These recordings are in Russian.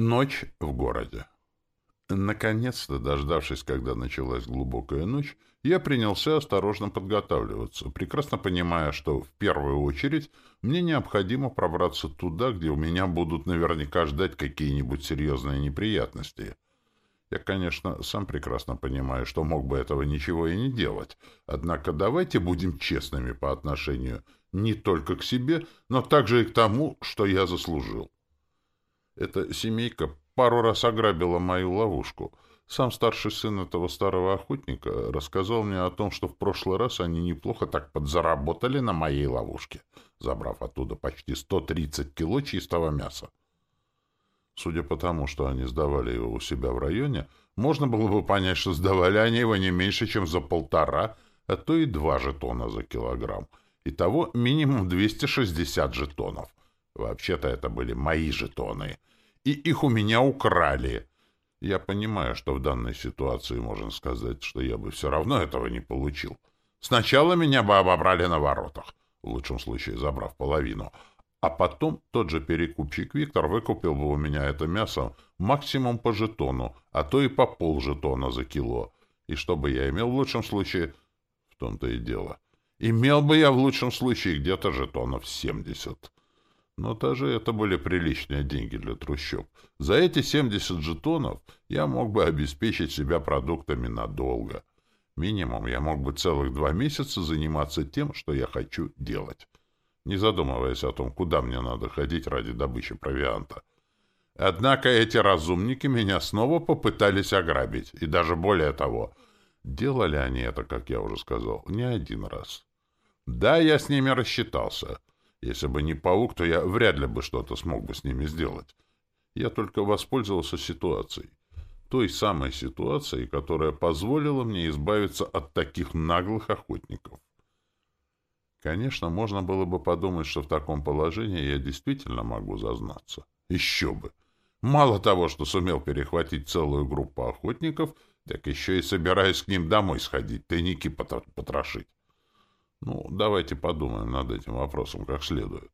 Ночь в городе. Наконец-то, дождавшись, когда началась глубокая ночь, я принялся осторожно подготавливаться, прекрасно понимая, что в первую очередь мне необходимо пробраться туда, где у меня будут наверняка ждать какие-нибудь серьезные неприятности. Я, конечно, сам прекрасно понимаю, что мог бы этого ничего и не делать, однако давайте будем честными по отношению не только к себе, но также и к тому, что я заслужил. Эта семейка пару раз ограбила мою ловушку. Сам старший сын этого старого охотника рассказал мне о том, что в прошлый раз они неплохо так подзаработали на моей ловушке, забрав оттуда почти 130 кило чистого мяса. Судя по тому, что они сдавали его у себя в районе, можно было бы понять, что сдавали они его не меньше, чем за полтора, а то и два жетона за килограмм. Итого минимум 260 жетонов. Вообще-то это были мои жетоны и их у меня украли. Я понимаю, что в данной ситуации можно сказать, что я бы все равно этого не получил. Сначала меня бы обобрали на воротах, в лучшем случае забрав половину, а потом тот же перекупщик Виктор выкупил бы у меня это мясо максимум по жетону, а то и по полжетона за кило. И что бы я имел в лучшем случае? В том-то и дело. Имел бы я в лучшем случае где-то жетонов семьдесят. Но даже это были приличные деньги для трущоб. За эти 70 жетонов я мог бы обеспечить себя продуктами надолго. Минимум я мог бы целых два месяца заниматься тем, что я хочу делать, не задумываясь о том, куда мне надо ходить ради добычи провианта. Однако эти разумники меня снова попытались ограбить, и даже более того, делали они это, как я уже сказал, не один раз. Да, я с ними рассчитался — если бы не паук, то я вряд ли бы что-то смог бы с ними сделать. Я только воспользовался ситуацией. Той самой ситуацией, которая позволила мне избавиться от таких наглых охотников. Конечно, можно было бы подумать, что в таком положении я действительно могу зазнаться. Еще бы! Мало того, что сумел перехватить целую группу охотников, так еще и собираюсь к ним домой сходить, тайники потрошить. Ну, давайте подумаем над этим вопросом как следует.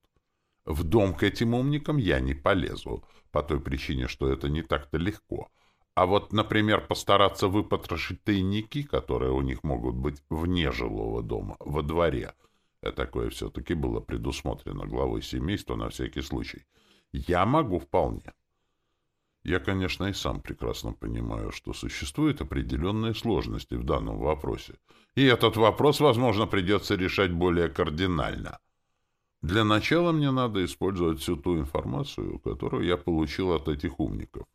В дом к этим умникам я не полезу, по той причине, что это не так-то легко. А вот, например, постараться выпотрошить тайники, которые у них могут быть вне жилого дома, во дворе, а такое все-таки было предусмотрено главой семейства на всякий случай, я могу вполне. Я, конечно, и сам прекрасно понимаю, что существуют определенные сложности в данном вопросе, и этот вопрос, возможно, придется решать более кардинально. Для начала мне надо использовать всю ту информацию, которую я получил от этих умников.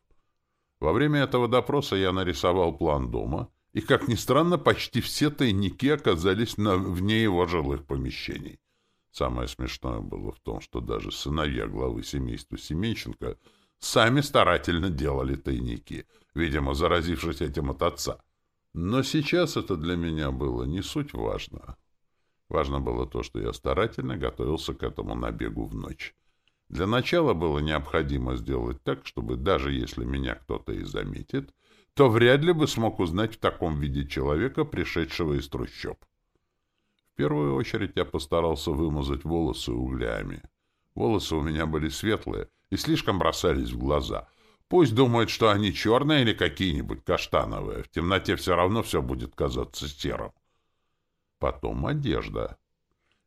Во время этого допроса я нарисовал план дома, и, как ни странно, почти все тайники оказались на, вне его жилых помещений. Самое смешное было в том, что даже сыновья главы семейства Семенченко — сами старательно делали тайники, видимо, заразившись этим от отца. Но сейчас это для меня было не суть важно. Важно было то, что я старательно готовился к этому набегу в ночь. Для начала было необходимо сделать так, чтобы даже если меня кто-то и заметит, то вряд ли бы смог узнать в таком виде человека, пришедшего из трущоб. В первую очередь я постарался вымазать волосы углями. Волосы у меня были светлые и слишком бросались в глаза. Пусть думают, что они черные или какие-нибудь каштановые. В темноте все равно все будет казаться серым. Потом одежда.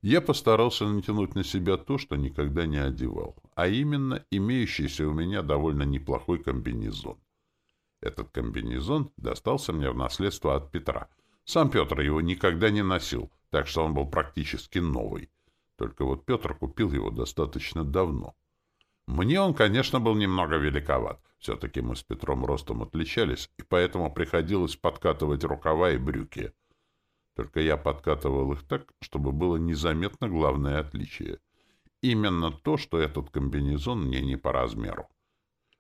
Я постарался натянуть на себя то, что никогда не одевал, а именно имеющийся у меня довольно неплохой комбинезон. Этот комбинезон достался мне в наследство от Петра. Сам Петр его никогда не носил, так что он был практически новый. Только вот Петр купил его достаточно давно. Мне он, конечно, был немного великоват. Все-таки мы с Петром ростом отличались, и поэтому приходилось подкатывать рукава и брюки. Только я подкатывал их так, чтобы было незаметно главное отличие. Именно то, что этот комбинезон мне не по размеру.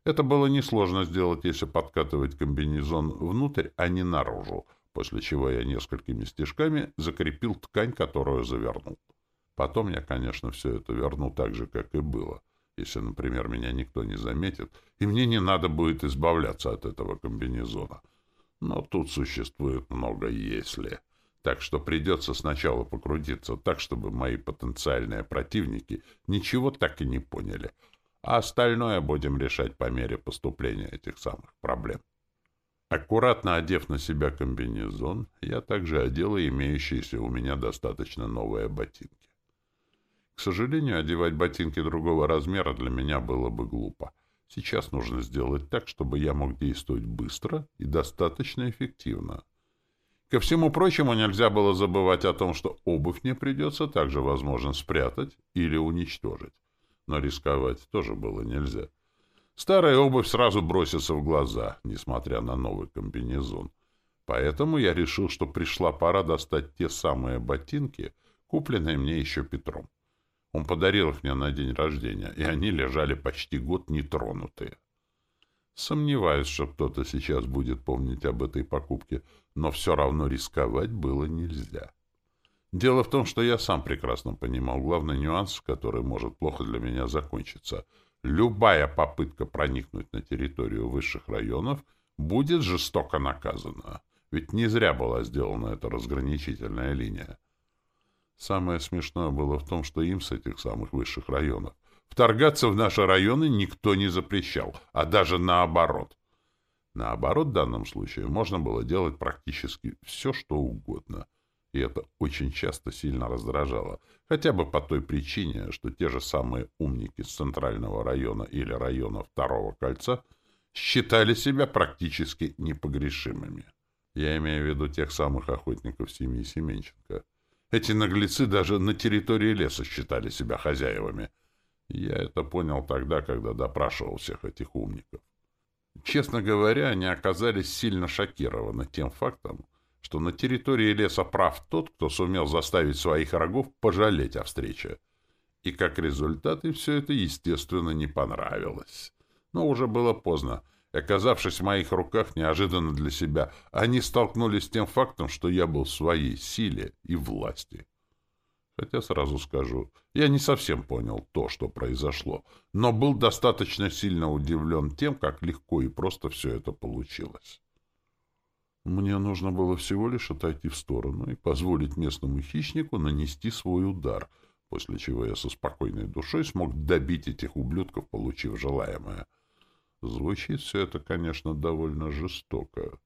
Это было несложно сделать, если подкатывать комбинезон внутрь, а не наружу, после чего я несколькими стежками закрепил ткань, которую завернул. Потом я, конечно, все это верну так же, как и было, если, например, меня никто не заметит, и мне не надо будет избавляться от этого комбинезона. Но тут существует много «если». Так что придется сначала покрутиться так, чтобы мои потенциальные противники ничего так и не поняли. а остальное будем решать по мере поступления этих самых проблем. Аккуратно одев на себя комбинезон, я также одел и имеющиеся у меня достаточно новые ботинки. Сожалению, одевать ботинки другого размера для меня было бы глупо. Сейчас нужно сделать так, чтобы я мог действовать быстро и достаточно эффективно. Ко всему прочему, нельзя было забывать о том, что обувь мне придется также, возможно, спрятать или уничтожить. Но рисковать тоже было нельзя. Старая обувь сразу бросится в глаза, несмотря на новый комбинезон. Поэтому я решил, что пришла пора достать те самые ботинки, купленные мне еще Петром. Он подарил их мне на день рождения, и они лежали почти год нетронутые. Сомневаюсь, что кто-то сейчас будет помнить об этой покупке, но все равно рисковать было нельзя. Дело в том, что я сам прекрасно понимал главный нюанс, который может плохо для меня закончиться. Любая попытка проникнуть на территорию высших районов будет жестоко наказана. Ведь не зря была сделана эта разграничительная линия. Самое смешное было в том, что им с этих самых высших районов вторгаться в наши районы никто не запрещал, а даже наоборот. Наоборот, в данном случае можно было делать практически все, что угодно. И это очень часто сильно раздражало. Хотя бы по той причине, что те же самые умники с центрального района или района второго кольца считали себя практически непогрешимыми. Я имею в виду тех самых охотников семьи Семенченко. Эти наглецы даже на территории леса считали себя хозяевами. Я это понял тогда, когда допрашивал всех этих умников. Честно говоря, они оказались сильно шокированы тем фактом, что на территории леса прав тот, кто сумел заставить своих врагов пожалеть о встрече. И как результат им все это, естественно, не понравилось. Но уже было поздно. Оказавшись в моих руках неожиданно для себя, они столкнулись с тем фактом, что я был в своей силе и власти. Хотя сразу скажу, я не совсем понял то, что произошло, но был достаточно сильно удивлен тем, как легко и просто все это получилось. Мне нужно было всего лишь отойти в сторону и позволить местному хищнику нанести свой удар, после чего я со спокойной душой смог добить этих ублюдков, получив желаемое — Звучит все это, конечно, довольно жестоко.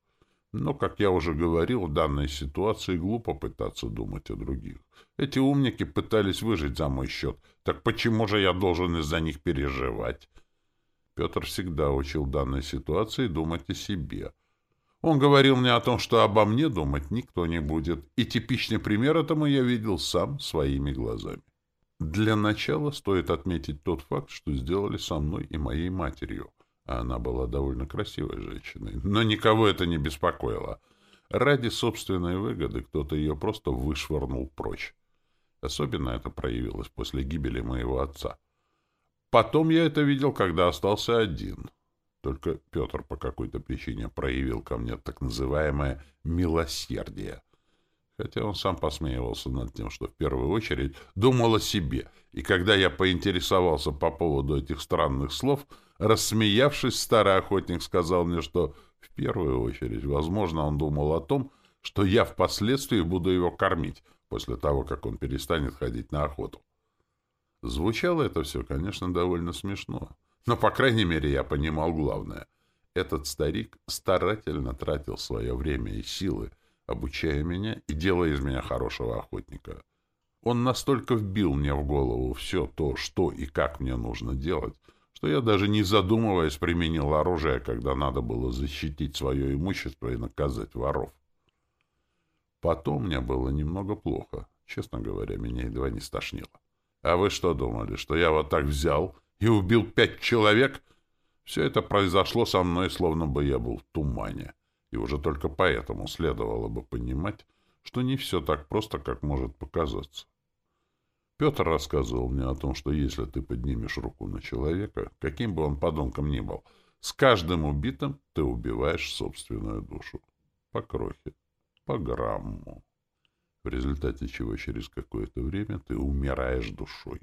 Но, как я уже говорил, в данной ситуации глупо пытаться думать о других. Эти умники пытались выжить за мой счет. Так почему же я должен из-за них переживать? Петр всегда учил данной ситуации думать о себе. Он говорил мне о том, что обо мне думать никто не будет, и типичный пример этому я видел сам своими глазами. Для начала стоит отметить тот факт, что сделали со мной и моей матерью. Она была довольно красивой женщиной, но никого это не беспокоило. Ради собственной выгоды кто-то ее просто вышвырнул прочь. Особенно это проявилось после гибели моего отца. Потом я это видел, когда остался один. Только Петр по какой-то причине проявил ко мне так называемое «милосердие». Хотя он сам посмеивался над тем, что в первую очередь думал о себе. И когда я поинтересовался по поводу этих странных слов — Рассмеявшись, старый охотник сказал мне, что в первую очередь, возможно, он думал о том, что я впоследствии буду его кормить после того, как он перестанет ходить на охоту. Звучало это все, конечно, довольно смешно, но, по крайней мере, я понимал главное. Этот старик старательно тратил свое время и силы, обучая меня и делая из меня хорошего охотника. Он настолько вбил мне в голову все то, что и как мне нужно делать, что я даже не задумываясь применил оружие, когда надо было защитить свое имущество и наказать воров. Потом мне было немного плохо. Честно говоря, меня едва не стошнило. А вы что думали, что я вот так взял и убил пять человек? Все это произошло со мной, словно бы я был в тумане. И уже только поэтому следовало бы понимать, что не все так просто, как может показаться. Петр рассказывал мне о том, что если ты поднимешь руку на человека, каким бы он подонком ни был, с каждым убитым ты убиваешь собственную душу. По крохе, по грамму. В результате чего через какое-то время ты умираешь душой.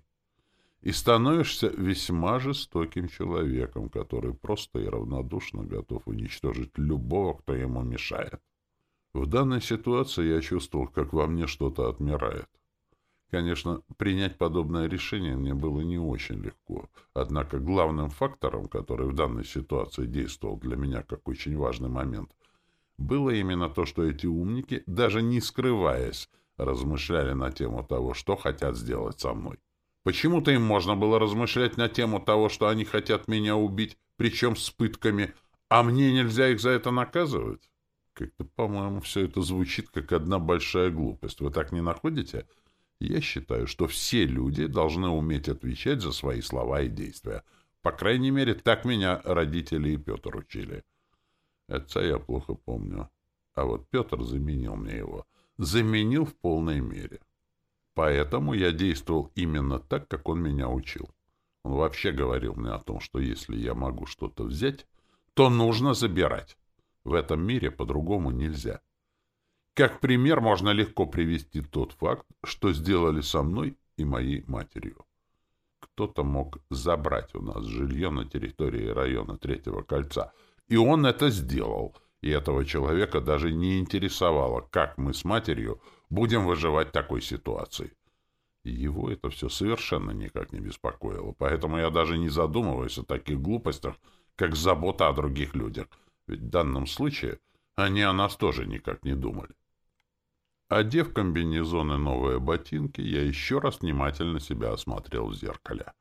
И становишься весьма жестоким человеком, который просто и равнодушно готов уничтожить любого, кто ему мешает. В данной ситуации я чувствовал, как во мне что-то отмирает. Конечно, принять подобное решение мне было не очень легко. Однако главным фактором, который в данной ситуации действовал для меня как очень важный момент, было именно то, что эти умники, даже не скрываясь, размышляли на тему того, что хотят сделать со мной. Почему-то им можно было размышлять на тему того, что они хотят меня убить, причем с пытками, а мне нельзя их за это наказывать? Как-то, по-моему, все это звучит как одна большая глупость. Вы так не находите? — я считаю, что все люди должны уметь отвечать за свои слова и действия. По крайней мере, так меня родители и Петр учили. Отца я плохо помню. А вот Петр заменил мне его. Заменил в полной мере. Поэтому я действовал именно так, как он меня учил. Он вообще говорил мне о том, что если я могу что-то взять, то нужно забирать. В этом мире по-другому нельзя. Как пример можно легко привести тот факт, что сделали со мной и моей матерью. Кто-то мог забрать у нас жилье на территории района Третьего кольца, и он это сделал, и этого человека даже не интересовало, как мы с матерью будем выживать в такой ситуации. его это все совершенно никак не беспокоило, поэтому я даже не задумываюсь о таких глупостях, как забота о других людях, ведь в данном случае они о нас тоже никак не думали. Одев комбинезон и новые ботинки, я еще раз внимательно себя осмотрел в зеркале.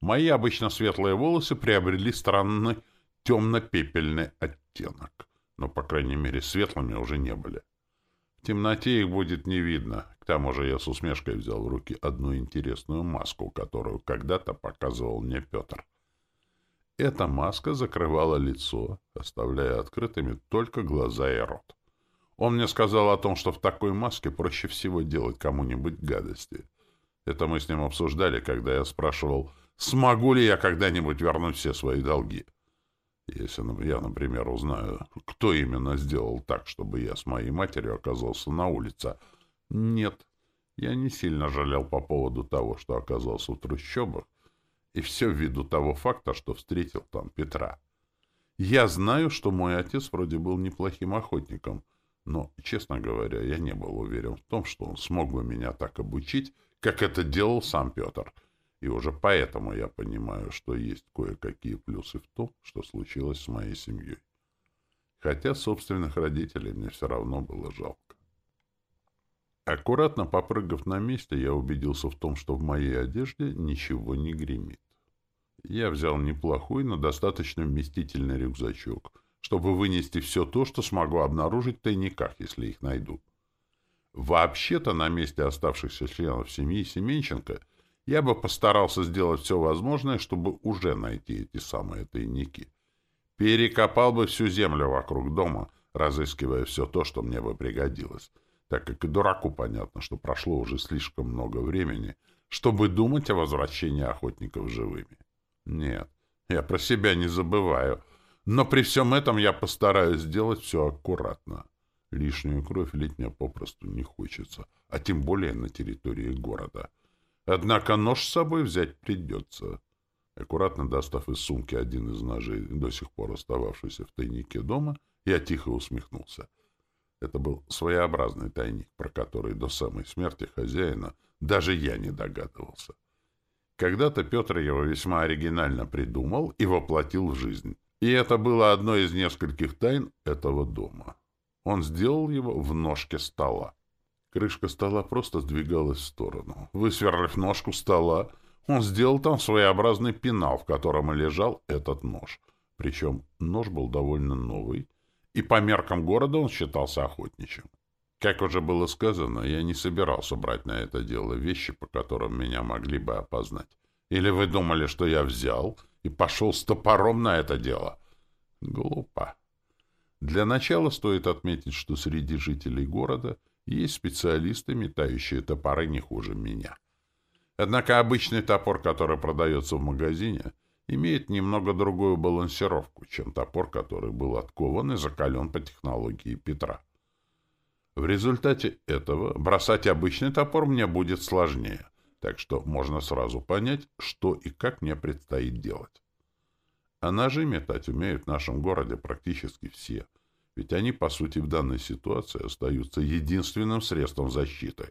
Мои обычно светлые волосы приобрели странный темно-пепельный оттенок, но, по крайней мере, светлыми уже не были. В темноте их будет не видно. К тому же я с усмешкой взял в руки одну интересную маску, которую когда-то показывал мне Петр. Эта маска закрывала лицо, оставляя открытыми только глаза и рот. Он мне сказал о том, что в такой маске проще всего делать кому-нибудь гадости. Это мы с ним обсуждали, когда я спрашивал, смогу ли я когда-нибудь вернуть все свои долги. Если я, например, узнаю, кто именно сделал так, чтобы я с моей матерью оказался на улице. Нет, я не сильно жалел по поводу того, что оказался в трущобах, и все ввиду того факта, что встретил там Петра. Я знаю, что мой отец вроде был неплохим охотником — но, честно говоря, я не был уверен в том, что он смог бы меня так обучить, как это делал сам Петр. И уже поэтому я понимаю, что есть кое-какие плюсы в том, что случилось с моей семьей. Хотя собственных родителей мне все равно было жалко. Аккуратно попрыгав на месте, я убедился в том, что в моей одежде ничего не гремит. Я взял неплохой, но достаточно вместительный рюкзачок — чтобы вынести все то, что смогу обнаружить в тайниках, если их найду. Вообще-то, на месте оставшихся членов семьи Семенченко я бы постарался сделать все возможное, чтобы уже найти эти самые тайники. Перекопал бы всю землю вокруг дома, разыскивая все то, что мне бы пригодилось, так как и дураку понятно, что прошло уже слишком много времени, чтобы думать о возвращении охотников живыми. Нет, я про себя не забываю — но при всем этом я постараюсь сделать все аккуратно. Лишнюю кровь мне попросту не хочется, а тем более на территории города. Однако нож с собой взять придется. Аккуратно достав из сумки один из ножей, до сих пор остававшийся в тайнике дома, я тихо усмехнулся. Это был своеобразный тайник, про который до самой смерти хозяина даже я не догадывался. Когда-то Петр его весьма оригинально придумал и воплотил в жизнь. И это было одной из нескольких тайн этого дома. Он сделал его в ножке стола. Крышка стола просто сдвигалась в сторону. Высверлив ножку стола, он сделал там своеобразный пенал, в котором и лежал этот нож. Причем нож был довольно новый, и по меркам города он считался охотничьим. Как уже было сказано, я не собирался брать на это дело вещи, по которым меня могли бы опознать. Или вы думали, что я взял и пошел с топором на это дело. Глупо. Для начала стоит отметить, что среди жителей города есть специалисты, метающие топоры не хуже меня. Однако обычный топор, который продается в магазине, имеет немного другую балансировку, чем топор, который был откован и закален по технологии Петра. В результате этого бросать обычный топор мне будет сложнее — так что можно сразу понять, что и как мне предстоит делать. А ножи метать умеют в нашем городе практически все, ведь они, по сути, в данной ситуации остаются единственным средством защиты.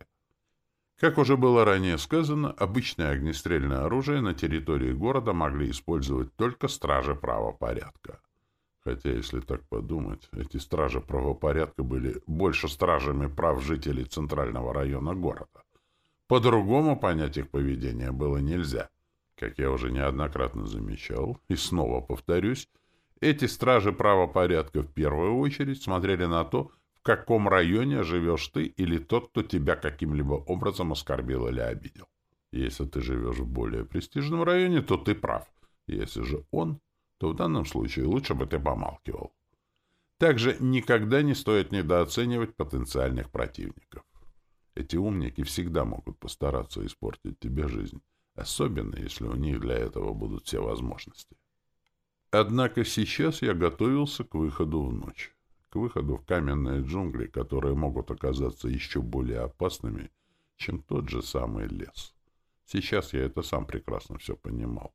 Как уже было ранее сказано, обычное огнестрельное оружие на территории города могли использовать только стражи правопорядка. Хотя, если так подумать, эти стражи правопорядка были больше стражами прав жителей центрального района города. По-другому понять их поведение было нельзя. Как я уже неоднократно замечал, и снова повторюсь, эти стражи правопорядка в первую очередь смотрели на то, в каком районе живешь ты или тот, кто тебя каким-либо образом оскорбил или обидел. Если ты живешь в более престижном районе, то ты прав. Если же он, то в данном случае лучше бы ты помалкивал. Также никогда не стоит недооценивать потенциальных противников. Эти умники всегда могут постараться испортить тебе жизнь, особенно если у них для этого будут все возможности. Однако сейчас я готовился к выходу в ночь, к выходу в каменные джунгли, которые могут оказаться еще более опасными, чем тот же самый лес. Сейчас я это сам прекрасно все понимал.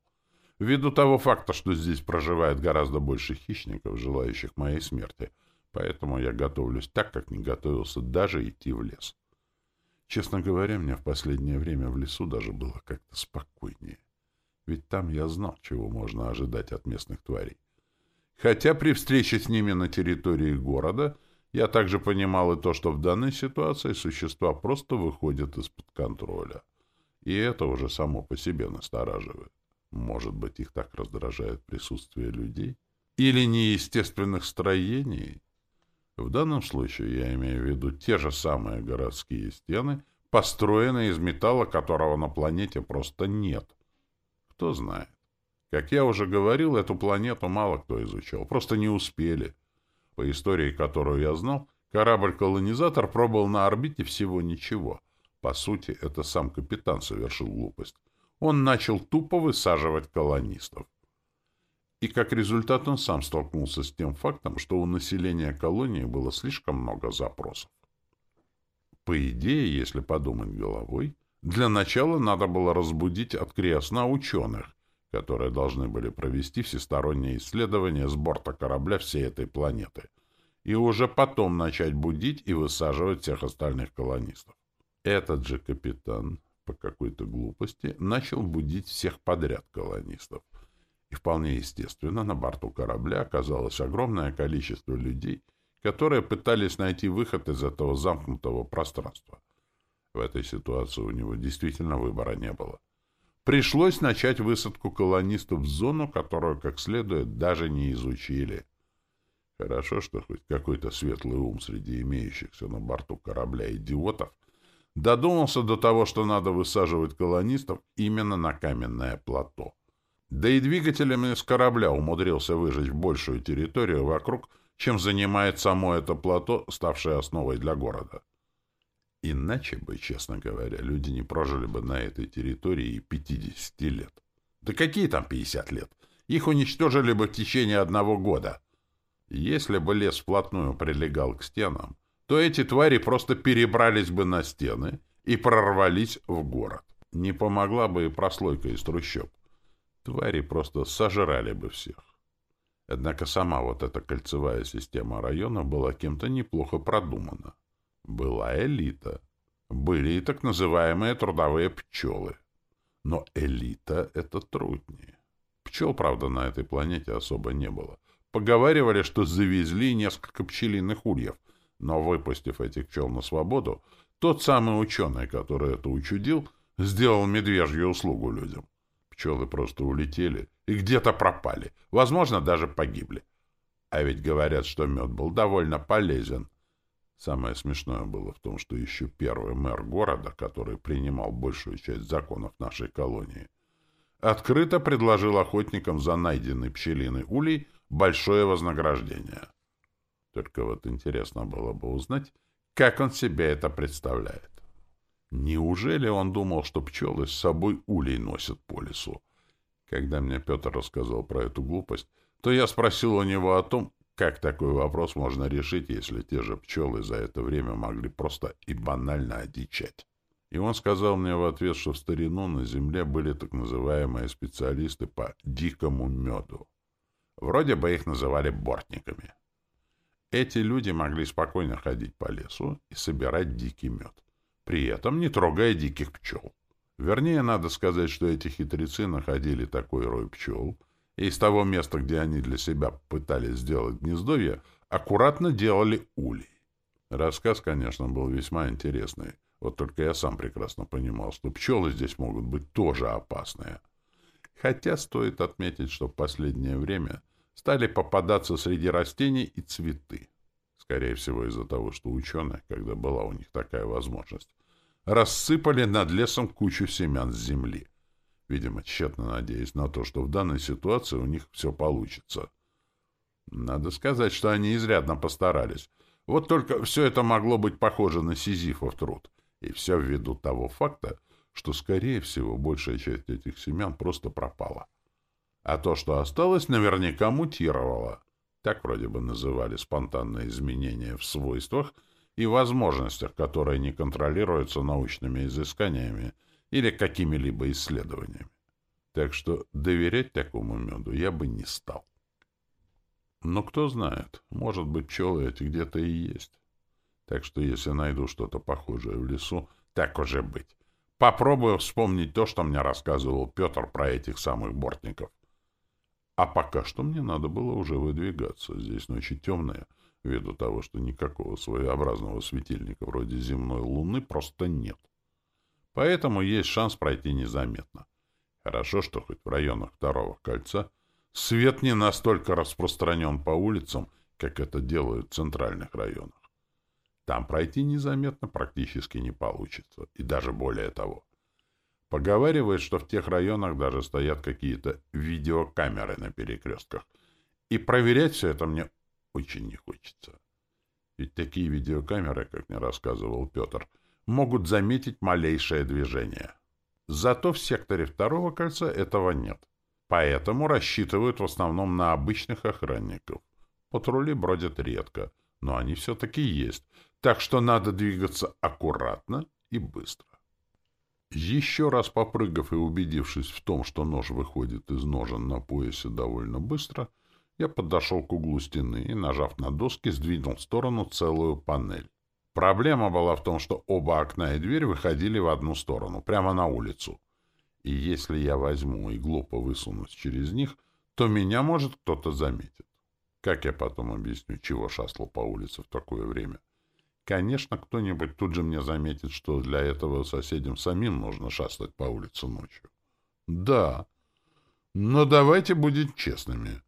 Ввиду того факта, что здесь проживает гораздо больше хищников, желающих моей смерти, поэтому я готовлюсь так, как не готовился даже идти в лес. Честно говоря, мне в последнее время в лесу даже было как-то спокойнее. Ведь там я знал, чего можно ожидать от местных тварей. Хотя при встрече с ними на территории города я также понимал и то, что в данной ситуации существа просто выходят из-под контроля. И это уже само по себе настораживает. Может быть, их так раздражает присутствие людей? Или неестественных строений? В данном случае я имею в виду те же самые городские стены, построенные из металла, которого на планете просто нет. Кто знает. Как я уже говорил, эту планету мало кто изучал, просто не успели. По истории, которую я знал, корабль-колонизатор пробыл на орбите всего ничего. По сути, это сам капитан совершил глупость. Он начал тупо высаживать колонистов и как результат он сам столкнулся с тем фактом, что у населения колонии было слишком много запросов. По идее, если подумать головой, для начала надо было разбудить от кресна ученых, которые должны были провести всестороннее исследование с борта корабля всей этой планеты, и уже потом начать будить и высаживать всех остальных колонистов. Этот же капитан, по какой-то глупости, начал будить всех подряд колонистов, и вполне естественно, на борту корабля оказалось огромное количество людей, которые пытались найти выход из этого замкнутого пространства. В этой ситуации у него действительно выбора не было. Пришлось начать высадку колонистов в зону, которую как следует даже не изучили. Хорошо, что хоть какой-то светлый ум среди имеющихся на борту корабля идиотов додумался до того, что надо высаживать колонистов именно на каменное плато. Да и двигателями с корабля умудрился выжечь большую территорию вокруг, чем занимает само это плато, ставшее основой для города. Иначе бы, честно говоря, люди не прожили бы на этой территории и 50 лет. Да какие там 50 лет? Их уничтожили бы в течение одного года. Если бы лес вплотную прилегал к стенам, то эти твари просто перебрались бы на стены и прорвались в город. Не помогла бы и прослойка из трущоб. Твари просто сожрали бы всех. Однако сама вот эта кольцевая система района была кем-то неплохо продумана. Была элита. Были и так называемые трудовые пчелы. Но элита — это труднее. Пчел, правда, на этой планете особо не было. Поговаривали, что завезли несколько пчелиных ульев, но, выпустив этих пчел на свободу, тот самый ученый, который это учудил, сделал медвежью услугу людям. Пчелы просто улетели и где-то пропали. Возможно, даже погибли. А ведь говорят, что мед был довольно полезен. Самое смешное было в том, что еще первый мэр города, который принимал большую часть законов нашей колонии, открыто предложил охотникам за найденный пчелиный улей большое вознаграждение. Только вот интересно было бы узнать, как он себе это представляет. Неужели он думал, что пчелы с собой улей носят по лесу? Когда мне Петр рассказал про эту глупость, то я спросил у него о том, как такой вопрос можно решить, если те же пчелы за это время могли просто и банально одичать. И он сказал мне в ответ, что в старину на земле были так называемые специалисты по дикому меду. Вроде бы их называли бортниками. Эти люди могли спокойно ходить по лесу и собирать дикий мед. При этом не трогая диких пчел. Вернее, надо сказать, что эти хитрецы находили такой рой пчел, и из того места, где они для себя пытались сделать гнездовье, аккуратно делали улей. Рассказ, конечно, был весьма интересный. Вот только я сам прекрасно понимал, что пчелы здесь могут быть тоже опасные. Хотя стоит отметить, что в последнее время стали попадаться среди растений и цветы. Скорее всего, из-за того, что ученые, когда была у них такая возможность, рассыпали над лесом кучу семян с земли. Видимо, тщетно надеясь на то, что в данной ситуации у них все получится. Надо сказать, что они изрядно постарались. Вот только все это могло быть похоже на сизифов труд. И все ввиду того факта, что, скорее всего, большая часть этих семян просто пропала. А то, что осталось, наверняка мутировало. Так вроде бы называли спонтанные изменения в свойствах и возможностях, которые не контролируются научными изысканиями или какими-либо исследованиями. Так что доверять такому меду я бы не стал. Но кто знает, может быть, пчелы эти где-то и есть. Так что если найду что-то похожее в лесу, так уже быть. Попробую вспомнить то, что мне рассказывал Петр про этих самых бортников. А пока что мне надо было уже выдвигаться. Здесь ночи темные, ввиду того, что никакого своеобразного светильника вроде земной луны просто нет. Поэтому есть шанс пройти незаметно. Хорошо, что хоть в районах второго кольца свет не настолько распространен по улицам, как это делают в центральных районах. Там пройти незаметно практически не получится, и даже более того. Поговаривают, что в тех районах даже стоят какие-то видеокамеры на перекрестках. И проверять все это мне очень не хочется. Ведь такие видеокамеры, как мне рассказывал Петр, могут заметить малейшее движение. Зато в секторе второго кольца этого нет. Поэтому рассчитывают в основном на обычных охранников. Патрули бродят редко, но они все-таки есть, так что надо двигаться аккуратно и быстро. Еще раз попрыгав и убедившись в том, что нож выходит из ножен на поясе довольно быстро, я подошел к углу стены и, нажав на доски, сдвинул в сторону целую панель. Проблема была в том, что оба окна и дверь выходили в одну сторону, прямо на улицу. И если я возьму и глупо высунусь через них, то меня может кто-то заметить. Как я потом объясню, чего шастал по улице в такое время? Конечно, кто-нибудь тут же мне заметит, что для этого соседям самим нужно шастать по улице ночью. Да, но давайте будем честными.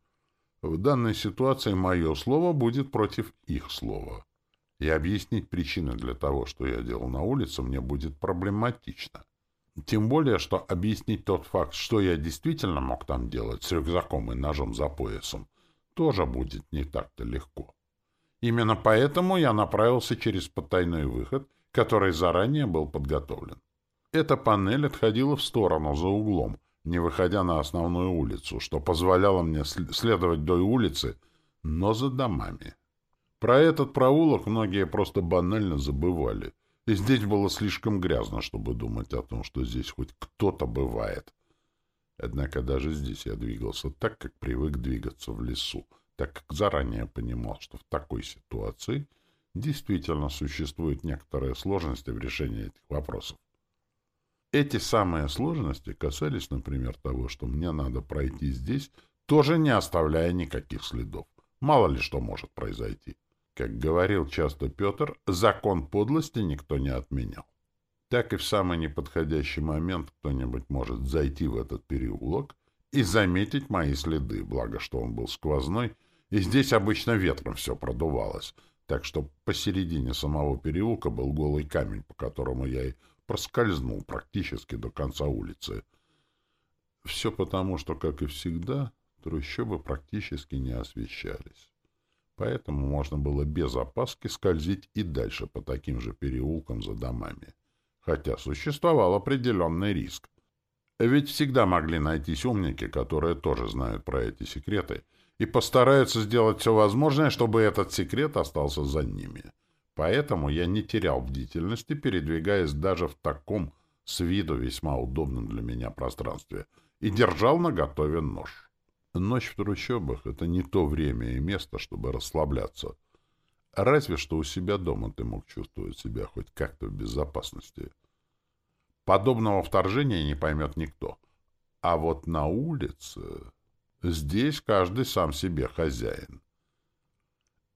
В данной ситуации мое слово будет против их слова. И объяснить причины для того, что я делал на улице, мне будет проблематично. Тем более, что объяснить тот факт, что я действительно мог там делать с рюкзаком и ножом за поясом, тоже будет не так-то легко. Именно поэтому я направился через потайной выход, который заранее был подготовлен. Эта панель отходила в сторону, за углом, не выходя на основную улицу, что позволяло мне следовать вдоль улицы, но за домами. Про этот проулок многие просто банально забывали. И здесь было слишком грязно, чтобы думать о том, что здесь хоть кто-то бывает. Однако даже здесь я двигался так, как привык двигаться в лесу, так как заранее понимал, что в такой ситуации действительно существуют некоторые сложности в решении этих вопросов. Эти самые сложности касались, например, того, что мне надо пройти здесь, тоже не оставляя никаких следов. Мало ли что может произойти. Как говорил часто Петр, закон подлости никто не отменял. Так и в самый неподходящий момент кто-нибудь может зайти в этот переулок и заметить мои следы, благо что он был сквозной и здесь обычно ветром все продувалось, так что посередине самого переулка был голый камень, по которому я и проскользнул практически до конца улицы. Все потому, что, как и всегда, трущобы практически не освещались. Поэтому можно было без опаски скользить и дальше по таким же переулкам за домами. Хотя существовал определенный риск. Ведь всегда могли найтись умники, которые тоже знают про эти секреты и постараются сделать все возможное, чтобы этот секрет остался за ними. Поэтому я не терял бдительности, передвигаясь даже в таком с виду весьма удобном для меня пространстве, и держал наготове нож. Ночь в трущобах — это не то время и место, чтобы расслабляться. Разве что у себя дома ты мог чувствовать себя хоть как-то в безопасности. Подобного вторжения не поймет никто. А вот на улице... Здесь каждый сам себе хозяин.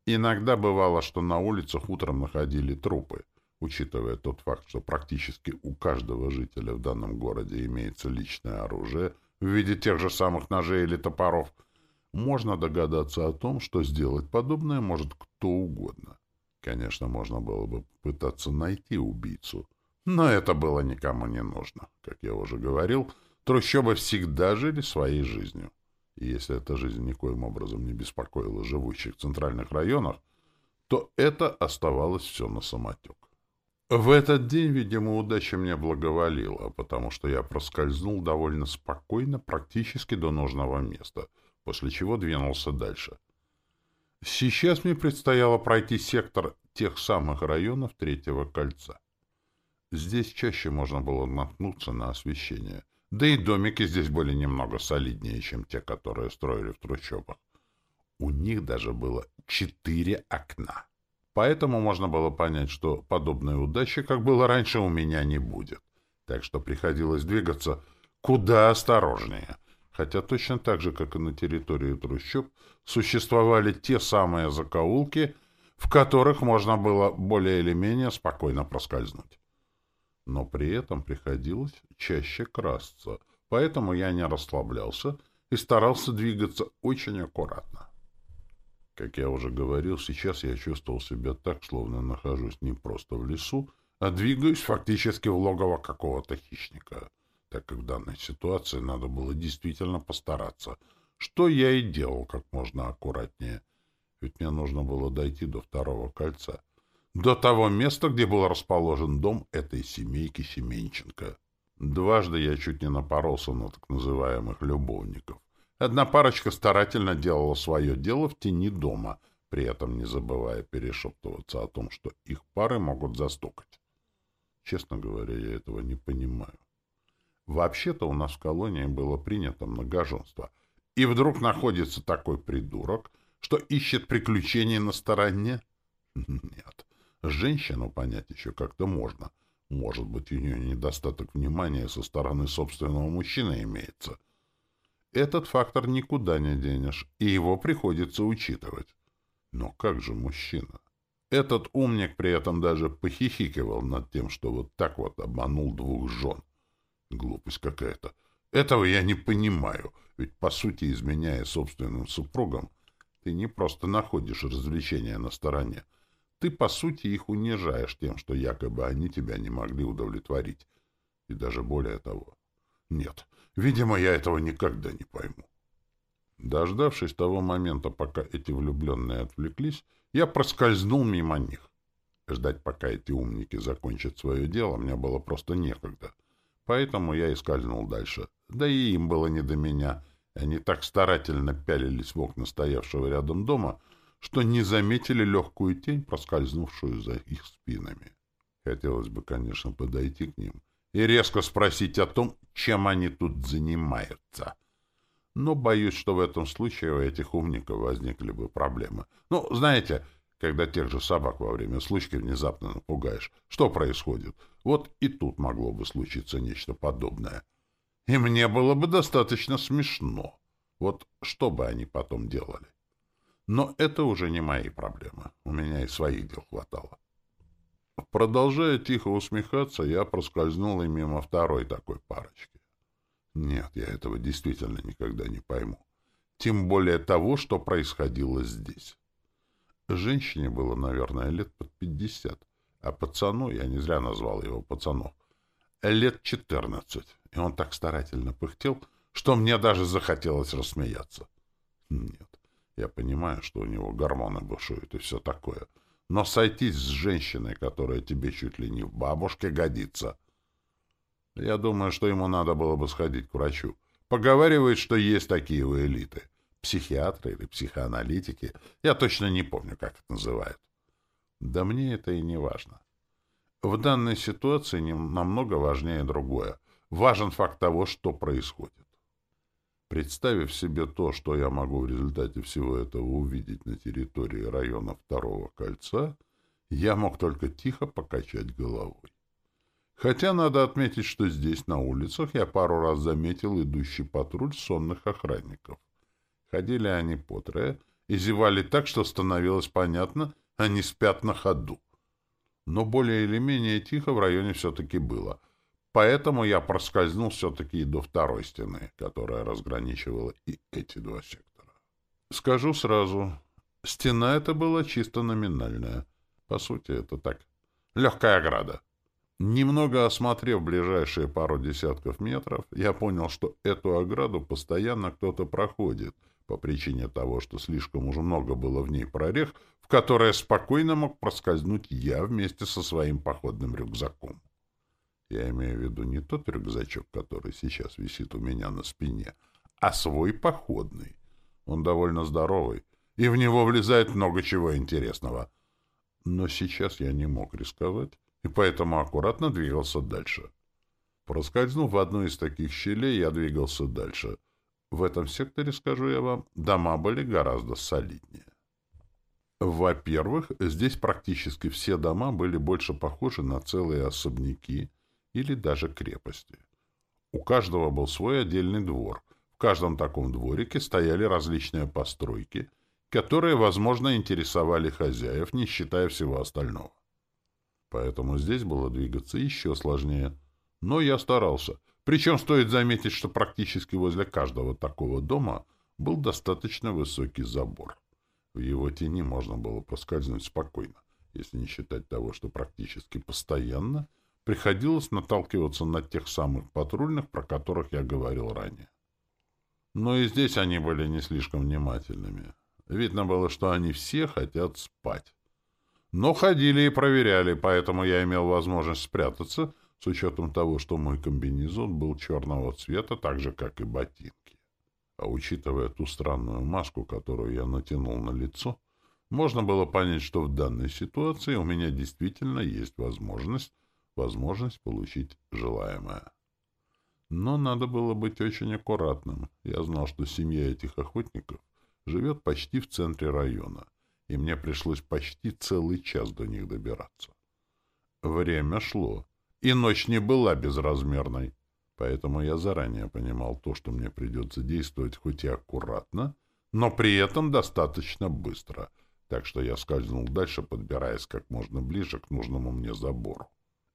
Иногда бывало, что на улицах утром находили трупы, учитывая тот факт, что практически у каждого жителя в данном городе имеется личное оружие в виде тех же самых ножей или топоров — можно догадаться о том, что сделать подобное может кто угодно. Конечно, можно было бы пытаться найти убийцу, но это было никому не нужно. Как я уже говорил, трущобы всегда жили своей жизнью. И если эта жизнь никоим образом не беспокоила живущих в центральных районах, то это оставалось все на самотек. В этот день, видимо, удача мне благоволила, потому что я проскользнул довольно спокойно практически до нужного места — после чего двинулся дальше. Сейчас мне предстояло пройти сектор тех самых районов Третьего кольца. Здесь чаще можно было наткнуться на освещение. Да и домики здесь были немного солиднее, чем те, которые строили в трущобах. У них даже было четыре окна. Поэтому можно было понять, что подобной удачи, как было раньше, у меня не будет. Так что приходилось двигаться куда осторожнее — хотя точно так же, как и на территории трущоб, существовали те самые закоулки, в которых можно было более или менее спокойно проскользнуть. Но при этом приходилось чаще красться, поэтому я не расслаблялся и старался двигаться очень аккуратно. Как я уже говорил, сейчас я чувствовал себя так, словно нахожусь не просто в лесу, а двигаюсь фактически в логово какого-то хищника так как в данной ситуации надо было действительно постараться, что я и делал как можно аккуратнее, ведь мне нужно было дойти до второго кольца, до того места, где был расположен дом этой семейки Семенченко. Дважды я чуть не напоролся на так называемых любовников. Одна парочка старательно делала свое дело в тени дома, при этом не забывая перешептываться о том, что их пары могут застукать. Честно говоря, я этого не понимаю. Вообще-то у нас в колонии было принято многоженство. И вдруг находится такой придурок, что ищет приключений на стороне? Нет. Женщину понять еще как-то можно. Может быть, у нее недостаток внимания со стороны собственного мужчины имеется. Этот фактор никуда не денешь, и его приходится учитывать. Но как же мужчина? Этот умник при этом даже похихикивал над тем, что вот так вот обманул двух жен. Глупость какая-то. Этого я не понимаю, ведь, по сути, изменяя собственным супругам, ты не просто находишь развлечения на стороне. Ты, по сути, их унижаешь тем, что якобы они тебя не могли удовлетворить. И даже более того. Нет, видимо, я этого никогда не пойму. Дождавшись того момента, пока эти влюбленные отвлеклись, я проскользнул мимо них. Ждать, пока эти умники закончат свое дело, мне было просто некогда — Поэтому я и скользнул дальше. Да и им было не до меня. Они так старательно пялились в окна стоявшего рядом дома, что не заметили легкую тень, проскользнувшую за их спинами. Хотелось бы, конечно, подойти к ним и резко спросить о том, чем они тут занимаются. Но боюсь, что в этом случае у этих умников возникли бы проблемы. Ну, знаете, когда тех же собак во время случки внезапно напугаешь. Что происходит? Вот и тут могло бы случиться нечто подобное. И мне было бы достаточно смешно. Вот что бы они потом делали? Но это уже не мои проблемы. У меня и своих дел хватало. Продолжая тихо усмехаться, я проскользнул и мимо второй такой парочки. Нет, я этого действительно никогда не пойму. Тем более того, что происходило здесь. Женщине было, наверное, лет под пятьдесят, а пацану, я не зря назвал его пацаном, лет четырнадцать. И он так старательно пыхтел, что мне даже захотелось рассмеяться. Нет, я понимаю, что у него гормоны бушуют и все такое. Но сойтись с женщиной, которая тебе чуть ли не в бабушке годится... Я думаю, что ему надо было бы сходить к врачу. Поговаривают, что есть такие у элиты — психиатры или психоаналитики. Я точно не помню, как это называют. Да мне это и не важно. В данной ситуации намного важнее другое. Важен факт того, что происходит. Представив себе то, что я могу в результате всего этого увидеть на территории района второго кольца, я мог только тихо покачать головой. Хотя надо отметить, что здесь, на улицах, я пару раз заметил идущий патруль сонных охранников. Ходили они по трое и зевали так, что становилось понятно, они спят на ходу. Но более или менее тихо в районе все-таки было. Поэтому я проскользнул все-таки до второй стены, которая разграничивала и эти два сектора. Скажу сразу, стена эта была чисто номинальная. По сути, это так, легкая ограда. Немного осмотрев ближайшие пару десятков метров, я понял, что эту ограду постоянно кто-то проходит, по причине того, что слишком уже много было в ней прорех, в которые спокойно мог проскользнуть я вместе со своим походным рюкзаком. Я имею в виду не тот рюкзачок, который сейчас висит у меня на спине, а свой походный. Он довольно здоровый, и в него влезает много чего интересного. Но сейчас я не мог рисковать и поэтому аккуратно двигался дальше. Проскользнув в одну из таких щелей, я двигался дальше. В этом секторе, скажу я вам, дома были гораздо солиднее. Во-первых, здесь практически все дома были больше похожи на целые особняки или даже крепости. У каждого был свой отдельный двор. В каждом таком дворике стояли различные постройки, которые, возможно, интересовали хозяев, не считая всего остального. Поэтому здесь было двигаться еще сложнее. Но я старался. Причем стоит заметить, что практически возле каждого такого дома был достаточно высокий забор. В его тени можно было проскользнуть спокойно, если не считать того, что практически постоянно приходилось наталкиваться на тех самых патрульных, про которых я говорил ранее. Но и здесь они были не слишком внимательными. Видно было, что они все хотят спать. Но ходили и проверяли, поэтому я имел возможность спрятаться, с учетом того, что мой комбинезон был черного цвета, так же, как и ботинки. А учитывая ту странную маску, которую я натянул на лицо, можно было понять, что в данной ситуации у меня действительно есть возможность, возможность получить желаемое. Но надо было быть очень аккуратным. Я знал, что семья этих охотников живет почти в центре района — и мне пришлось почти целый час до них добираться. Время шло, и ночь не была безразмерной, поэтому я заранее понимал то, что мне придется действовать хоть и аккуратно, но при этом достаточно быстро, так что я скользнул дальше, подбираясь как можно ближе к нужному мне забору.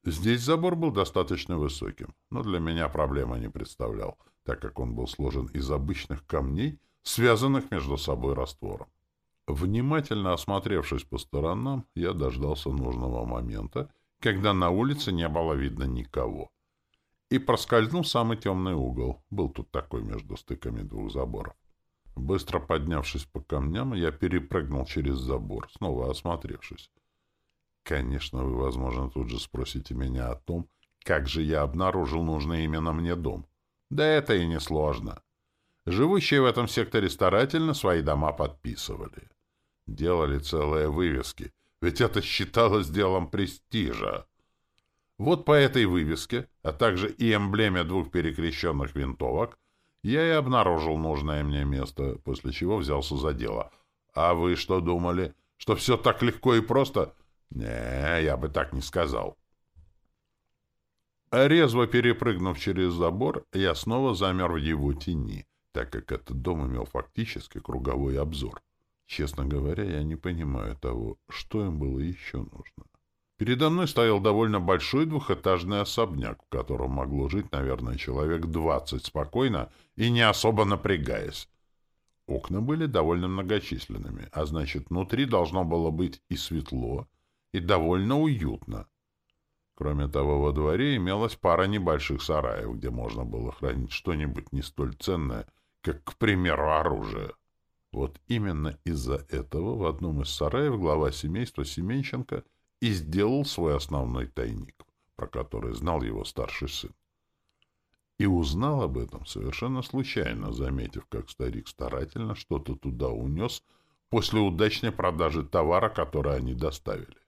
Здесь забор был достаточно высоким, но для меня проблемы не представлял, так как он был сложен из обычных камней, связанных между собой раствором. Внимательно осмотревшись по сторонам, я дождался нужного момента, когда на улице не было видно никого. И проскользнул самый темный угол. Был тут такой между стыками двух заборов. Быстро поднявшись по камням, я перепрыгнул через забор, снова осмотревшись. Конечно, вы, возможно, тут же спросите меня о том, как же я обнаружил нужный именно мне дом. Да это и не сложно. Живущие в этом секторе старательно свои дома подписывали. Делали целые вывески, ведь это считалось делом престижа. Вот по этой вывеске, а также и эмблеме двух перекрещенных винтовок, я и обнаружил нужное мне место, после чего взялся за дело. А вы что думали, что все так легко и просто? Не, я бы так не сказал. Резво перепрыгнув через забор, я снова замер в его тени так как этот дом имел фактически круговой обзор. Честно говоря, я не понимаю того, что им было еще нужно. Передо мной стоял довольно большой двухэтажный особняк, в котором могло жить, наверное, человек двадцать спокойно и не особо напрягаясь. Окна были довольно многочисленными, а значит, внутри должно было быть и светло, и довольно уютно. Кроме того, во дворе имелась пара небольших сараев, где можно было хранить что-нибудь не столь ценное — как, к примеру, оружие. Вот именно из-за этого в одном из сараев глава семейства Семенченко и сделал свой основной тайник, про который знал его старший сын. И узнал об этом совершенно случайно, заметив, как старик старательно что-то туда унес после удачной продажи товара, который они доставили.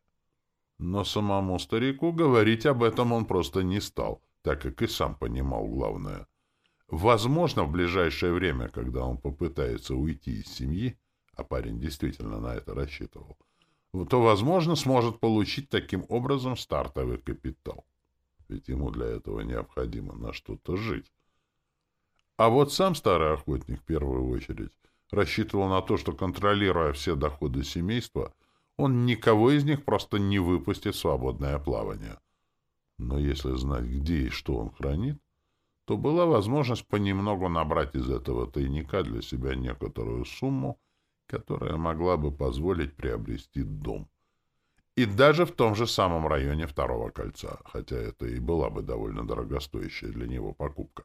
Но самому старику говорить об этом он просто не стал, так как и сам понимал главное — Возможно, в ближайшее время, когда он попытается уйти из семьи, а парень действительно на это рассчитывал, то, возможно, сможет получить таким образом стартовый капитал. Ведь ему для этого необходимо на что-то жить. А вот сам старый охотник, в первую очередь, рассчитывал на то, что, контролируя все доходы семейства, он никого из них просто не выпустит в свободное плавание. Но если знать, где и что он хранит, то была возможность понемногу набрать из этого тайника для себя некоторую сумму, которая могла бы позволить приобрести дом. И даже в том же самом районе второго кольца, хотя это и была бы довольно дорогостоящая для него покупка.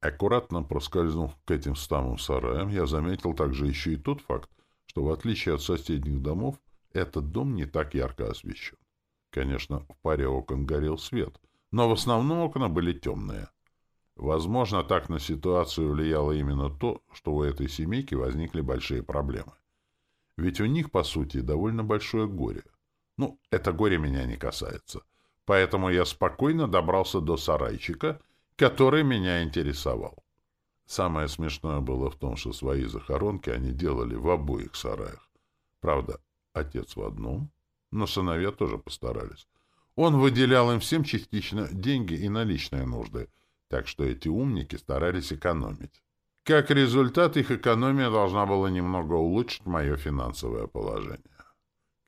Аккуратно проскользнув к этим самым сараям, я заметил также еще и тот факт, что в отличие от соседних домов, этот дом не так ярко освещен. Конечно, в паре окон горел свет, но в основном окна были темные. Возможно, так на ситуацию влияло именно то, что у этой семейки возникли большие проблемы. Ведь у них, по сути, довольно большое горе. Ну, это горе меня не касается. Поэтому я спокойно добрался до сарайчика, который меня интересовал. Самое смешное было в том, что свои захоронки они делали в обоих сараях. Правда, отец в одном, но сыновья тоже постарались. Он выделял им всем частично деньги и наличные нужды, так что эти умники старались экономить. Как результат, их экономия должна была немного улучшить мое финансовое положение.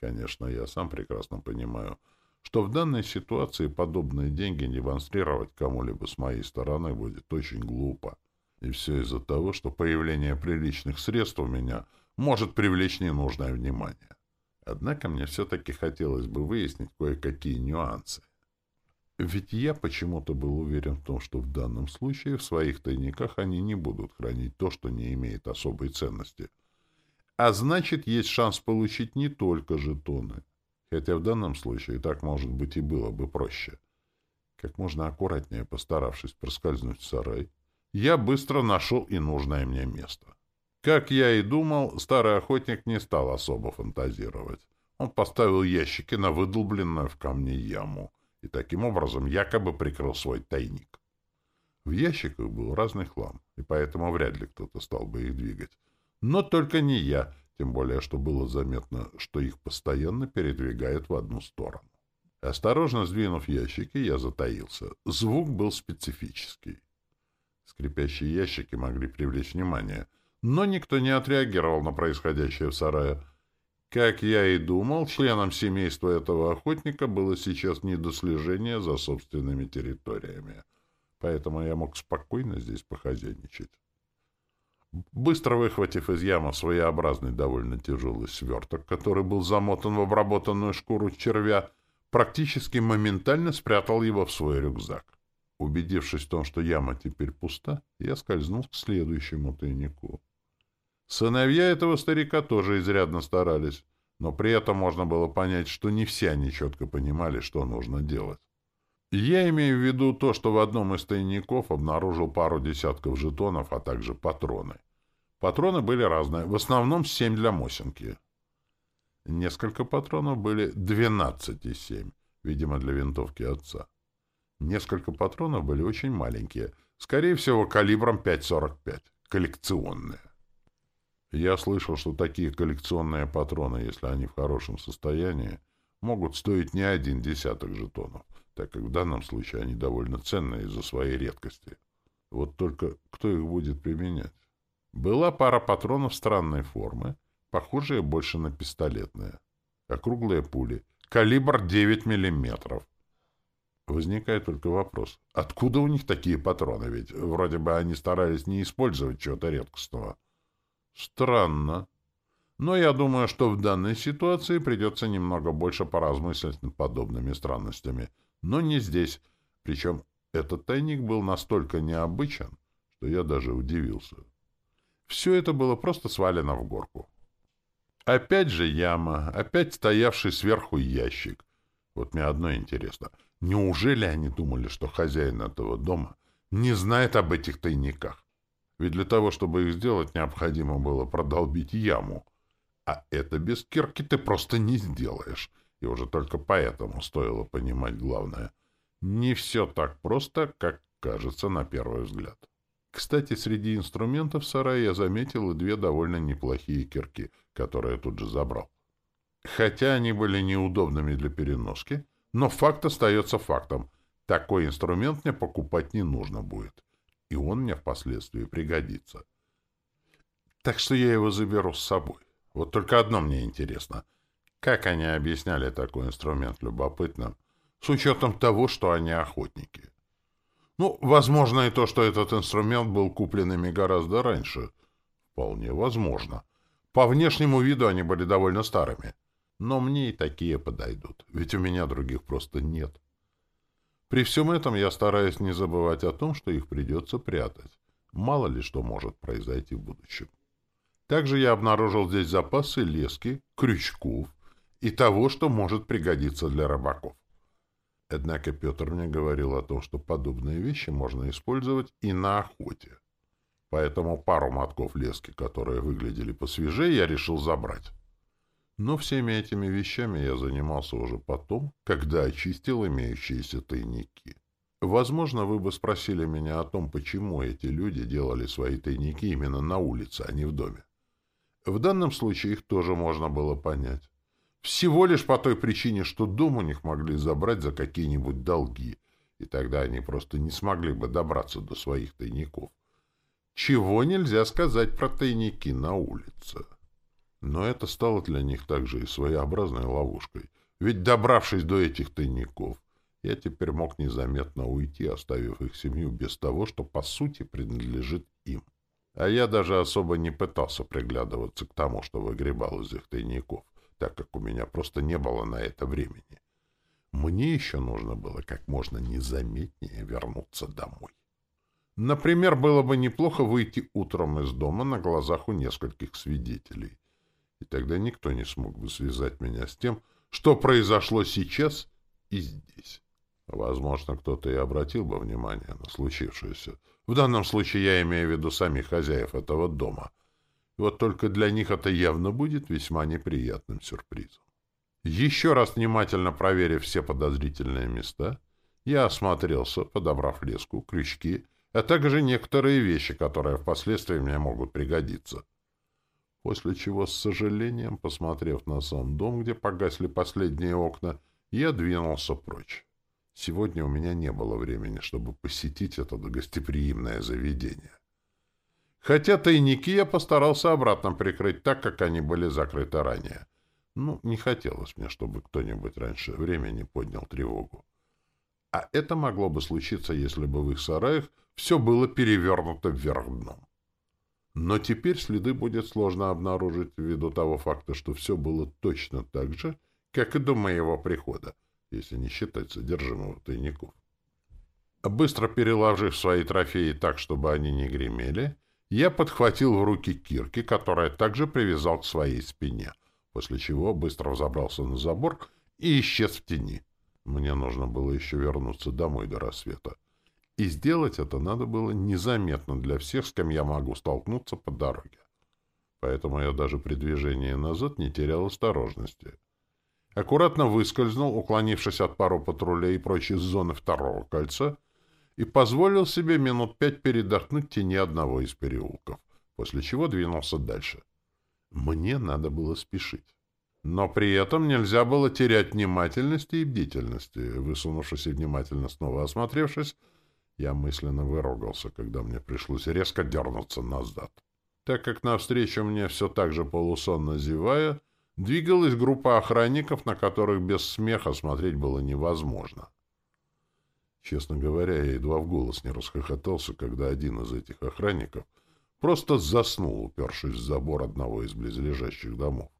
Конечно, я сам прекрасно понимаю, что в данной ситуации подобные деньги демонстрировать кому-либо с моей стороны будет очень глупо. И все из-за того, что появление приличных средств у меня может привлечь ненужное внимание. Однако мне все-таки хотелось бы выяснить кое-какие нюансы. Ведь я почему-то был уверен в том, что в данном случае в своих тайниках они не будут хранить то, что не имеет особой ценности. А значит, есть шанс получить не только жетоны. Хотя в данном случае так, может быть, и было бы проще. Как можно аккуратнее постаравшись проскользнуть в сарай, я быстро нашел и нужное мне место. Как я и думал, старый охотник не стал особо фантазировать. Он поставил ящики на выдолбленную в камне яму — и таким образом якобы прикрыл свой тайник. В ящиках был разный хлам, и поэтому вряд ли кто-то стал бы их двигать. Но только не я, тем более, что было заметно, что их постоянно передвигают в одну сторону. Осторожно сдвинув ящики, я затаился. Звук был специфический. Скрипящие ящики могли привлечь внимание, но никто не отреагировал на происходящее в сарае. Как я и думал, членам семейства этого охотника было сейчас не до слежения за собственными территориями, поэтому я мог спокойно здесь похозяйничать. Быстро выхватив из ямы своеобразный довольно тяжелый сверток, который был замотан в обработанную шкуру червя, практически моментально спрятал его в свой рюкзак. Убедившись в том, что яма теперь пуста, я скользнул к следующему тайнику. Сыновья этого старика тоже изрядно старались, но при этом можно было понять, что не все они четко понимали, что нужно делать. Я имею в виду то, что в одном из тайников обнаружил пару десятков жетонов, а также патроны. Патроны были разные, в основном 7 для Мосинки. Несколько патронов были 12,7, видимо, для винтовки отца. Несколько патронов были очень маленькие, скорее всего, калибром 5,45, коллекционные. Я слышал, что такие коллекционные патроны, если они в хорошем состоянии, могут стоить не один десяток жетонов, так как в данном случае они довольно ценные из-за своей редкости. Вот только кто их будет применять? Была пара патронов странной формы, похожие больше на пистолетные. Округлые пули. Калибр 9 миллиметров. Возникает только вопрос, откуда у них такие патроны? Ведь вроде бы они старались не использовать чего-то редкостного. Странно. Но я думаю, что в данной ситуации придется немного больше поразмыслить над подобными странностями. Но не здесь. Причем этот тайник был настолько необычен, что я даже удивился. Все это было просто свалено в горку. Опять же яма, опять стоявший сверху ящик. Вот мне одно интересно. Неужели они думали, что хозяин этого дома не знает об этих тайниках? Ведь для того, чтобы их сделать, необходимо было продолбить яму. А это без кирки ты просто не сделаешь. И уже только поэтому стоило понимать главное. Не все так просто, как кажется на первый взгляд. Кстати, среди инструментов сарая я заметил и две довольно неплохие кирки, которые я тут же забрал. Хотя они были неудобными для переноски, но факт остается фактом. Такой инструмент мне покупать не нужно будет. И он мне впоследствии пригодится. Так что я его заберу с собой. Вот только одно мне интересно. Как они объясняли такой инструмент любопытным, с учетом того, что они охотники? Ну, возможно и то, что этот инструмент был куплен ими гораздо раньше. Вполне возможно. По внешнему виду они были довольно старыми. Но мне и такие подойдут, ведь у меня других просто нет. При всем этом я стараюсь не забывать о том, что их придется прятать. Мало ли что может произойти в будущем. Также я обнаружил здесь запасы лески, крючков и того, что может пригодиться для рыбаков. Однако Петр мне говорил о том, что подобные вещи можно использовать и на охоте. Поэтому пару мотков лески, которые выглядели посвежее, я решил забрать. Но всеми этими вещами я занимался уже потом, когда очистил имеющиеся тайники. Возможно, вы бы спросили меня о том, почему эти люди делали свои тайники именно на улице, а не в доме. В данном случае их тоже можно было понять. Всего лишь по той причине, что дом у них могли забрать за какие-нибудь долги, и тогда они просто не смогли бы добраться до своих тайников. Чего нельзя сказать про тайники на улице. Но это стало для них также и своеобразной ловушкой. Ведь, добравшись до этих тайников, я теперь мог незаметно уйти, оставив их семью без того, что по сути принадлежит им. А я даже особо не пытался приглядываться к тому, что выгребал из их тайников, так как у меня просто не было на это времени. Мне еще нужно было как можно незаметнее вернуться домой. Например, было бы неплохо выйти утром из дома на глазах у нескольких свидетелей. И тогда никто не смог бы связать меня с тем, что произошло сейчас и здесь. Возможно, кто-то и обратил бы внимание на случившееся. В данном случае я имею в виду самих хозяев этого дома. Вот только для них это явно будет весьма неприятным сюрпризом. Еще раз внимательно проверив все подозрительные места, я осмотрелся, подобрав леску, крючки, а также некоторые вещи, которые впоследствии мне могут пригодиться. После чего, с сожалением, посмотрев на сам дом, где погасли последние окна, я двинулся прочь. Сегодня у меня не было времени, чтобы посетить это гостеприимное заведение. Хотя тайники я постарался обратно прикрыть так, как они были закрыты ранее. Ну, не хотелось мне, чтобы кто-нибудь раньше времени поднял тревогу. А это могло бы случиться, если бы в их сараях все было перевернуто вверх дном. Но теперь следы будет сложно обнаружить ввиду того факта, что все было точно так же, как и до моего прихода если не считать содержимого тайников. Быстро переложив свои трофеи так, чтобы они не гремели, я подхватил в руки кирки, которая также привязал к своей спине, после чего быстро взобрался на забор и исчез в тени. Мне нужно было еще вернуться домой до рассвета. И сделать это надо было незаметно для всех, с кем я могу столкнуться по дороге. Поэтому я даже при движении назад не терял осторожности аккуратно выскользнул, уклонившись от пару патрулей и прочей зоны второго кольца, и позволил себе минут пять передохнуть тени одного из переулков, после чего двинулся дальше. Мне надо было спешить. Но при этом нельзя было терять внимательности и бдительности. Высунувшись и внимательно снова осмотревшись, я мысленно выругался, когда мне пришлось резко дернуться назад. Так как навстречу мне все так же полусонно зевая, двигалась группа охранников, на которых без смеха смотреть было невозможно. Честно говоря, я едва в голос не расхохотался, когда один из этих охранников просто заснул, упершись в забор одного из близлежащих домов.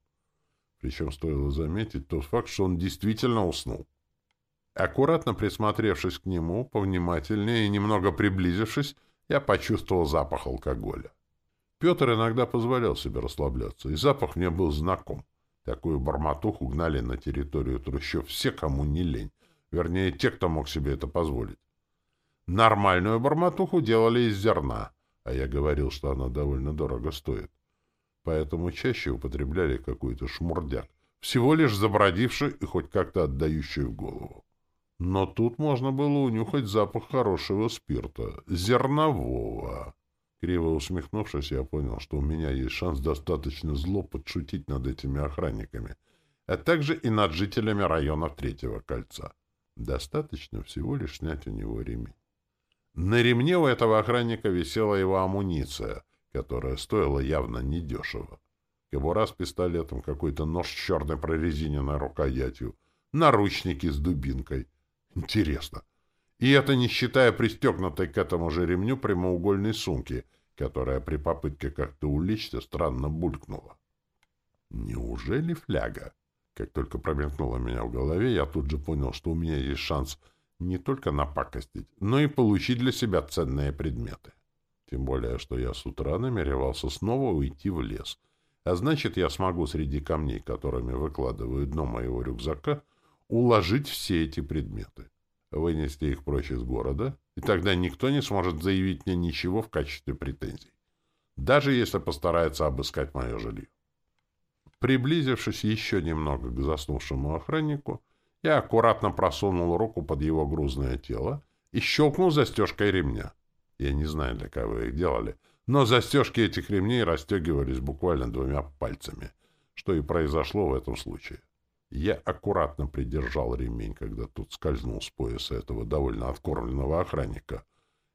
Причем стоило заметить тот факт, что он действительно уснул. Аккуратно присмотревшись к нему, повнимательнее и немного приблизившись, я почувствовал запах алкоголя. Петр иногда позволял себе расслабляться, и запах мне был знаком. Такую барматуху гнали на территорию трущоб все, кому не лень. Вернее, те, кто мог себе это позволить. Нормальную барматуху делали из зерна, а я говорил, что она довольно дорого стоит. Поэтому чаще употребляли какой-то шмурдяк, всего лишь забродивший и хоть как-то отдающий в голову. Но тут можно было унюхать запах хорошего спирта, зернового. Криво усмехнувшись, я понял, что у меня есть шанс достаточно зло подшутить над этими охранниками, а также и над жителями районов Третьего кольца. Достаточно всего лишь снять у него ремень. На ремне у этого охранника висела его амуниция, которая стоила явно недешево. Кобура с пистолетом, какой-то нож с черной прорезиненной рукоятью, наручники с дубинкой. Интересно. И это не считая пристегнутой к этому же ремню прямоугольной сумки, которая при попытке как-то улечься странно булькнула. Неужели фляга? Как только промелькнуло меня в голове, я тут же понял, что у меня есть шанс не только напакостить, но и получить для себя ценные предметы. Тем более, что я с утра намеревался снова уйти в лес. А значит, я смогу среди камней, которыми выкладываю дно моего рюкзака, уложить все эти предметы, вынести их прочь из города, и тогда никто не сможет заявить мне ничего в качестве претензий, даже если постарается обыскать мое жилье. Приблизившись еще немного к заснувшему охраннику, я аккуратно просунул руку под его грузное тело и щелкнул застежкой ремня. Я не знаю, для кого их делали, но застежки этих ремней расстегивались буквально двумя пальцами, что и произошло в этом случае. Я аккуратно придержал ремень, когда тот скользнул с пояса этого довольно откормленного охранника.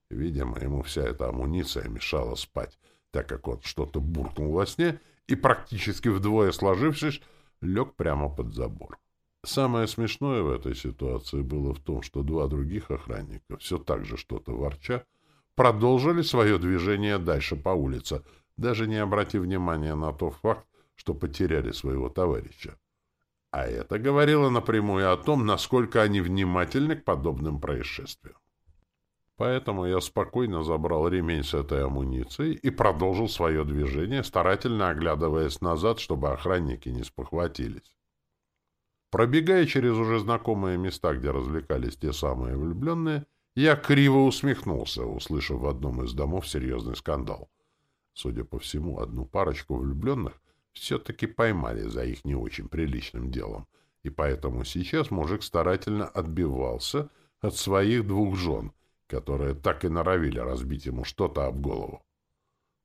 Видимо, ему вся эта амуниция мешала спать, так как он что-то буркнул во сне и, практически вдвое сложившись, лег прямо под забор. Самое смешное в этой ситуации было в том, что два других охранника, все так же что-то ворча, продолжили свое движение дальше по улице, даже не обратив внимания на тот факт, что потеряли своего товарища. А это говорило напрямую о том, насколько они внимательны к подобным происшествиям. Поэтому я спокойно забрал ремень с этой амуницией и продолжил свое движение, старательно оглядываясь назад, чтобы охранники не спохватились. Пробегая через уже знакомые места, где развлекались те самые влюбленные, я криво усмехнулся, услышав в одном из домов серьезный скандал. Судя по всему, одну парочку влюбленных все-таки поймали за их не очень приличным делом, и поэтому сейчас мужик старательно отбивался от своих двух жен, которые так и норовили разбить ему что-то об голову.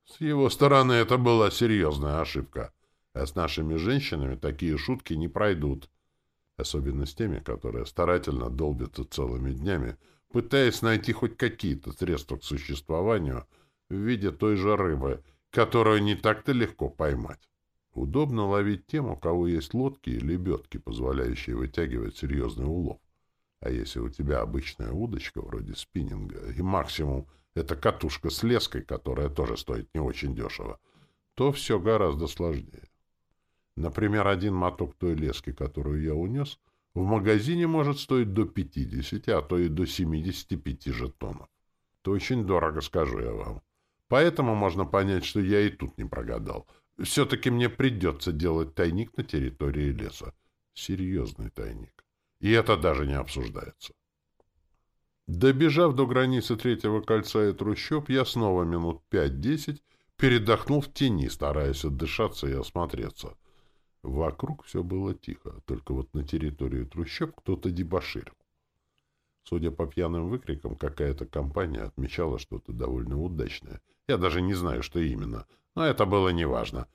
С его стороны это была серьезная ошибка, а с нашими женщинами такие шутки не пройдут, особенно с теми, которые старательно долбятся целыми днями, пытаясь найти хоть какие-то средства к существованию в виде той же рыбы, которую не так-то легко поймать. Удобно ловить тем, у кого есть лодки и лебедки, позволяющие вытягивать серьезный улов. А если у тебя обычная удочка, вроде спиннинга, и максимум это катушка с леской, которая тоже стоит не очень дешево, то все гораздо сложнее. Например, один моток той лески, которую я унес, в магазине может стоить до 50, а то и до 75 жетонов. Это очень дорого, скажу я вам. Поэтому можно понять, что я и тут не прогадал — все-таки мне придется делать тайник на территории леса. Серьезный тайник. И это даже не обсуждается. Добежав до границы третьего кольца и трущоб, я снова минут пять-десять передохнул в тени, стараясь отдышаться и осмотреться. Вокруг все было тихо, только вот на территории трущоб кто-то дебоширил. Судя по пьяным выкрикам, какая-то компания отмечала что-то довольно удачное. Я даже не знаю, что именно, но это было неважно.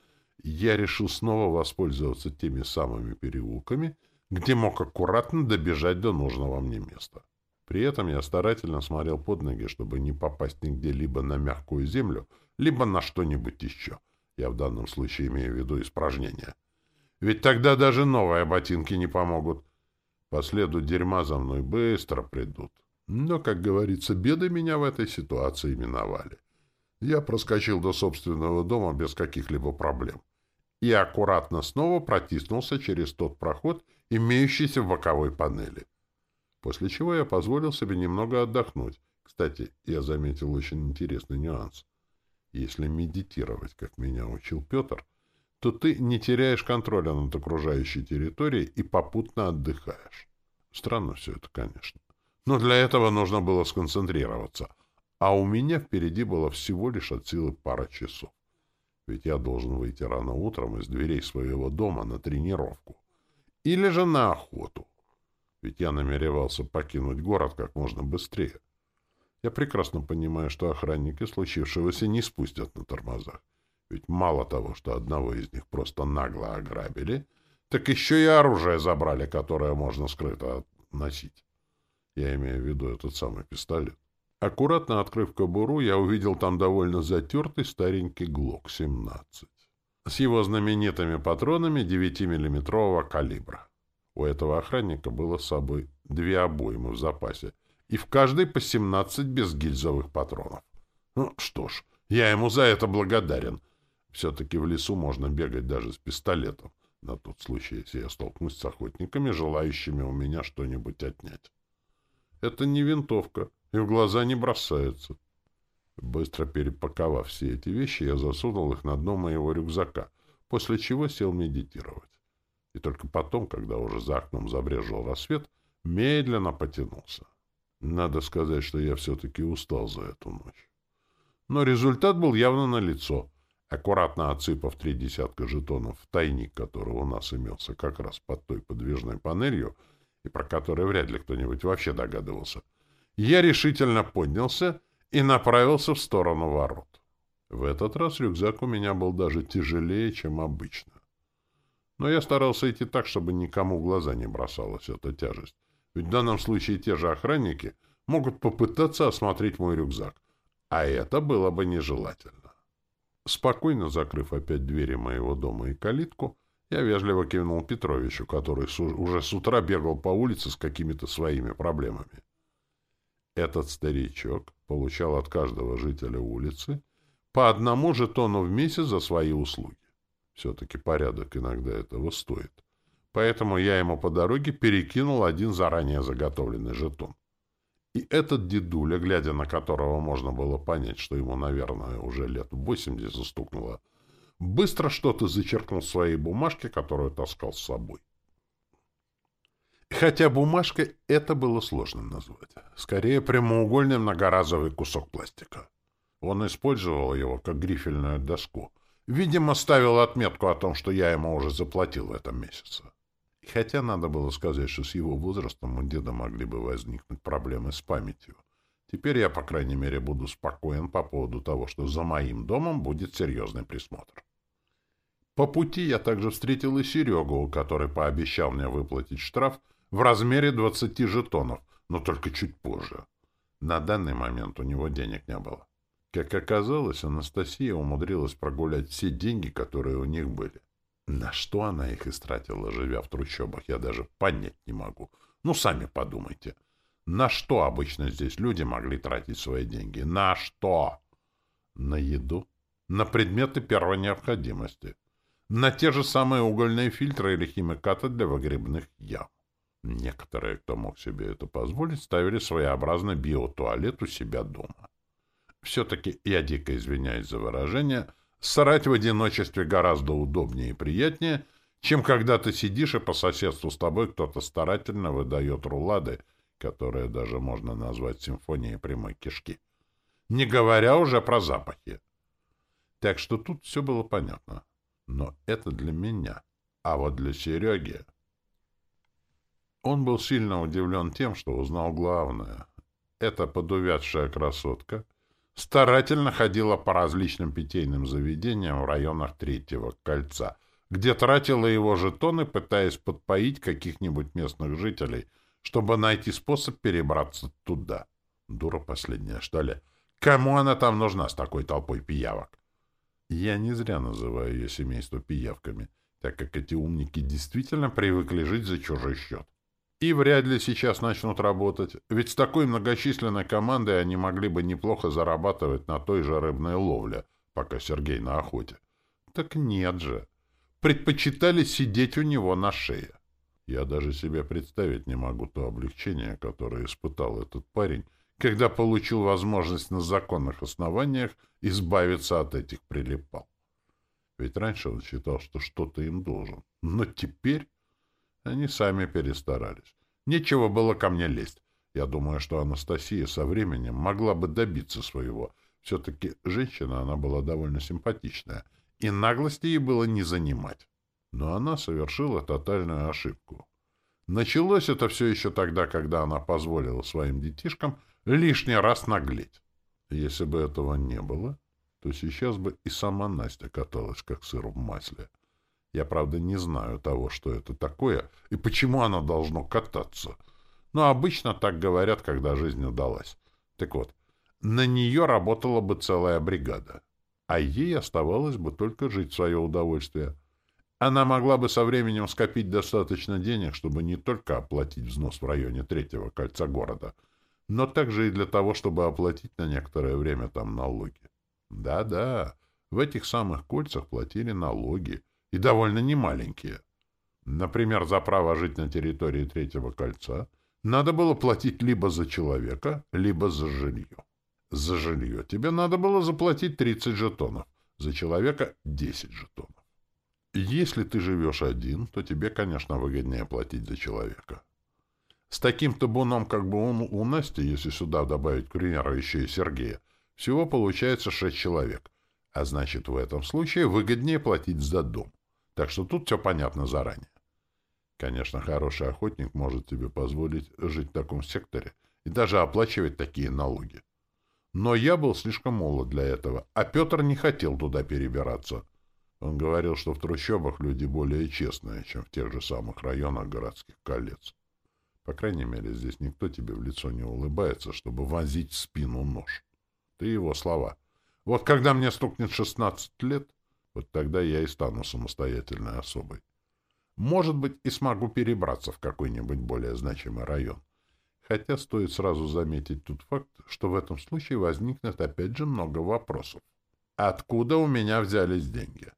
Я решил снова воспользоваться теми самыми переулками, где мог аккуратно добежать до нужного мне места. При этом я старательно смотрел под ноги, чтобы не попасть нигде либо на мягкую землю, либо на что-нибудь еще. Я в данном случае имею в виду испражнения. Ведь тогда даже новые ботинки не помогут. По следу дерьма за мной быстро придут. Но, как говорится, беды меня в этой ситуации миновали. Я проскочил до собственного дома без каких-либо проблем. И аккуратно снова протиснулся через тот проход, имеющийся в боковой панели. После чего я позволил себе немного отдохнуть. Кстати, я заметил очень интересный нюанс. Если медитировать, как меня учил Петр, то ты не теряешь контроля над окружающей территорией и попутно отдыхаешь. Странно все это, конечно. Но для этого нужно было сконцентрироваться. А у меня впереди было всего лишь от силы пара часов. Ведь я должен выйти рано утром из дверей своего дома на тренировку. Или же на охоту. Ведь я намеревался покинуть город как можно быстрее. Я прекрасно понимаю, что охранники случившегося не спустят на тормозах. Ведь мало того, что одного из них просто нагло ограбили, так еще и оружие забрали, которое можно скрыто носить. Я имею в виду этот самый пистолет. Аккуратно открыв кобуру, я увидел там довольно затертый старенький ГЛОК-17 с его знаменитыми патронами 9-миллиметрового калибра. У этого охранника было с собой две обоймы в запасе, и в каждой по 17 безгильзовых патронов. Ну что ж, я ему за это благодарен. Все-таки в лесу можно бегать даже с пистолетом, на тот случай, если я столкнусь с охотниками, желающими у меня что-нибудь отнять. Это не винтовка, и в глаза не бросается. Быстро перепаковав все эти вещи, я засунул их на дно моего рюкзака, после чего сел медитировать. И только потом, когда уже за окном забрежил рассвет, медленно потянулся. Надо сказать, что я все-таки устал за эту ночь. Но результат был явно налицо. Аккуратно отсыпав три десятка жетонов в тайник, который у нас имелся как раз под той подвижной панелью, и про который вряд ли кто-нибудь вообще догадывался, я решительно поднялся и направился в сторону ворот. В этот раз рюкзак у меня был даже тяжелее, чем обычно. Но я старался идти так, чтобы никому в глаза не бросалась эта тяжесть. Ведь в данном случае те же охранники могут попытаться осмотреть мой рюкзак. А это было бы нежелательно. Спокойно закрыв опять двери моего дома и калитку, я вежливо кивнул Петровичу, который уже с утра бегал по улице с какими-то своими проблемами. Этот старичок получал от каждого жителя улицы по одному жетону в месяц за свои услуги. Все-таки порядок иногда этого стоит. Поэтому я ему по дороге перекинул один заранее заготовленный жетон. И этот дедуля, глядя на которого можно было понять, что ему, наверное, уже лет восемьдесят стукнуло, быстро что-то зачеркнул в своей бумажке, которую таскал с собой. Хотя бумажкой это было сложно назвать. Скорее, прямоугольный многоразовый кусок пластика. Он использовал его как грифельную доску. Видимо, ставил отметку о том, что я ему уже заплатил в этом месяце. Хотя надо было сказать, что с его возрастом у деда могли бы возникнуть проблемы с памятью. Теперь я, по крайней мере, буду спокоен по поводу того, что за моим домом будет серьезный присмотр. По пути я также встретил и Серегу, который пообещал мне выплатить штраф в размере 20 жетонов, но только чуть позже. На данный момент у него денег не было. Как оказалось, Анастасия умудрилась прогулять все деньги, которые у них были. На что она их истратила, живя в трущобах, я даже понять не могу. Ну, сами подумайте. На что обычно здесь люди могли тратить свои деньги? На что? На еду? На предметы первой необходимости? На те же самые угольные фильтры или химикаты для выгребных ям? Некоторые, кто мог себе это позволить, ставили своеобразный биотуалет у себя дома. Все-таки, я дико извиняюсь за выражение, срать в одиночестве гораздо удобнее и приятнее, чем когда ты сидишь и по соседству с тобой кто-то старательно выдает рулады, которые даже можно назвать симфонией прямой кишки. Не говоря уже про запахи. Так что тут все было понятно. Но это для меня. А вот для Сереги... Он был сильно удивлен тем, что узнал главное. Эта подувядшая красотка старательно ходила по различным питейным заведениям в районах Третьего кольца, где тратила его жетоны, пытаясь подпоить каких-нибудь местных жителей, чтобы найти способ перебраться туда. Дура последняя, что ли? Кому она там нужна с такой толпой пиявок? Я не зря называю ее семейство пиявками, так как эти умники действительно привыкли жить за чужой счет. И вряд ли сейчас начнут работать, ведь с такой многочисленной командой они могли бы неплохо зарабатывать на той же рыбной ловле, пока Сергей на охоте. Так нет же. Предпочитали сидеть у него на шее. Я даже себе представить не могу то облегчение, которое испытал этот парень, когда получил возможность на законных основаниях избавиться от этих прилипал. Ведь раньше он считал, что что-то им должен. Но теперь они сами перестарались. Нечего было ко мне лезть. Я думаю, что Анастасия со временем могла бы добиться своего. Все-таки женщина она была довольно симпатичная, и наглости ей было не занимать. Но она совершила тотальную ошибку. Началось это все еще тогда, когда она позволила своим детишкам лишний раз наглеть. Если бы этого не было, то сейчас бы и сама Настя каталась, как сыр в масле. Я, правда, не знаю того, что это такое и почему оно должно кататься. Но обычно так говорят, когда жизнь удалась. Так вот, на нее работала бы целая бригада, а ей оставалось бы только жить в свое удовольствие. Она могла бы со временем скопить достаточно денег, чтобы не только оплатить взнос в районе третьего кольца города, но также и для того, чтобы оплатить на некоторое время там налоги. Да-да, в этих самых кольцах платили налоги, и довольно немаленькие. Например, за право жить на территории Третьего кольца надо было платить либо за человека, либо за жилье. За жилье тебе надо было заплатить 30 жетонов, за человека — 10 жетонов. Если ты живешь один, то тебе, конечно, выгоднее платить за человека. С таким табуном, как бы он у Насти, если сюда добавить, к примеру, еще и Сергея, всего получается шесть человек. А значит, в этом случае выгоднее платить за дом. Так что тут все понятно заранее. Конечно, хороший охотник может себе позволить жить в таком секторе и даже оплачивать такие налоги. Но я был слишком молод для этого, а Петр не хотел туда перебираться. Он говорил, что в трущобах люди более честные, чем в тех же самых районах городских колец. По крайней мере, здесь никто тебе в лицо не улыбается, чтобы вонзить в спину нож. Ты его слова. Вот когда мне стукнет шестнадцать лет, вот тогда я и стану самостоятельной особой. Может быть, и смогу перебраться в какой-нибудь более значимый район. Хотя стоит сразу заметить тот факт, что в этом случае возникнет опять же много вопросов. Откуда у меня взялись деньги?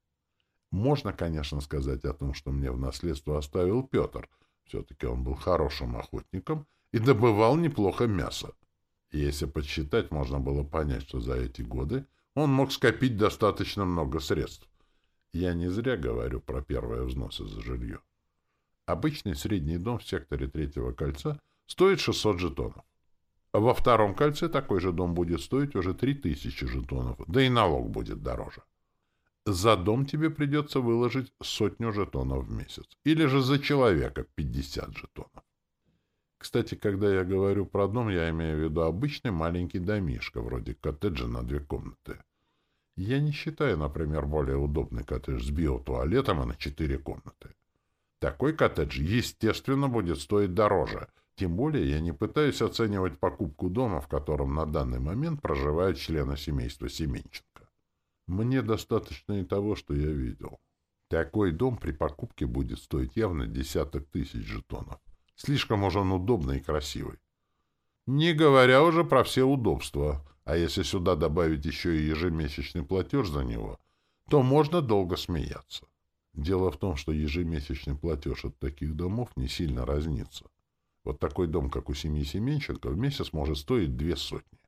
Можно, конечно, сказать о том, что мне в наследство оставил Петр. Все-таки он был хорошим охотником и добывал неплохо мясо. Если подсчитать, можно было понять, что за эти годы он мог скопить достаточно много средств. Я не зря говорю про первые взносы за жилье. Обычный средний дом в секторе третьего кольца стоит 600 жетонов. Во втором кольце такой же дом будет стоить уже 3000 жетонов, да и налог будет дороже. За дом тебе придется выложить сотню жетонов в месяц, или же за человека 50 жетонов. Кстати, когда я говорю про дом, я имею в виду обычный маленький домишко, вроде коттеджа на две комнаты. Я не считаю, например, более удобный коттедж с биотуалетом и на четыре комнаты. Такой коттедж, естественно, будет стоить дороже. Тем более я не пытаюсь оценивать покупку дома, в котором на данный момент проживают члены семейства Семенченко. Мне достаточно и того, что я видел. Такой дом при покупке будет стоить явно десяток тысяч жетонов. Слишком уж он удобный и красивый. Не говоря уже про все удобства. А если сюда добавить еще и ежемесячный платеж за него, то можно долго смеяться. Дело в том, что ежемесячный платеж от таких домов не сильно разнится. Вот такой дом, как у семьи Семенченко, в месяц может стоить две сотни.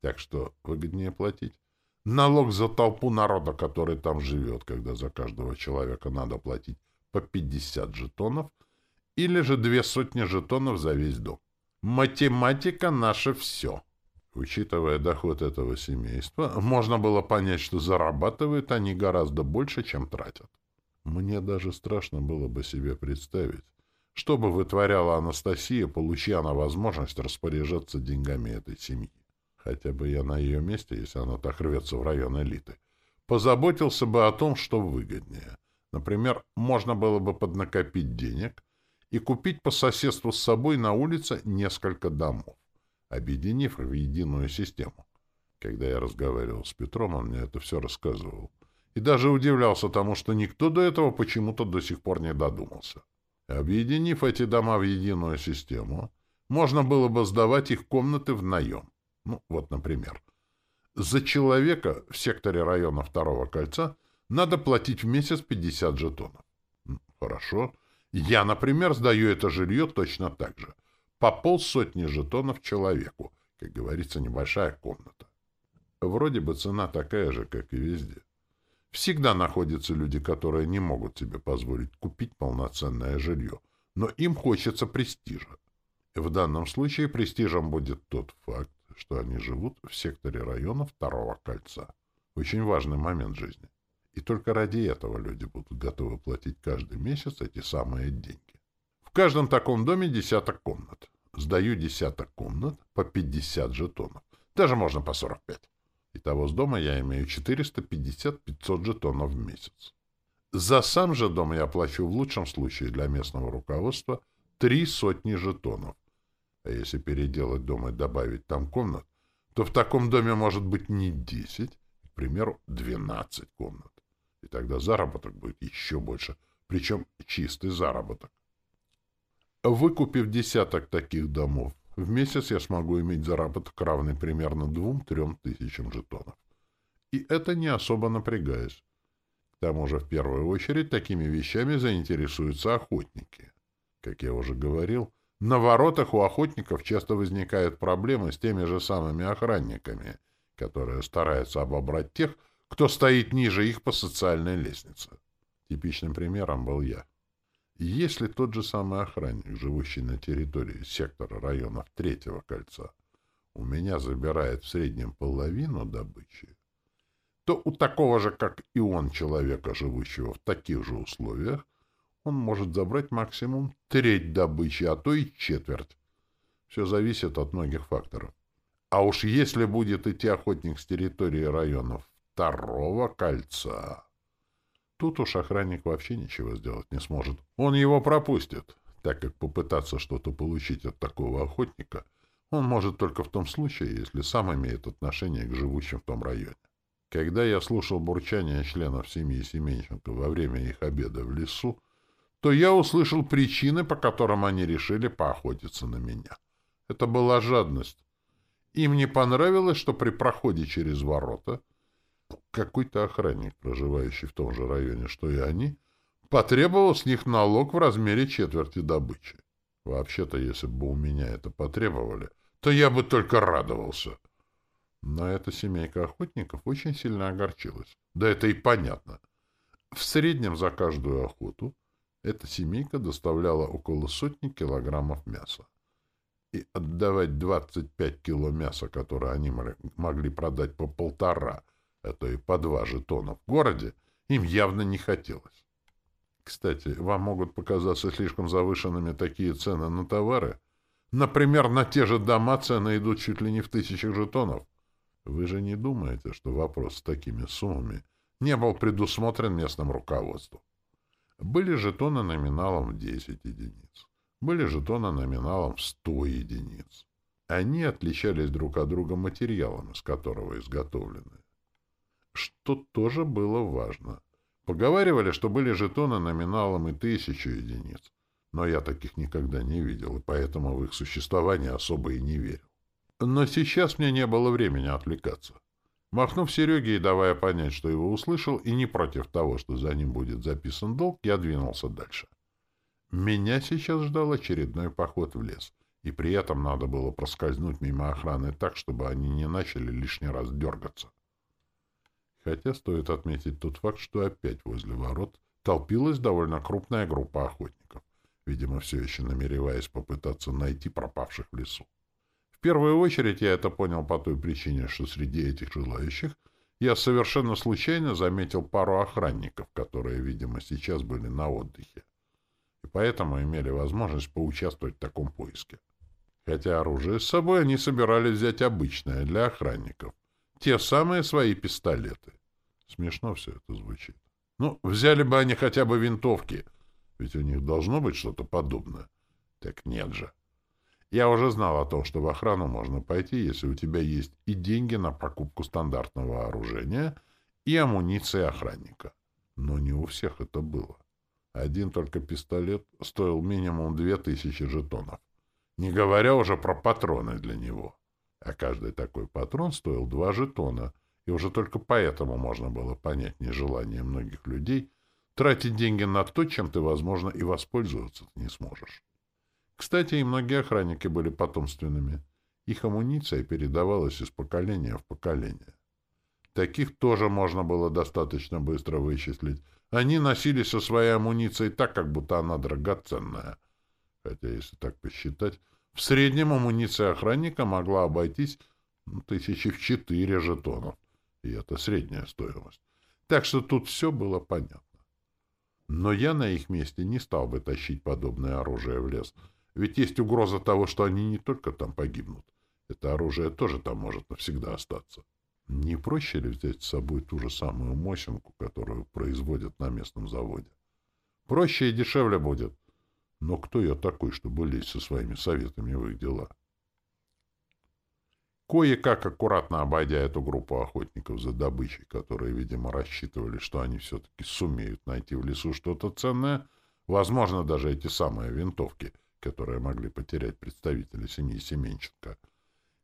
Так что выгоднее платить. Налог за толпу народа, который там живет, когда за каждого человека надо платить по 50 жетонов — или же две сотни жетонов за весь дом. Математика — наше все. Учитывая доход этого семейства, можно было понять, что зарабатывают они гораздо больше, чем тратят. Мне даже страшно было бы себе представить, что бы вытворяла Анастасия, получи она возможность распоряжаться деньгами этой семьи. Хотя бы я на ее месте, если она так рвется в район элиты, позаботился бы о том, что выгоднее. Например, можно было бы поднакопить денег, и купить по соседству с собой на улице несколько домов, объединив в единую систему. Когда я разговаривал с Петром, он мне это все рассказывал. И даже удивлялся тому, что никто до этого почему-то до сих пор не додумался. Объединив эти дома в единую систему, можно было бы сдавать их комнаты в наем. Ну, вот, например. За человека в секторе района второго кольца надо платить в месяц 50 жетонов. Хорошо. Я, например, сдаю это жилье точно так же. По полсотни жетонов человеку. Как говорится, небольшая комната. Вроде бы цена такая же, как и везде. Всегда находятся люди, которые не могут себе позволить купить полноценное жилье, но им хочется престижа. В данном случае престижем будет тот факт, что они живут в секторе района второго кольца. Очень важный момент жизни. И только ради этого люди будут готовы платить каждый месяц эти самые деньги. В каждом таком доме десяток комнат. Сдаю десяток комнат по 50 жетонов. Даже можно по 45. Итого с дома я имею 450-500 жетонов в месяц. За сам же дом я плачу в лучшем случае для местного руководства три сотни жетонов. А если переделать дом и добавить там комнат, то в таком доме может быть не 10, к примеру, 12 комнат. И тогда заработок будет еще больше, причем чистый заработок. Выкупив десяток таких домов, в месяц я смогу иметь заработок, равный примерно двум-трем тысячам жетонов. И это не особо напрягаясь. К тому же, в первую очередь, такими вещами заинтересуются охотники. Как я уже говорил, на воротах у охотников часто возникают проблемы с теми же самыми охранниками, которые стараются обобрать тех, кто стоит ниже их по социальной лестнице. Типичным примером был я. Если тот же самый охранник, живущий на территории сектора районов Третьего кольца, у меня забирает в среднем половину добычи, то у такого же, как и он, человека, живущего в таких же условиях, он может забрать максимум треть добычи, а то и четверть. Все зависит от многих факторов. А уж если будет идти охотник с территории районов Второго кольца... Тут уж охранник вообще ничего сделать не сможет. Он его пропустит, так как попытаться что-то получить от такого охотника он может только в том случае, если сам имеет отношение к живущим в том районе. Когда я слушал бурчание членов семьи Семенченко во время их обеда в лесу, то я услышал причины, по которым они решили поохотиться на меня. Это была жадность. Им не понравилось, что при проходе через ворота — какой-то охранник, проживающий в том же районе, что и они, потребовал с них налог в размере четверти добычи. Вообще-то, если бы у меня это потребовали, то я бы только радовался. Но эта семейка охотников очень сильно огорчилась. Да это и понятно. В среднем за каждую охоту эта семейка доставляла около сотни килограммов мяса. И отдавать 25 кило мяса, которое они могли продать по полтора – а то и по два жетона в городе, им явно не хотелось. Кстати, вам могут показаться слишком завышенными такие цены на товары. Например, на те же дома цены идут чуть ли не в тысячах жетонов. Вы же не думаете, что вопрос с такими суммами не был предусмотрен местным руководством? Были жетоны номиналом в 10 единиц. Были жетоны номиналом в 100 единиц. Они отличались друг от друга материалом, из которого изготовлены что тоже было важно. Поговаривали, что были жетоны номиналом и тысячу единиц, но я таких никогда не видел, и поэтому в их существование особо и не верил. Но сейчас мне не было времени отвлекаться. Махнув Сереге и давая понять, что его услышал, и не против того, что за ним будет записан долг, я двинулся дальше. Меня сейчас ждал очередной поход в лес, и при этом надо было проскользнуть мимо охраны так, чтобы они не начали лишний раз дергаться. Хотя стоит отметить тот факт, что опять возле ворот толпилась довольно крупная группа охотников, видимо, все еще намереваясь попытаться найти пропавших в лесу. В первую очередь я это понял по той причине, что среди этих желающих я совершенно случайно заметил пару охранников, которые, видимо, сейчас были на отдыхе, и поэтому имели возможность поучаствовать в таком поиске. Хотя оружие с собой они собирались взять обычное для охранников — те самые свои пистолеты. Смешно все это звучит. Ну, взяли бы они хотя бы винтовки, ведь у них должно быть что-то подобное. Так нет же. Я уже знал о том, что в охрану можно пойти, если у тебя есть и деньги на покупку стандартного вооружения, и амуниции охранника. Но не у всех это было. Один только пистолет стоил минимум две тысячи жетонов, не говоря уже про патроны для него а каждый такой патрон стоил два жетона, и уже только поэтому можно было понять нежелание многих людей тратить деньги на то, чем ты, возможно, и воспользоваться не сможешь. Кстати, и многие охранники были потомственными. Их амуниция передавалась из поколения в поколение. Таких тоже можно было достаточно быстро вычислить. Они носились со своей амуницией так, как будто она драгоценная. Хотя, если так посчитать, в среднем амуниция охранника могла обойтись ну, тысячи в четыре жетонов. И это средняя стоимость. Так что тут все было понятно. Но я на их месте не стал бы тащить подобное оружие в лес. Ведь есть угроза того, что они не только там погибнут. Это оружие тоже там может навсегда остаться. Не проще ли взять с собой ту же самую мосинку, которую производят на местном заводе? Проще и дешевле будет. Но кто я такой, чтобы лезть со своими советами в их дела? Кое-как аккуратно обойдя эту группу охотников за добычей, которые, видимо, рассчитывали, что они все-таки сумеют найти в лесу что-то ценное, возможно, даже эти самые винтовки, которые могли потерять представители семьи Семенченко,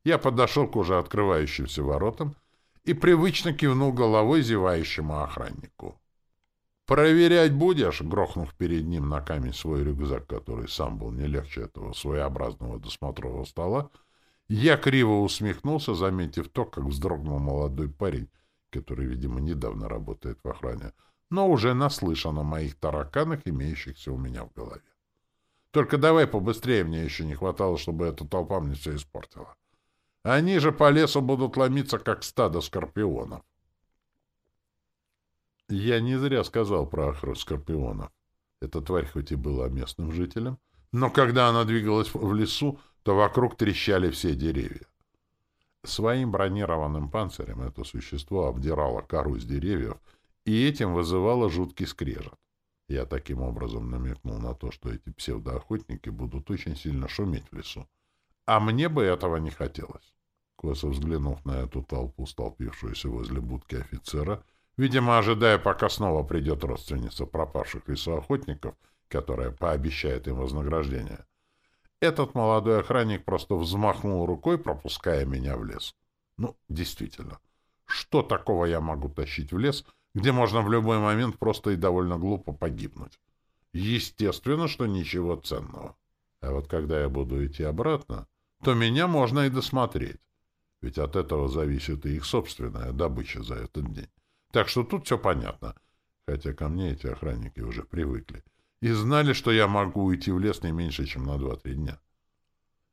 я подошел к уже открывающимся воротам и привычно кивнул головой зевающему охраннику. «Проверять будешь?» — грохнув перед ним на камень свой рюкзак, который сам был не легче этого своеобразного досмотрового стола, я криво усмехнулся, заметив то, как вздрогнул молодой парень, который, видимо, недавно работает в охране, но уже наслышан о моих тараканах, имеющихся у меня в голове. Только давай побыстрее, мне еще не хватало, чтобы эта толпа мне все испортила. Они же по лесу будут ломиться, как стадо скорпионов. Я не зря сказал про охру скорпионов. Эта тварь хоть и была местным жителем, но когда она двигалась в лесу, то вокруг трещали все деревья. Своим бронированным панцирем это существо обдирало кору с деревьев и этим вызывало жуткий скрежет. Я таким образом намекнул на то, что эти псевдоохотники будут очень сильно шуметь в лесу. А мне бы этого не хотелось. Косо взглянув на эту толпу, столпившуюся возле будки офицера, видимо, ожидая, пока снова придет родственница пропавших лесоохотников, которая пообещает им вознаграждение, этот молодой охранник просто взмахнул рукой, пропуская меня в лес. Ну, действительно, что такого я могу тащить в лес, где можно в любой момент просто и довольно глупо погибнуть? Естественно, что ничего ценного. А вот когда я буду идти обратно, то меня можно и досмотреть. Ведь от этого зависит и их собственная добыча за этот день. Так что тут все понятно. Хотя ко мне эти охранники уже привыкли. И знали, что я могу уйти в лес не меньше, чем на два-три дня.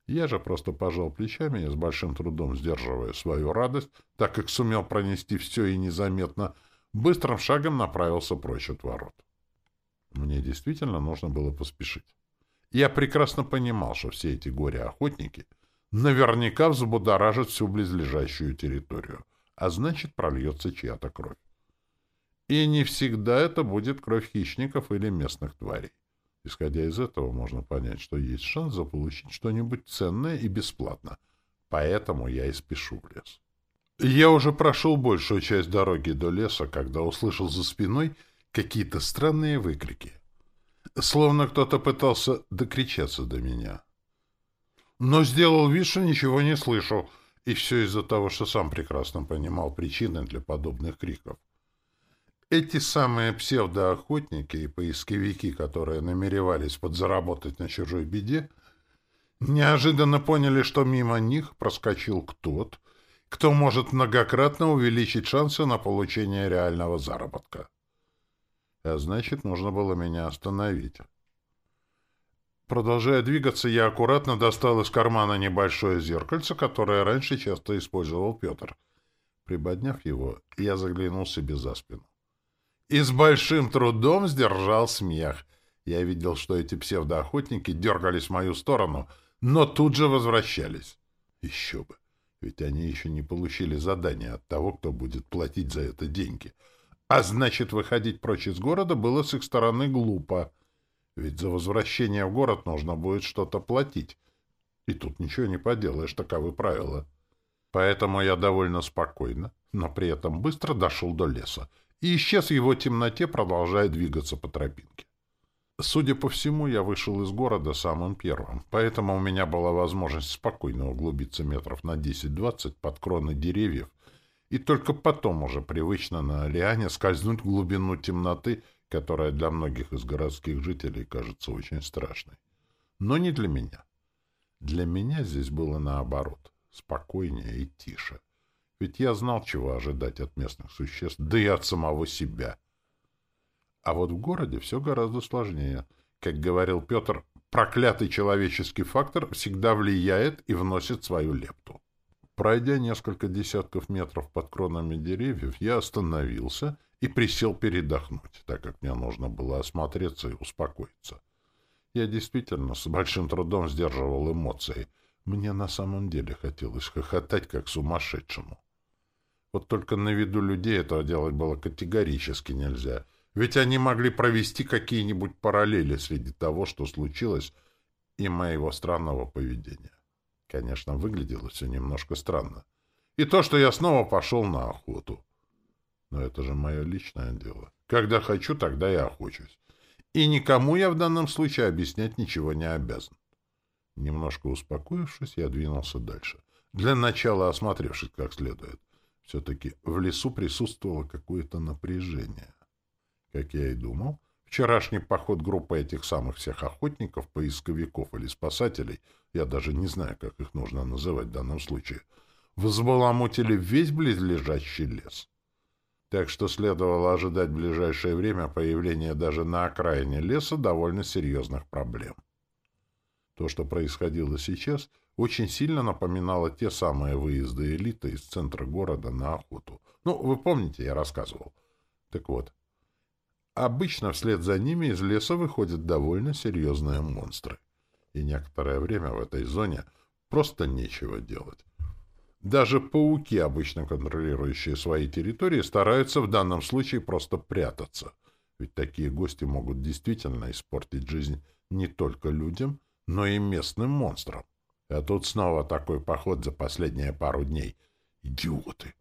Я же просто пожал плечами и с большим трудом сдерживая свою радость, так как сумел пронести все и незаметно, быстрым шагом направился прочь от ворот. Мне действительно нужно было поспешить. Я прекрасно понимал, что все эти горе-охотники наверняка взбудоражат всю близлежащую территорию, а значит, прольется чья-то кровь. И не всегда это будет кровь хищников или местных тварей. Исходя из этого, можно понять, что есть шанс заполучить что-нибудь ценное и бесплатно. Поэтому я и спешу в лес. Я уже прошел большую часть дороги до леса, когда услышал за спиной какие-то странные выкрики. Словно кто-то пытался докричаться до меня. Но сделал вид, что ничего не слышу, и все из-за того, что сам прекрасно понимал причины для подобных криков. Эти самые псевдоохотники и поисковики, которые намеревались подзаработать на чужой беде, неожиданно поняли, что мимо них проскочил кто-то, кто может многократно увеличить шансы на получение реального заработка. А значит, нужно было меня остановить. Продолжая двигаться, я аккуратно достал из кармана небольшое зеркальце, которое раньше часто использовал Петр. Приподняв его, я заглянул себе за спину и с большим трудом сдержал смех. Я видел, что эти псевдоохотники дергались в мою сторону, но тут же возвращались. Еще бы, ведь они еще не получили задания от того, кто будет платить за это деньги. А значит, выходить прочь из города было с их стороны глупо. Ведь за возвращение в город нужно будет что-то платить. И тут ничего не поделаешь, таковы правила. Поэтому я довольно спокойно, но при этом быстро дошел до леса и исчез в его темноте, продолжая двигаться по тропинке. Судя по всему, я вышел из города самым первым, поэтому у меня была возможность спокойно углубиться метров на 10-20 под кроны деревьев и только потом уже привычно на лиане скользнуть в глубину темноты, которая для многих из городских жителей кажется очень страшной. Но не для меня. Для меня здесь было наоборот, спокойнее и тише. Ведь я знал, чего ожидать от местных существ, да и от самого себя. А вот в городе все гораздо сложнее. Как говорил Петр, проклятый человеческий фактор всегда влияет и вносит свою лепту. Пройдя несколько десятков метров под кронами деревьев, я остановился и присел передохнуть, так как мне нужно было осмотреться и успокоиться. Я действительно с большим трудом сдерживал эмоции. Мне на самом деле хотелось хохотать, как сумасшедшему. Вот только на виду людей этого делать было категорически нельзя. Ведь они могли провести какие-нибудь параллели среди того, что случилось, и моего странного поведения. Конечно, выглядело все немножко странно. И то, что я снова пошел на охоту. Но это же мое личное дело. Когда хочу, тогда я охочусь. И никому я в данном случае объяснять ничего не обязан. Немножко успокоившись, я двинулся дальше. Для начала осмотревшись как следует. Все-таки в лесу присутствовало какое-то напряжение. Как я и думал, вчерашний поход группы этих самых всех охотников, поисковиков или спасателей, я даже не знаю, как их нужно называть в данном случае, взбаламутили весь близлежащий лес. Так что следовало ожидать в ближайшее время появления даже на окраине леса довольно серьезных проблем. То, что происходило сейчас, очень сильно напоминало те самые выезды элиты из центра города на охоту. Ну, вы помните, я рассказывал. Так вот, обычно вслед за ними из леса выходят довольно серьезные монстры. И некоторое время в этой зоне просто нечего делать. Даже пауки, обычно контролирующие свои территории, стараются в данном случае просто прятаться. Ведь такие гости могут действительно испортить жизнь не только людям, но и местным монстрам. А тут снова такой поход за последние пару дней. Идиоты!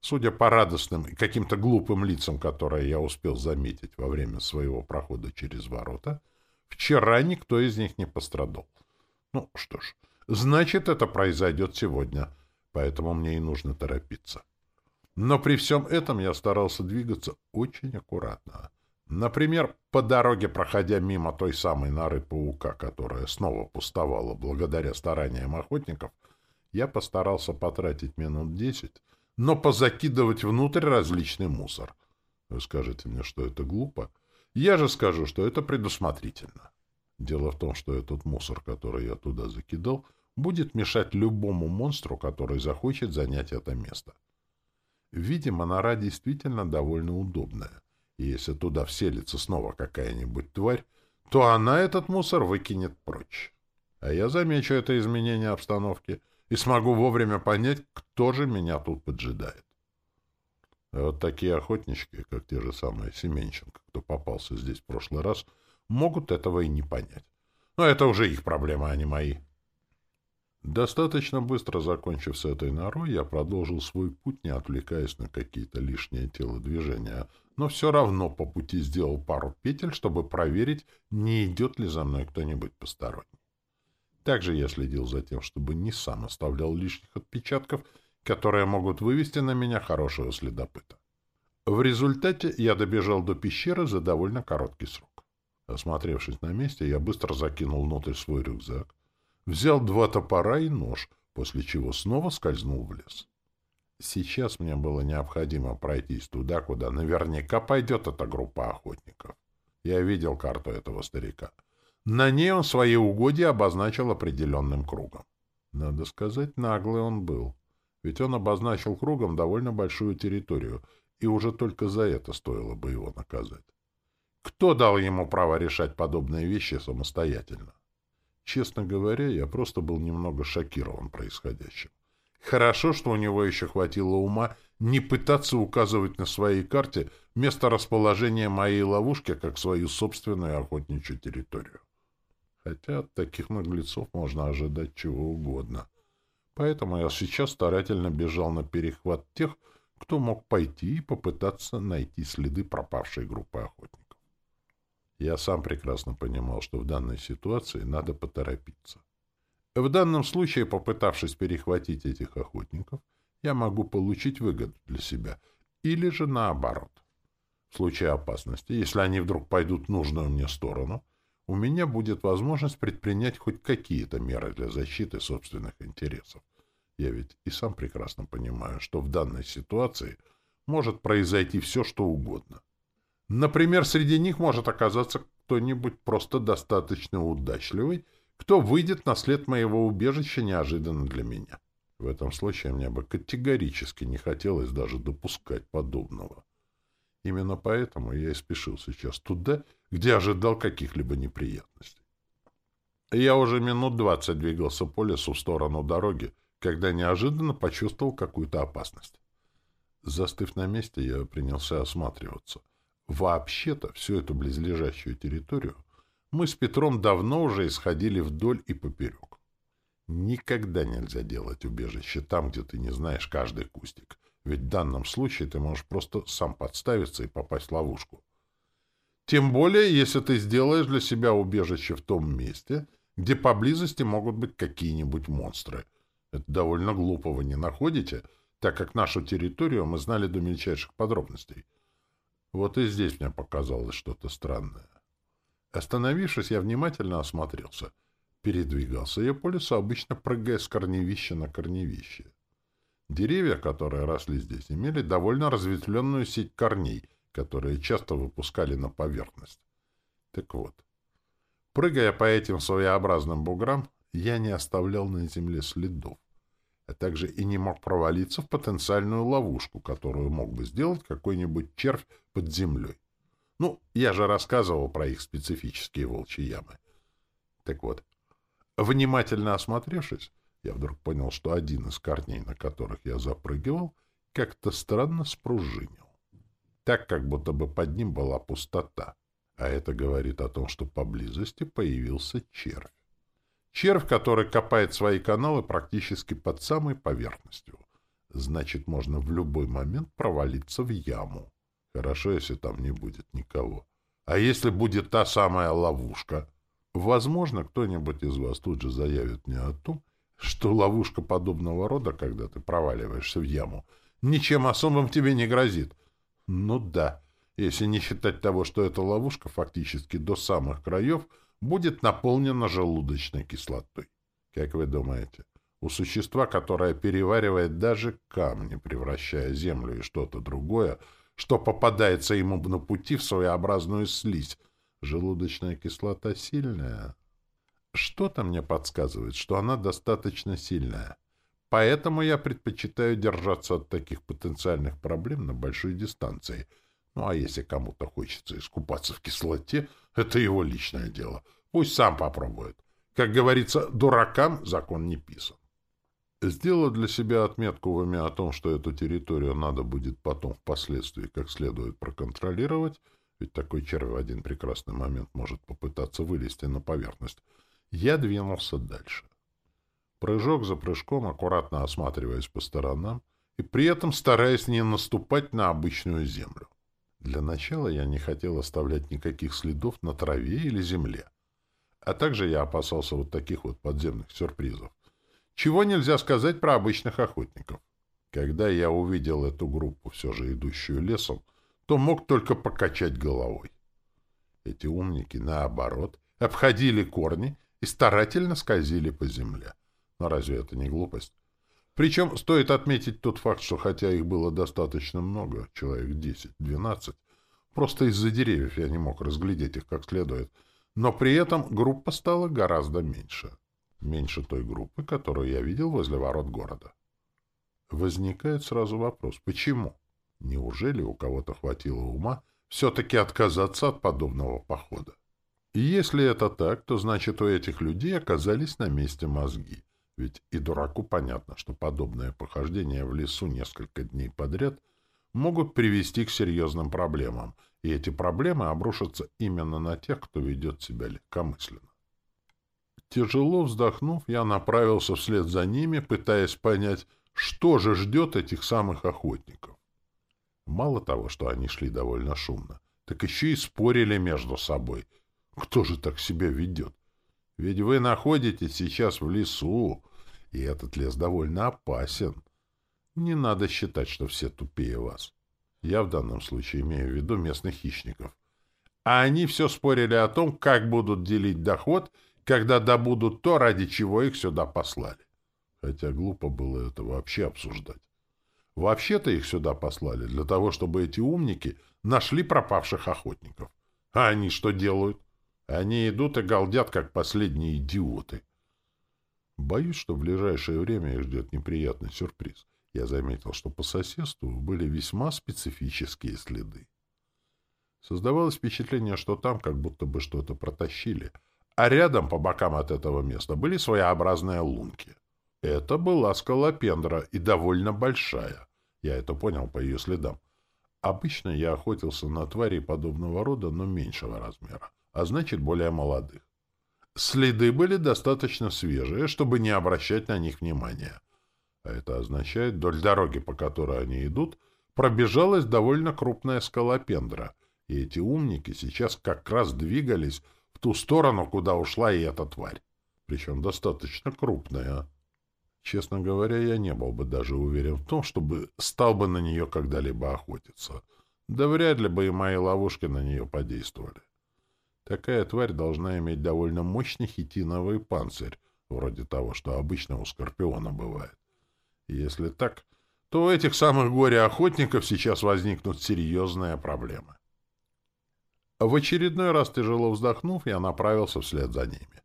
Судя по радостным и каким-то глупым лицам, которые я успел заметить во время своего прохода через ворота, вчера никто из них не пострадал. Ну что ж, значит, это произойдет сегодня, поэтому мне и нужно торопиться. Но при всем этом я старался двигаться очень аккуратно. Например, по дороге, проходя мимо той самой норы паука, которая снова пустовала благодаря стараниям охотников, я постарался потратить минут десять, но позакидывать внутрь различный мусор. Вы скажете мне, что это глупо? Я же скажу, что это предусмотрительно. Дело в том, что этот мусор, который я туда закидал, будет мешать любому монстру, который захочет занять это место. Видимо, нора действительно довольно удобная. Если туда вселится снова какая-нибудь тварь, то она этот мусор выкинет прочь. А я замечу это изменение обстановки и смогу вовремя понять, кто же меня тут поджидает. А вот такие охотнички, как те же самые Семенченко, кто попался здесь в прошлый раз, могут этого и не понять. Но это уже их проблема, а не мои. Достаточно быстро закончив с этой норой, я продолжил свой путь, не отвлекаясь на какие-то лишние телодвижения, но все равно по пути сделал пару петель, чтобы проверить, не идет ли за мной кто-нибудь посторонний. Также я следил за тем, чтобы не сам оставлял лишних отпечатков, которые могут вывести на меня хорошего следопыта. В результате я добежал до пещеры за довольно короткий срок. Осмотревшись на месте, я быстро закинул внутрь свой рюкзак, взял два топора и нож, после чего снова скользнул в лес. Сейчас мне было необходимо пройтись туда, куда наверняка пойдет эта группа охотников. Я видел карту этого старика. На ней он свои угодья обозначил определенным кругом. Надо сказать, наглый он был. Ведь он обозначил кругом довольно большую территорию, и уже только за это стоило бы его наказать. Кто дал ему право решать подобные вещи самостоятельно? Честно говоря, я просто был немного шокирован происходящим. Хорошо, что у него еще хватило ума не пытаться указывать на своей карте место расположения моей ловушки как свою собственную охотничью территорию. Хотя от таких наглецов можно ожидать чего угодно. Поэтому я сейчас старательно бежал на перехват тех, кто мог пойти и попытаться найти следы пропавшей группы охотников. Я сам прекрасно понимал, что в данной ситуации надо поторопиться. В данном случае, попытавшись перехватить этих охотников, я могу получить выгоду для себя, или же наоборот. В случае опасности, если они вдруг пойдут в нужную мне сторону, у меня будет возможность предпринять хоть какие-то меры для защиты собственных интересов. Я ведь и сам прекрасно понимаю, что в данной ситуации может произойти все, что угодно. Например, среди них может оказаться кто-нибудь просто достаточно удачливый, кто выйдет на след моего убежища неожиданно для меня. В этом случае мне бы категорически не хотелось даже допускать подобного. Именно поэтому я и спешил сейчас туда, где ожидал каких-либо неприятностей. Я уже минут двадцать двигался по лесу в сторону дороги, когда неожиданно почувствовал какую-то опасность. Застыв на месте, я принялся осматриваться. Вообще-то всю эту близлежащую территорию мы с Петром давно уже исходили вдоль и поперек. Никогда нельзя делать убежище там, где ты не знаешь каждый кустик, ведь в данном случае ты можешь просто сам подставиться и попасть в ловушку. Тем более, если ты сделаешь для себя убежище в том месте, где поблизости могут быть какие-нибудь монстры. Это довольно глупо, вы не находите, так как нашу территорию мы знали до мельчайших подробностей. Вот и здесь мне показалось что-то странное. Остановившись, я внимательно осмотрелся. Передвигался я по лесу, обычно прыгая с корневища на корневище. Деревья, которые росли здесь, имели довольно разветвленную сеть корней, которые часто выпускали на поверхность. Так вот, прыгая по этим своеобразным буграм, я не оставлял на земле следов, а также и не мог провалиться в потенциальную ловушку, которую мог бы сделать какой-нибудь червь под землей. Ну, я же рассказывал про их специфические волчьи ямы. Так вот, внимательно осмотревшись, я вдруг понял, что один из корней, на которых я запрыгивал, как-то странно спружинил. Так, как будто бы под ним была пустота. А это говорит о том, что поблизости появился червь. Червь, который копает свои каналы практически под самой поверхностью. Значит, можно в любой момент провалиться в яму. Хорошо, если там не будет никого. А если будет та самая ловушка? Возможно, кто-нибудь из вас тут же заявит мне о том, что ловушка подобного рода, когда ты проваливаешься в яму, ничем особым тебе не грозит. Ну да, если не считать того, что эта ловушка фактически до самых краев будет наполнена желудочной кислотой. Как вы думаете, у существа, которое переваривает даже камни, превращая землю и что-то другое, что попадается ему на пути в своеобразную слизь. Желудочная кислота сильная. Что-то мне подсказывает, что она достаточно сильная. Поэтому я предпочитаю держаться от таких потенциальных проблем на большой дистанции. Ну, а если кому-то хочется искупаться в кислоте, это его личное дело. Пусть сам попробует. Как говорится, дуракам закон не писан. Сделав для себя отметку в уме о том, что эту территорию надо будет потом впоследствии как следует проконтролировать, ведь такой червь в один прекрасный момент может попытаться вылезти на поверхность, я двинулся дальше. Прыжок за прыжком, аккуратно осматриваясь по сторонам и при этом стараясь не наступать на обычную землю. Для начала я не хотел оставлять никаких следов на траве или земле, а также я опасался вот таких вот подземных сюрпризов чего нельзя сказать про обычных охотников. Когда я увидел эту группу, все же идущую лесом, то мог только покачать головой. Эти умники, наоборот, обходили корни и старательно скользили по земле. Но разве это не глупость? Причем стоит отметить тот факт, что хотя их было достаточно много, человек 10-12, просто из-за деревьев я не мог разглядеть их как следует, но при этом группа стала гораздо меньше меньше той группы, которую я видел возле ворот города. Возникает сразу вопрос, почему? Неужели у кого-то хватило ума все-таки отказаться от подобного похода? И если это так, то значит у этих людей оказались на месте мозги. Ведь и дураку понятно, что подобное похождение в лесу несколько дней подряд могут привести к серьезным проблемам, и эти проблемы обрушатся именно на тех, кто ведет себя легкомысленно. Тяжело вздохнув, я направился вслед за ними, пытаясь понять, что же ждет этих самых охотников. Мало того, что они шли довольно шумно, так еще и спорили между собой. Кто же так себя ведет? Ведь вы находитесь сейчас в лесу, и этот лес довольно опасен. Не надо считать, что все тупее вас. Я в данном случае имею в виду местных хищников. А они все спорили о том, как будут делить доход — когда добудут то, ради чего их сюда послали. Хотя глупо было это вообще обсуждать. Вообще-то их сюда послали для того, чтобы эти умники нашли пропавших охотников. А они что делают? Они идут и галдят, как последние идиоты. Боюсь, что в ближайшее время их ждет неприятный сюрприз. Я заметил, что по соседству были весьма специфические следы. Создавалось впечатление, что там как будто бы что-то протащили — А рядом, по бокам от этого места, были своеобразные лунки. Это была скалопендра и довольно большая. Я это понял по ее следам. Обычно я охотился на тварей подобного рода, но меньшего размера, а значит, более молодых. Следы были достаточно свежие, чтобы не обращать на них внимания. А это означает, вдоль дороги, по которой они идут, пробежалась довольно крупная скалопендра, и эти умники сейчас как раз двигались ту сторону, куда ушла и эта тварь. Причем достаточно крупная. Честно говоря, я не был бы даже уверен в том, чтобы стал бы на нее когда-либо охотиться. Да вряд ли бы и мои ловушки на нее подействовали. Такая тварь должна иметь довольно мощный хитиновый панцирь, вроде того, что обычно у скорпиона бывает. если так, то у этих самых горе-охотников сейчас возникнут серьезные проблемы. В очередной раз тяжело вздохнув, я направился вслед за ними.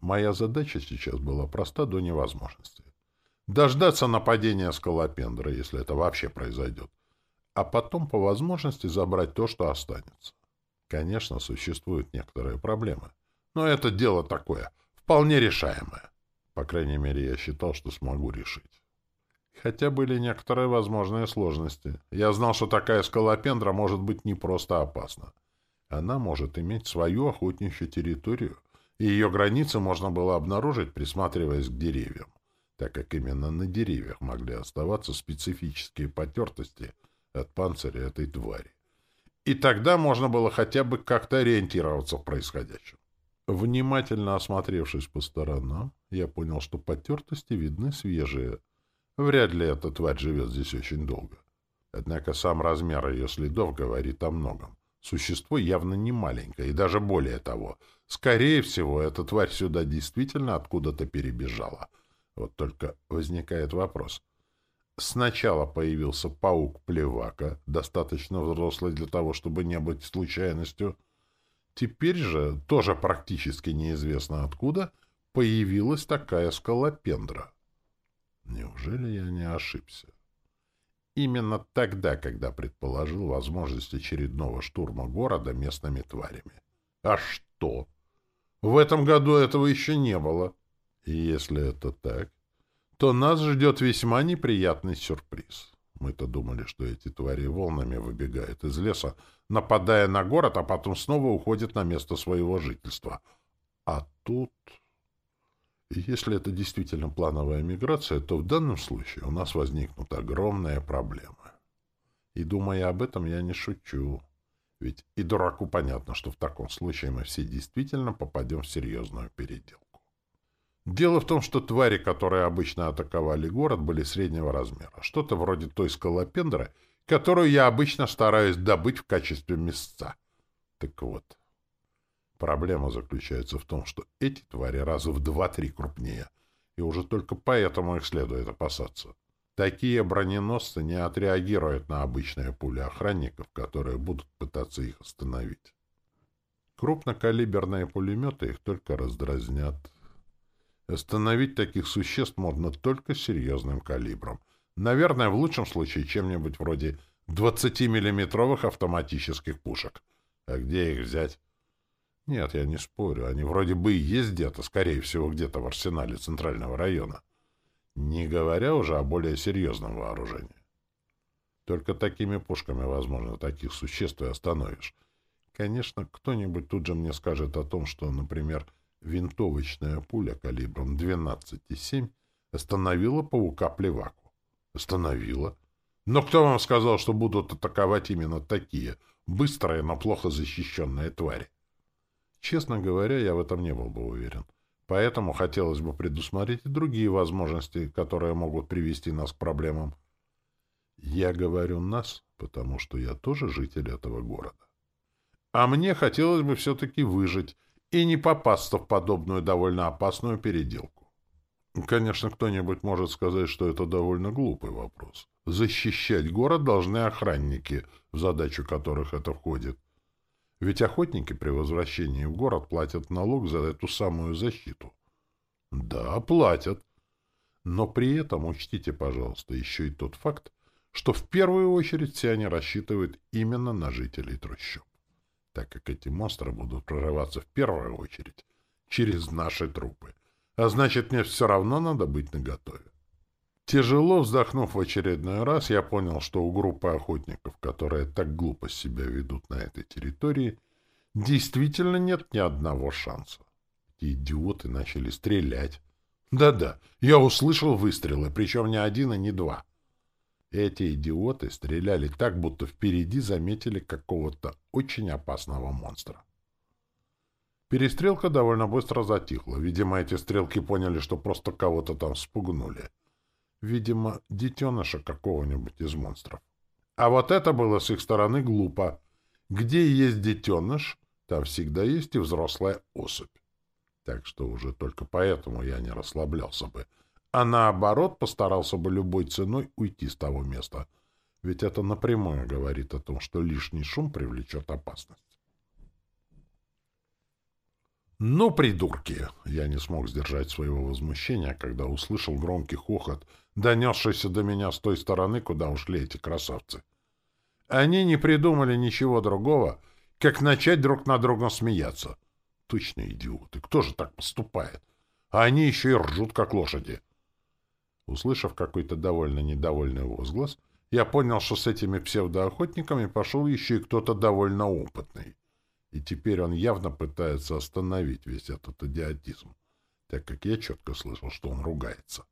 Моя задача сейчас была проста до невозможности дождаться нападения скалопендра, если это вообще произойдет, а потом по возможности забрать то, что останется. Конечно, существуют некоторые проблемы, но это дело такое, вполне решаемое. По крайней мере, я считал, что смогу решить. Хотя были некоторые возможные сложности. Я знал, что такая скалопендра может быть не просто опасна. Она может иметь свою охотничью территорию, и ее границы можно было обнаружить, присматриваясь к деревьям так как именно на деревьях могли оставаться специфические потертости от панциря этой твари. И тогда можно было хотя бы как-то ориентироваться в происходящем. Внимательно осмотревшись по сторонам, я понял, что потертости видны свежие. Вряд ли эта тварь живет здесь очень долго. Однако сам размер ее следов говорит о многом. Существо явно не маленькое, и даже более того. Скорее всего, эта тварь сюда действительно откуда-то перебежала — вот только возникает вопрос. Сначала появился паук-плевака, достаточно взрослый для того, чтобы не быть случайностью. Теперь же, тоже практически неизвестно откуда, появилась такая скалопендра. Неужели я не ошибся? Именно тогда, когда предположил возможность очередного штурма города местными тварями. А что? В этом году этого еще не было. И если это так, то нас ждет весьма неприятный сюрприз. Мы-то думали, что эти твари волнами выбегают из леса, нападая на город, а потом снова уходят на место своего жительства. А тут... Если это действительно плановая миграция, то в данном случае у нас возникнут огромные проблемы. И, думая об этом, я не шучу. Ведь и дураку понятно, что в таком случае мы все действительно попадем в серьезную переделку. Дело в том, что твари, которые обычно атаковали город, были среднего размера. Что-то вроде той скалопендры, которую я обычно стараюсь добыть в качестве мясца. Так вот, проблема заключается в том, что эти твари раза в два-три крупнее, и уже только поэтому их следует опасаться. Такие броненосцы не отреагируют на обычные пули охранников, которые будут пытаться их остановить. Крупнокалиберные пулеметы их только раздразнят. Остановить таких существ можно только серьезным калибром. Наверное, в лучшем случае чем-нибудь вроде 20-миллиметровых автоматических пушек. А где их взять? Нет, я не спорю. Они вроде бы и есть где-то, скорее всего, где-то в арсенале центрального района. Не говоря уже о более серьезном вооружении. Только такими пушками, возможно, таких существ и остановишь. Конечно, кто-нибудь тут же мне скажет о том, что, например, Винтовочная пуля калибром 12,7 остановила паука-плеваку. Остановила. Но кто вам сказал, что будут атаковать именно такие, быстрые, но плохо защищенные твари? Честно говоря, я в этом не был бы уверен. Поэтому хотелось бы предусмотреть и другие возможности, которые могут привести нас к проблемам. Я говорю «нас», потому что я тоже житель этого города. А мне хотелось бы все-таки выжить и не попасться в подобную довольно опасную переделку. Конечно, кто-нибудь может сказать, что это довольно глупый вопрос. Защищать город должны охранники, в задачу которых это входит. Ведь охотники при возвращении в город платят налог за эту самую защиту. Да, платят. Но при этом учтите, пожалуйста, еще и тот факт, что в первую очередь все они рассчитывают именно на жителей трущоб так как эти монстры будут прорываться в первую очередь через наши трупы. А значит, мне все равно надо быть наготове. Тяжело вздохнув в очередной раз, я понял, что у группы охотников, которые так глупо себя ведут на этой территории, действительно нет ни одного шанса. Идиоты начали стрелять. Да-да, я услышал выстрелы, причем не один и не два. Эти идиоты стреляли так, будто впереди заметили какого-то очень опасного монстра. Перестрелка довольно быстро затихла. Видимо, эти стрелки поняли, что просто кого-то там спугнули. Видимо, детеныша какого-нибудь из монстров. А вот это было с их стороны глупо. Где есть детеныш, там всегда есть и взрослая особь. Так что уже только поэтому я не расслаблялся бы. А наоборот, постарался бы любой ценой уйти с того места. Ведь это напрямую говорит о том, что лишний шум привлечет опасность. «Ну, придурки!» Я не смог сдержать своего возмущения, когда услышал громкий хохот, донесшийся до меня с той стороны, куда ушли эти красавцы. Они не придумали ничего другого, как начать друг на друга смеяться. Точно идиоты. Кто же так поступает? А они еще и ржут, как лошади. Услышав какой-то довольно недовольный возглас, я понял, что с этими псевдоохотниками пошел еще и кто-то довольно опытный и теперь он явно пытается остановить весь этот идиотизм, так как я четко слышал, что он ругается.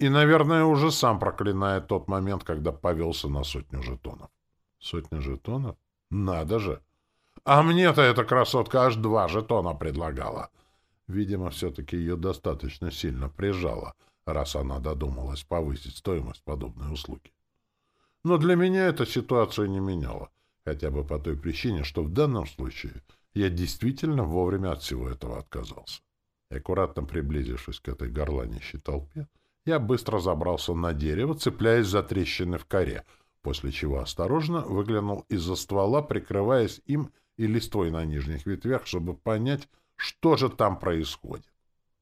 И, наверное, уже сам проклинает тот момент, когда повелся на сотню жетонов. Сотня жетонов? Надо же! А мне-то эта красотка аж два жетона предлагала. Видимо, все-таки ее достаточно сильно прижало, раз она додумалась повысить стоимость подобной услуги. Но для меня эта ситуация не меняла. Хотя бы по той причине, что в данном случае я действительно вовремя от всего этого отказался. И аккуратно приблизившись к этой горланищей толпе, я быстро забрался на дерево, цепляясь за трещины в коре, после чего осторожно выглянул из-за ствола, прикрываясь им и листвой на нижних ветвях, чтобы понять, что же там происходит.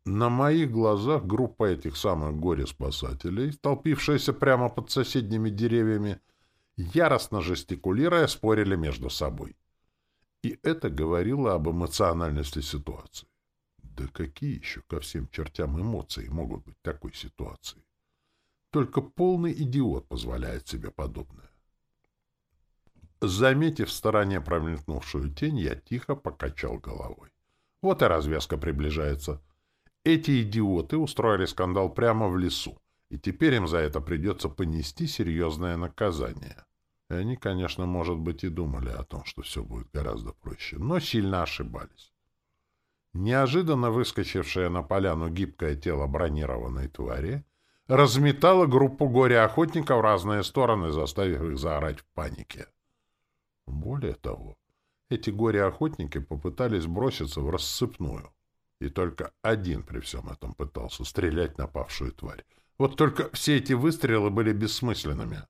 На моих глазах группа этих самых горе-спасателей, столпившаяся прямо под соседними деревьями, яростно жестикулируя, спорили между собой. И это говорило об эмоциональности ситуации. Да какие еще ко всем чертям эмоции могут быть в такой ситуации? Только полный идиот позволяет себе подобное. Заметив в стороне промелькнувшую тень, я тихо покачал головой. Вот и развязка приближается. Эти идиоты устроили скандал прямо в лесу, и теперь им за это придется понести серьезное наказание. И они, конечно, может быть, и думали о том, что все будет гораздо проще, но сильно ошибались. Неожиданно выскочившее на поляну гибкое тело бронированной твари разметало группу горе-охотников в разные стороны, заставив их заорать в панике. Более того, эти горе-охотники попытались броситься в рассыпную, и только один при всем этом пытался стрелять на павшую тварь. Вот только все эти выстрелы были бессмысленными.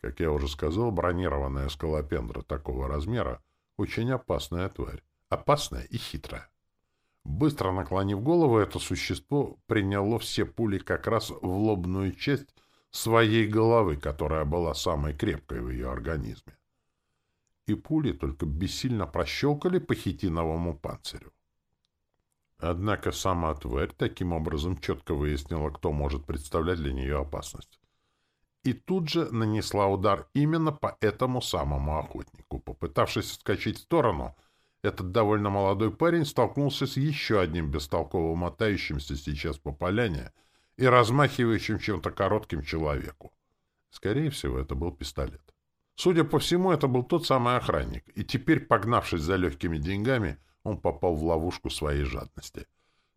Как я уже сказал, бронированная скалопендра такого размера — очень опасная тварь. Опасная и хитрая. Быстро наклонив голову, это существо приняло все пули как раз в лобную часть своей головы, которая была самой крепкой в ее организме. И пули только бессильно прощелкали по хитиновому панцирю. Однако сама тварь таким образом четко выяснила, кто может представлять для нее опасность и тут же нанесла удар именно по этому самому охотнику. Попытавшись отскочить в сторону, этот довольно молодой парень столкнулся с еще одним бестолково мотающимся сейчас по поляне и размахивающим чем-то коротким человеку. Скорее всего, это был пистолет. Судя по всему, это был тот самый охранник, и теперь, погнавшись за легкими деньгами, он попал в ловушку своей жадности.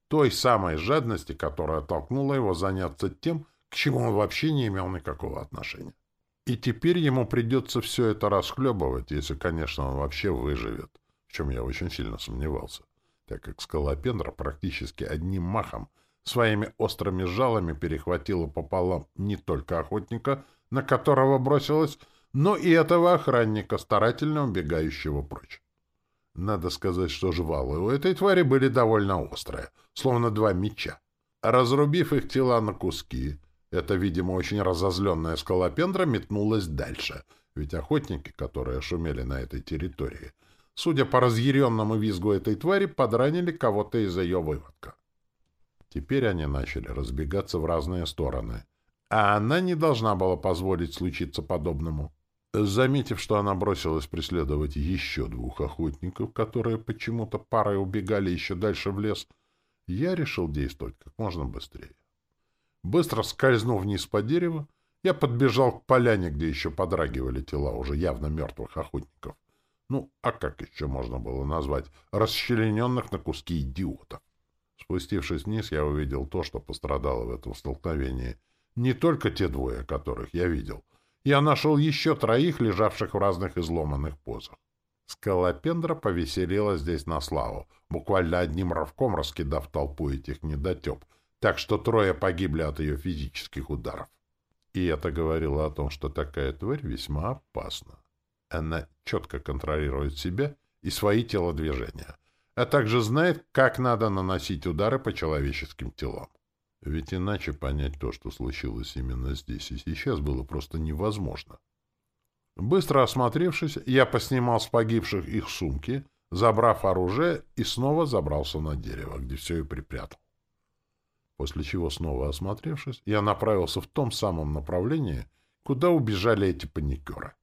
Той самой жадности, которая толкнула его заняться тем, к чему он вообще не имел никакого отношения. И теперь ему придется все это расхлебывать, если, конечно, он вообще выживет, чем я очень сильно сомневался, так как скалопендра практически одним махом своими острыми жалами перехватила пополам не только охотника, на которого бросилась, но и этого охранника, старательно убегающего прочь. Надо сказать, что жвалы у этой твари были довольно острые, словно два меча. Разрубив их тела на куски, эта, видимо, очень разозленная скалопендра метнулась дальше, ведь охотники, которые шумели на этой территории, судя по разъяренному визгу этой твари, подранили кого-то из ее выводка. Теперь они начали разбегаться в разные стороны, а она не должна была позволить случиться подобному. Заметив, что она бросилась преследовать еще двух охотников, которые почему-то парой убегали еще дальше в лес, я решил действовать как можно быстрее. Быстро скользнув вниз по дереву, я подбежал к поляне, где еще подрагивали тела уже явно мертвых охотников. Ну, а как еще можно было назвать расчлененных на куски идиотов? Спустившись вниз, я увидел то, что пострадало в этом столкновении. Не только те двое, которых я видел. Я нашел еще троих, лежавших в разных изломанных позах. Скалопендра повеселила здесь на славу, буквально одним рывком раскидав толпу этих недотеп, так что трое погибли от ее физических ударов. И это говорило о том, что такая тварь весьма опасна. Она четко контролирует себя и свои телодвижения, а также знает, как надо наносить удары по человеческим телам. Ведь иначе понять то, что случилось именно здесь и сейчас, было просто невозможно. Быстро осмотревшись, я поснимал с погибших их сумки, забрав оружие, и снова забрался на дерево, где все и припрятал после чего, снова осмотревшись, я направился в том самом направлении, куда убежали эти паникеры.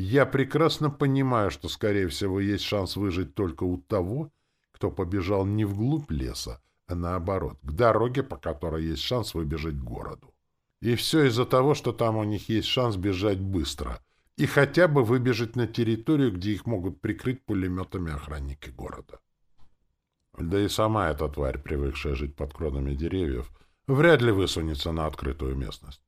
Я прекрасно понимаю, что, скорее всего, есть шанс выжить только у того, кто побежал не вглубь леса, а наоборот, к дороге, по которой есть шанс выбежать к городу. И все из-за того, что там у них есть шанс бежать быстро и хотя бы выбежать на территорию, где их могут прикрыть пулеметами охранники города. Да и сама эта тварь, привыкшая жить под кронами деревьев, вряд ли высунется на открытую местность.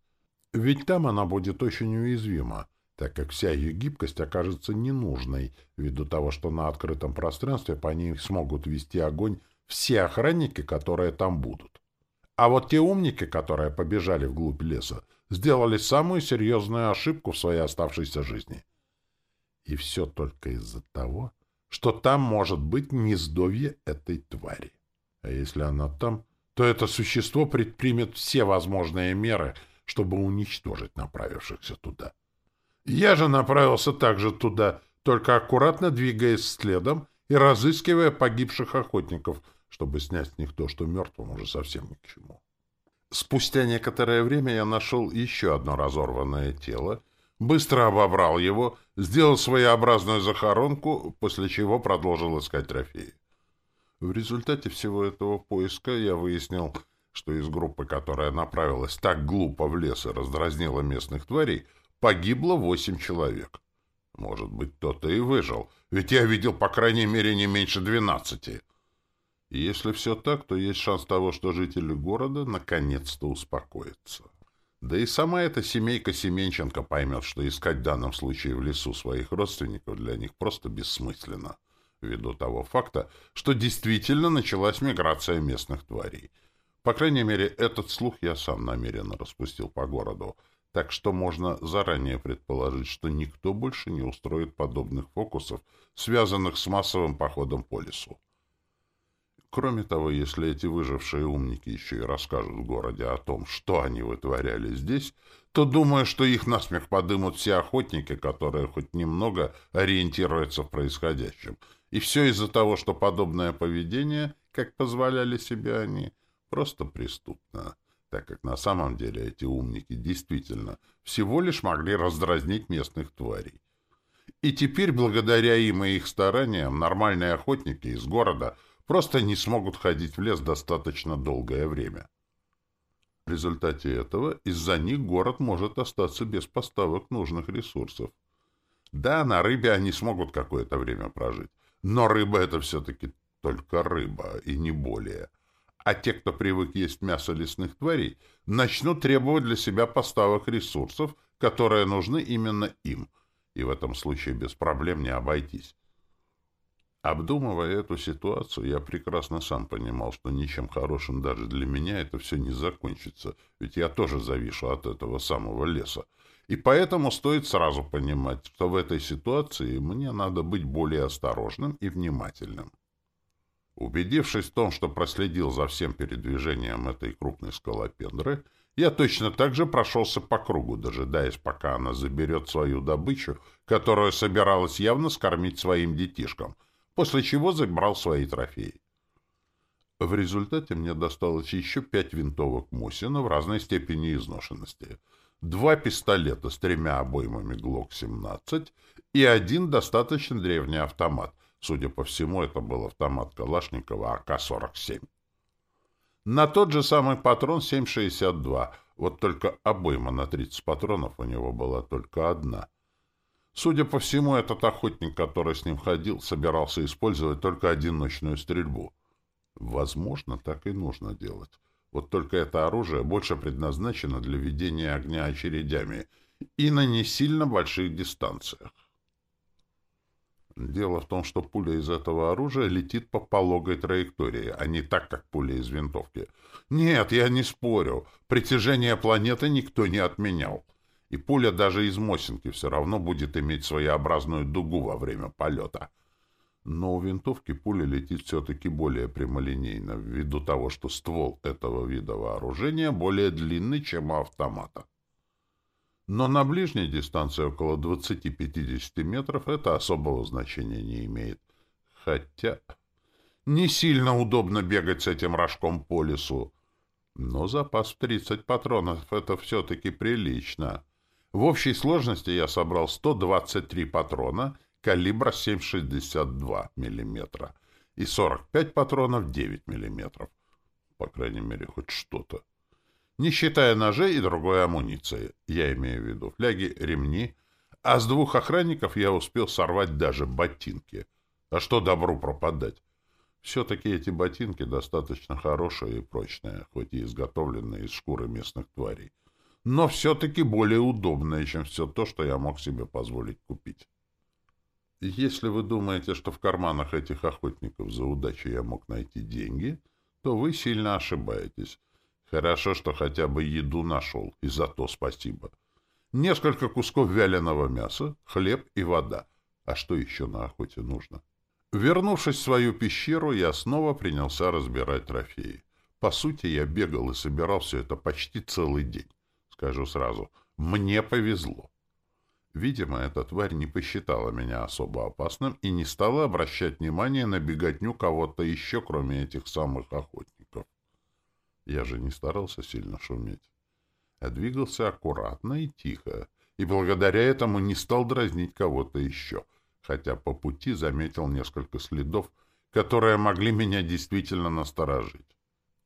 Ведь там она будет очень уязвима, так как вся ее гибкость окажется ненужной, ввиду того, что на открытом пространстве по ней смогут вести огонь все охранники, которые там будут. А вот те умники, которые побежали вглубь леса, сделали самую серьезную ошибку в своей оставшейся жизни. И все только из-за того, что там может быть гнездовье этой твари. А если она там, то это существо предпримет все возможные меры, чтобы уничтожить направившихся туда. Я же направился также туда, только аккуратно двигаясь следом и разыскивая погибших охотников, чтобы снять с них то, что мертвым уже совсем ни к чему. Спустя некоторое время я нашел еще одно разорванное тело быстро обобрал его, сделал своеобразную захоронку, после чего продолжил искать трофеи. В результате всего этого поиска я выяснил, что из группы, которая направилась так глупо в лес и раздразнила местных тварей, погибло восемь человек. Может быть, кто-то и выжил, ведь я видел, по крайней мере, не меньше двенадцати. И если все так, то есть шанс того, что жители города наконец-то успокоятся. Да и сама эта семейка Семенченко поймет, что искать в данном случае в лесу своих родственников для них просто бессмысленно, ввиду того факта, что действительно началась миграция местных тварей. По крайней мере, этот слух я сам намеренно распустил по городу, так что можно заранее предположить, что никто больше не устроит подобных фокусов, связанных с массовым походом по лесу. Кроме того, если эти выжившие умники еще и расскажут в городе о том, что они вытворяли здесь, то думаю, что их насмех подымут все охотники, которые хоть немного ориентируются в происходящем. И все из-за того, что подобное поведение, как позволяли себе они, просто преступно, так как на самом деле эти умники действительно всего лишь могли раздразнить местных тварей. И теперь, благодаря им и их стараниям, нормальные охотники из города – просто не смогут ходить в лес достаточно долгое время. В результате этого из-за них город может остаться без поставок нужных ресурсов. Да, на рыбе они смогут какое-то время прожить, но рыба — это все-таки только рыба, и не более. А те, кто привык есть мясо лесных тварей, начнут требовать для себя поставок ресурсов, которые нужны именно им, и в этом случае без проблем не обойтись. Обдумывая эту ситуацию, я прекрасно сам понимал, что ничем хорошим даже для меня это все не закончится, ведь я тоже завишу от этого самого леса. И поэтому стоит сразу понимать, что в этой ситуации мне надо быть более осторожным и внимательным. Убедившись в том, что проследил за всем передвижением этой крупной скалопендры, я точно так же прошелся по кругу, дожидаясь, пока она заберет свою добычу, которую собиралась явно скормить своим детишкам, после чего забрал свои трофеи. В результате мне досталось еще пять винтовок Мосина в разной степени изношенности, два пистолета с тремя обоймами ГЛОК-17 и один достаточно древний автомат. Судя по всему, это был автомат Калашникова АК-47. На тот же самый патрон 7,62, вот только обойма на 30 патронов у него была только одна. Судя по всему, этот охотник, который с ним ходил, собирался использовать только одиночную стрельбу — Возможно, так и нужно делать. Вот только это оружие больше предназначено для ведения огня очередями и на не сильно больших дистанциях. Дело в том, что пуля из этого оружия летит по пологой траектории, а не так, как пуля из винтовки. Нет, я не спорю. Притяжение планеты никто не отменял. И пуля даже из Мосинки все равно будет иметь своеобразную дугу во время полета но у винтовки пуля летит все-таки более прямолинейно, ввиду того, что ствол этого вида вооружения более длинный, чем у автомата. Но на ближней дистанции около 20-50 метров это особого значения не имеет. Хотя не сильно удобно бегать с этим рожком по лесу. Но запас в 30 патронов — это все-таки прилично. В общей сложности я собрал 123 патрона — калибра 7,62 мм и 45 патронов 9 мм. По крайней мере, хоть что-то. Не считая ножей и другой амуниции. Я имею в виду фляги, ремни. А с двух охранников я успел сорвать даже ботинки. А что добру пропадать? Все-таки эти ботинки достаточно хорошие и прочные, хоть и изготовленные из шкуры местных тварей. Но все-таки более удобные, чем все то, что я мог себе позволить купить. Если вы думаете, что в карманах этих охотников за удачей я мог найти деньги, то вы сильно ошибаетесь. Хорошо, что хотя бы еду нашел, и за то спасибо. Несколько кусков вяленого мяса, хлеб и вода. А что еще на охоте нужно? Вернувшись в свою пещеру, я снова принялся разбирать трофеи. По сути, я бегал и собирал все это почти целый день. Скажу сразу, мне повезло. Видимо, эта тварь не посчитала меня особо опасным и не стала обращать внимание на беготню кого-то еще, кроме этих самых охотников. Я же не старался сильно шуметь. Я двигался аккуратно и тихо, и благодаря этому не стал дразнить кого-то еще, хотя по пути заметил несколько следов, которые могли меня действительно насторожить.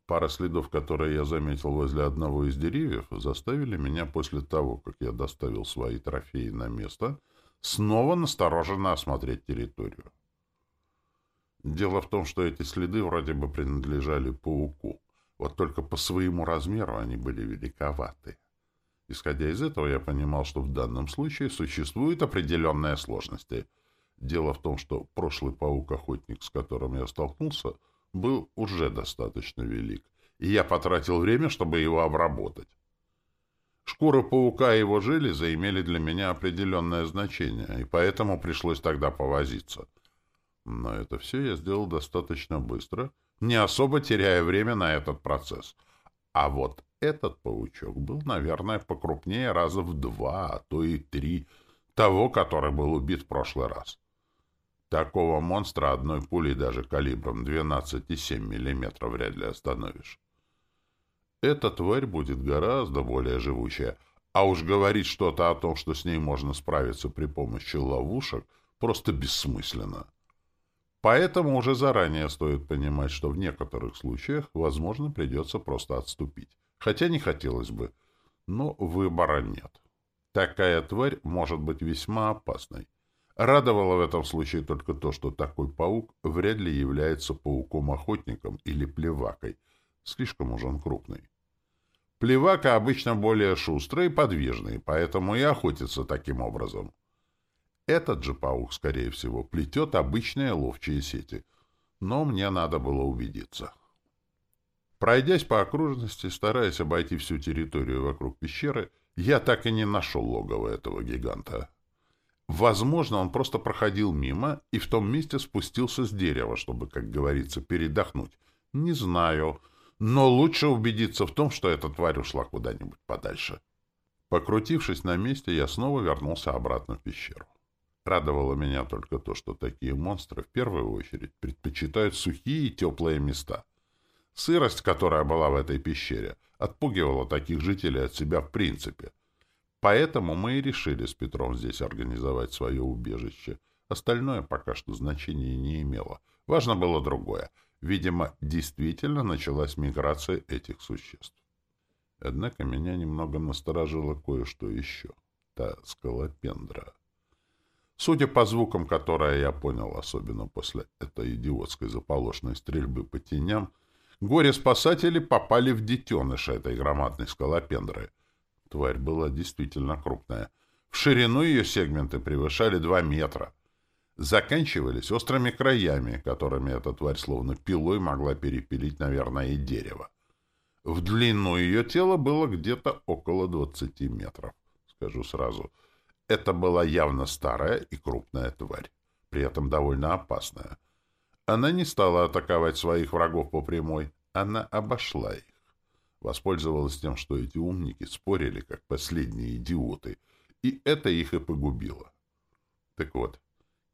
Пара следов, которые я заметил возле одного из деревьев, заставили меня после того, как я доставил свои трофеи на место, снова настороженно осмотреть территорию. Дело в том, что эти следы вроде бы принадлежали пауку, вот только по своему размеру они были великоваты. Исходя из этого, я понимал, что в данном случае существуют определенные сложности. Дело в том, что прошлый паук-охотник, с которым я столкнулся, — был уже достаточно велик, и я потратил время, чтобы его обработать. Шкура паука и его железы имели для меня определенное значение, и поэтому пришлось тогда повозиться. Но это все я сделал достаточно быстро, не особо теряя время на этот процесс. А вот этот паучок был, наверное, покрупнее раза в два, а то и три того, который был убит в прошлый раз. Такого монстра одной пулей даже калибром 12,7 мм вряд ли остановишь. Эта тварь будет гораздо более живучая, а уж говорить что-то о том, что с ней можно справиться при помощи ловушек, просто бессмысленно. Поэтому уже заранее стоит понимать, что в некоторых случаях, возможно, придется просто отступить. Хотя не хотелось бы, но выбора нет. Такая тварь может быть весьма опасной. Радовало в этом случае только то, что такой паук вряд ли является пауком-охотником или плевакой. Слишком уж он крупный. Плевака обычно более шустрый и подвижный, поэтому и охотится таким образом. Этот же паук, скорее всего, плетет обычные ловчие сети. Но мне надо было убедиться. Пройдясь по окружности, стараясь обойти всю территорию вокруг пещеры, я так и не нашел логово этого гиганта. Возможно, он просто проходил мимо и в том месте спустился с дерева, чтобы, как говорится, передохнуть. Не знаю. но лучше убедиться в том, что эта тварь ушла куда-нибудь подальше. Покрутившись на месте, я снова вернулся обратно в пещеру. Радовало меня только то, что такие монстры в первую очередь предпочитают сухие и теплые места. Сырость, которая была в этой пещере, отпугивала таких жителей от себя в принципе. Поэтому мы и решили с Петром здесь организовать свое убежище. Остальное пока что значения не имело. Важно было другое. Видимо, действительно началась миграция этих существ. Однако меня немного насторожило кое-что еще. Та скалопендра. Судя по звукам, которые я понял, особенно после этой идиотской заполошной стрельбы по теням, горе-спасатели попали в детеныша этой громадной скалопендры. Тварь была действительно крупная. В ширину ее сегменты превышали два метра. Заканчивались острыми краями, которыми эта тварь словно пилой могла перепилить, наверное, и дерево. В длину ее тела было где-то около 20 метров. Скажу сразу, это была явно старая и крупная тварь, при этом довольно опасная. Она не стала атаковать своих врагов по прямой, она обошла их. Воспользовалась тем, что эти умники спорили, как последние идиоты, и это их и погубило. Так вот,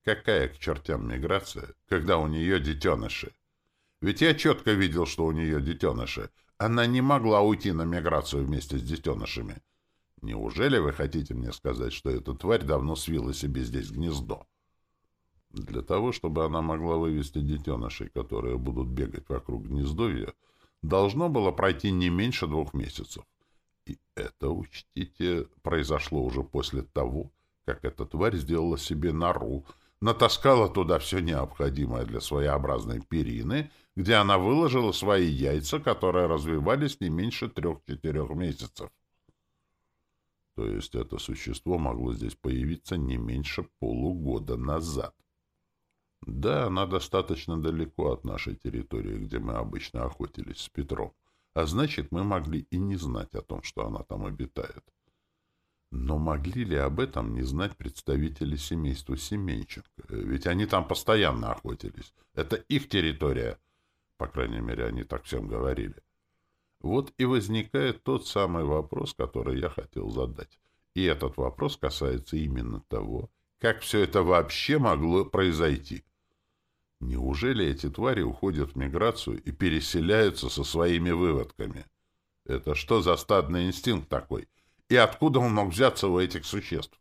какая к чертям миграция, когда у нее детеныши? Ведь я четко видел, что у нее детеныши, она не могла уйти на миграцию вместе с детенышами. Неужели вы хотите мне сказать, что эта тварь давно свила себе здесь гнездо? Для того, чтобы она могла вывести детенышей, которые будут бегать вокруг гнездовья, должно было пройти не меньше двух месяцев. И это, учтите, произошло уже после того, как эта тварь сделала себе нору, натаскала туда все необходимое для своеобразной перины где она выложила свои яйца, которые развивались не меньше трех-четырех месяцев. То есть это существо могло здесь появиться не меньше полугода назад. Да, она достаточно далеко от нашей территории, где мы обычно охотились с Петром, а значит, мы могли и не знать о том, что она там обитает. Но могли ли об этом не знать представители семейства Семенченко? Ведь они там постоянно охотились. Это их территория — по крайней мере, они так всем говорили. Вот и возникает тот самый вопрос, который я хотел задать. И этот вопрос касается именно того, как все это вообще могло произойти. Неужели эти твари уходят в миграцию и переселяются со своими выводками? Это что за стадный инстинкт такой? И откуда он мог взяться у этих существ?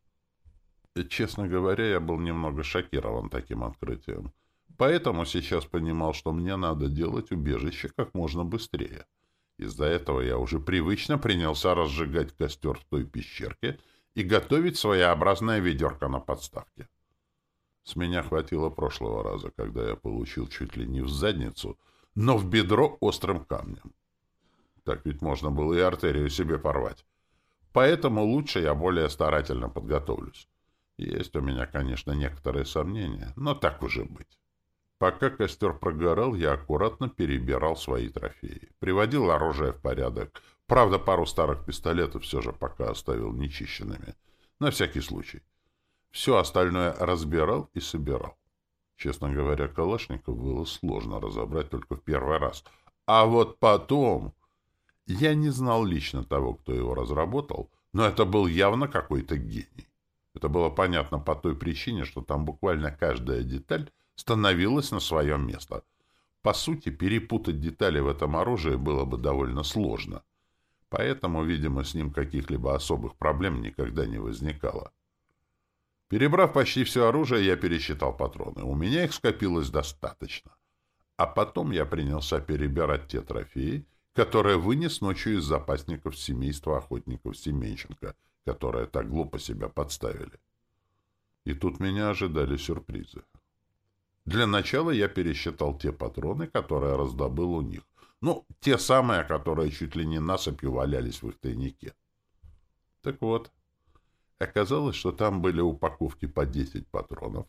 Честно говоря, я был немного шокирован таким открытием. Поэтому сейчас понимал, что мне надо делать убежище как можно быстрее. Из-за этого я уже привычно принялся разжигать костер в той пещерке и готовить своеобразное ведерко на подставке. С меня хватило прошлого раза, когда я получил чуть ли не в задницу, но в бедро острым камнем. Так ведь можно было и артерию себе порвать. Поэтому лучше я более старательно подготовлюсь. Есть у меня, конечно, некоторые сомнения, но так уже быть. Пока костер прогорал, я аккуратно перебирал свои трофеи. Приводил оружие в порядок. Правда, пару старых пистолетов все же пока оставил нечищенными. На всякий случай. Все остальное разбирал и собирал. Честно говоря, Калашников было сложно разобрать только в первый раз. А вот потом... Я не знал лично того, кто его разработал, но это был явно какой-то гений. Это было понятно по той причине, что там буквально каждая деталь становилась на свое место. По сути, перепутать детали в этом оружии было бы довольно сложно. Поэтому, видимо, с ним каких-либо особых проблем никогда не возникало. Перебрав почти все оружие, я пересчитал патроны. У меня их скопилось достаточно. А потом я принялся перебирать те трофеи, которые вынес ночью из запасников семейства охотников Семенченко, которые так глупо себя подставили. И тут меня ожидали сюрпризы. Для начала я пересчитал те патроны, которые раздобыл у них. Ну, те самые, которые чуть ли не насыпью валялись в их тайнике. Так вот, оказалось, что там были упаковки по 10 патронов,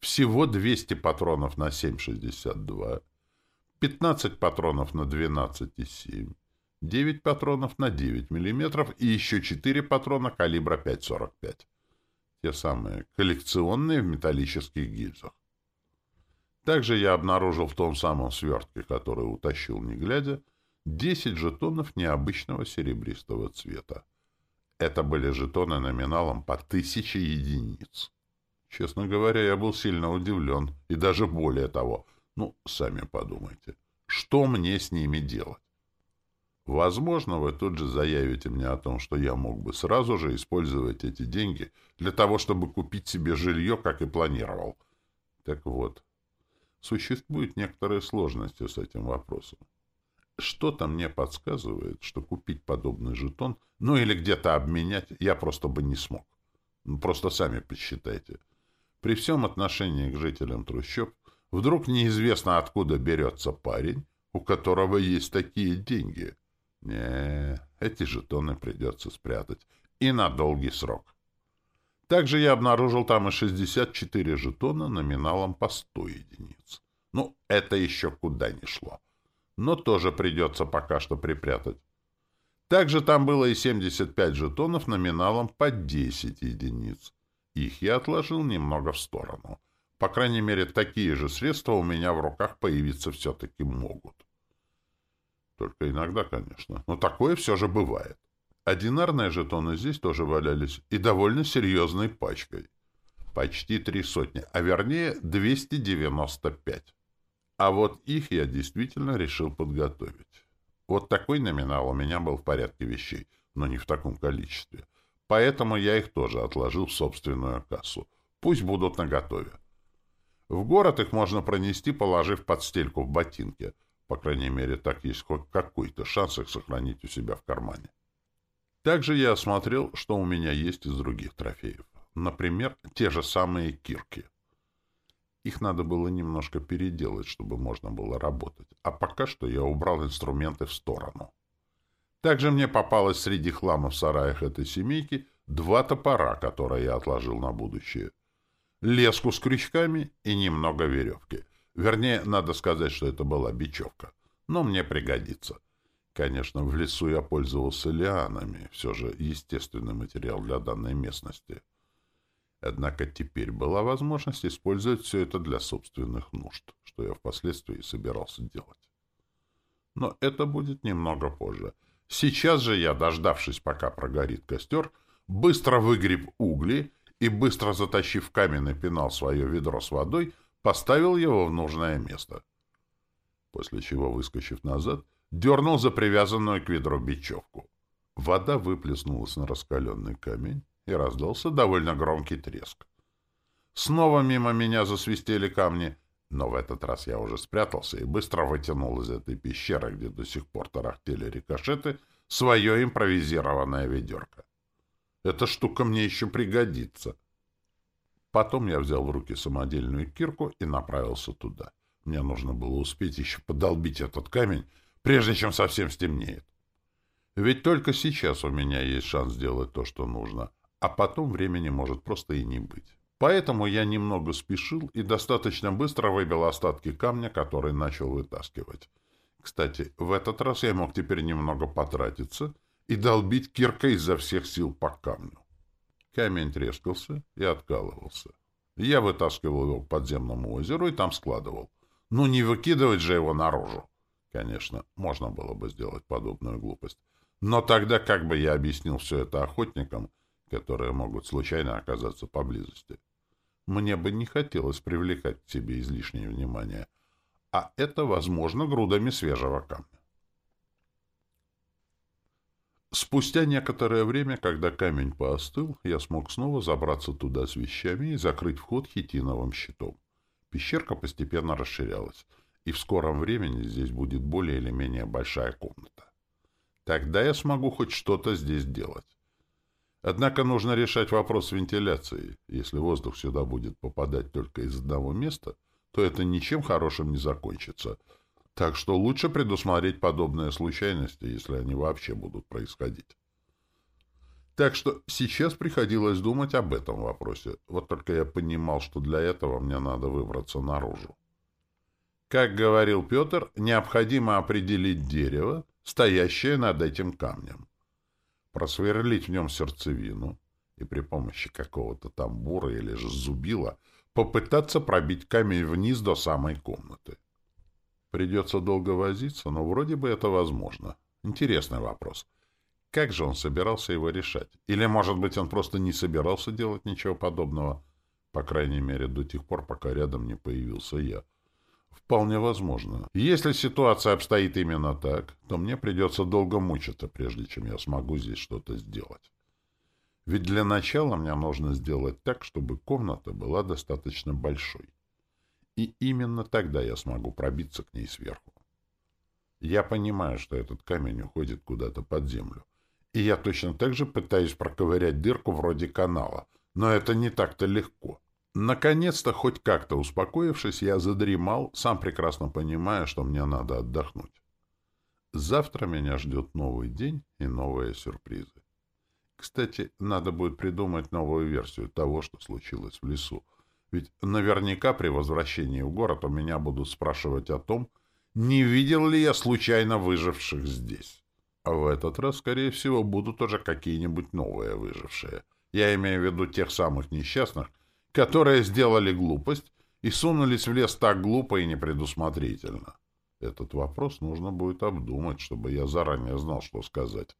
всего 200 патронов на 7,62, 15 патронов на 12,7, 9 патронов на 9 мм и еще 4 патрона калибра 5,45. Те самые коллекционные в металлических гильзах. Также я обнаружил в том самом свертке, который утащил не глядя, 10 жетонов необычного серебристого цвета. Это были жетоны номиналом по тысяче единиц. Честно говоря, я был сильно удивлен, и даже более того. Ну, сами подумайте, что мне с ними делать? Возможно, вы тут же заявите мне о том, что я мог бы сразу же использовать эти деньги для того, чтобы купить себе жилье, как и планировал. Так вот, существуют некоторые сложности с этим вопросом. Что-то мне подсказывает, что купить подобный жетон, ну или где-то обменять, я просто бы не смог. Ну, просто сами посчитайте. При всем отношении к жителям трущоб, вдруг неизвестно откуда берется парень, у которого есть такие деньги. Не, эти жетоны придется спрятать. И на долгий срок. Также я обнаружил там и 64 жетона номиналом по 100 единиц. Ну, это еще куда ни шло но тоже придется пока что припрятать. Также там было и 75 жетонов номиналом по 10 единиц. Их я отложил немного в сторону. По крайней мере, такие же средства у меня в руках появиться все-таки могут. Только иногда, конечно. Но такое все же бывает. Одинарные жетоны здесь тоже валялись, и довольно серьезной пачкой. Почти три сотни, а вернее 295. А вот их я действительно решил подготовить. Вот такой номинал у меня был в порядке вещей, но не в таком количестве. Поэтому я их тоже отложил в собственную кассу. Пусть будут наготове. В город их можно пронести, положив под стельку в ботинке. По крайней мере, так есть хоть какой-то шанс их сохранить у себя в кармане. Также я осмотрел, что у меня есть из других трофеев. Например, те же самые кирки. Их надо было немножко переделать, чтобы можно было работать. А пока что я убрал инструменты в сторону. Также мне попалось среди хлама в сараях этой семейки два топора, которые я отложил на будущее. Леску с крючками и немного веревки. Вернее, надо сказать, что это была бечевка. Но мне пригодится. Конечно, в лесу я пользовался лианами, все же естественный материал для данной местности. Однако теперь была возможность использовать все это для собственных нужд, что я впоследствии собирался делать. Но это будет немного позже. Сейчас же я, дождавшись, пока прогорит костер, быстро выгреб угли и, быстро затащив каменный пенал свое ведро с водой, поставил его в нужное место. После чего, выскочив назад, дернул за привязанную к ведру бечевку. Вода выплеснулась на раскаленный камень, и раздался довольно громкий треск. Снова мимо меня засвистели камни, но в этот раз я уже спрятался и быстро вытянул из этой пещеры, где до сих пор тарахтели рикошеты, свое импровизированное ведерко. Эта штука мне еще пригодится. Потом я взял в руки самодельную кирку и направился туда. Мне нужно было успеть еще подолбить этот камень, прежде чем совсем стемнеет. Ведь только сейчас у меня есть шанс сделать то, что нужно, а потом времени может просто и не быть. Поэтому я немного спешил и достаточно быстро выбил остатки камня, который начал вытаскивать. Кстати, в этот раз я мог теперь немного потратиться и долбить киркой изо всех сил по камню. Камень трескался и откалывался. Я вытаскивал его к подземному озеру и там складывал. Ну, не выкидывать же его наружу. Конечно, можно было бы сделать подобную глупость. Но тогда как бы я объяснил все это охотникам, которые могут случайно оказаться поблизости. Мне бы не хотелось привлекать к себе излишнее внимание, а это возможно грудами свежего камня. Спустя некоторое время, когда камень поостыл, я смог снова забраться туда с вещами и закрыть вход хитиновым щитом. Пещерка постепенно расширялась, и в скором времени здесь будет более или менее большая комната. Тогда я смогу хоть что-то здесь делать. Однако нужно решать вопрос вентиляции. Если воздух сюда будет попадать только из одного места, то это ничем хорошим не закончится. Так что лучше предусмотреть подобные случайности, если они вообще будут происходить. Так что сейчас приходилось думать об этом вопросе. Вот только я понимал, что для этого мне надо выбраться наружу. Как говорил Петр, необходимо определить дерево, стоящее над этим камнем просверлить в нем сердцевину и при помощи какого-то тамбура или же зубила попытаться пробить камень вниз до самой комнаты. Придется долго возиться, но вроде бы это возможно. Интересный вопрос. Как же он собирался его решать? Или, может быть, он просто не собирался делать ничего подобного? По крайней мере, до тех пор, пока рядом не появился я. Вполне возможно. Если ситуация обстоит именно так, то мне придется долго мучиться, прежде чем я смогу здесь что-то сделать. Ведь для начала мне нужно сделать так, чтобы комната была достаточно большой. И именно тогда я смогу пробиться к ней сверху. Я понимаю, что этот камень уходит куда-то под землю. И я точно так же пытаюсь проковырять дырку вроде канала. Но это не так-то легко. Наконец-то, хоть как-то успокоившись, я задремал, сам прекрасно понимая, что мне надо отдохнуть. Завтра меня ждет новый день и новые сюрпризы. Кстати, надо будет придумать новую версию того, что случилось в лесу. Ведь наверняка при возвращении в город у меня будут спрашивать о том, не видел ли я случайно выживших здесь. А в этот раз, скорее всего, будут уже какие-нибудь новые выжившие. Я имею в виду тех самых несчастных, которые сделали глупость и сунулись в лес так глупо и непредусмотрительно. Этот вопрос нужно будет обдумать, чтобы я заранее знал, что сказать.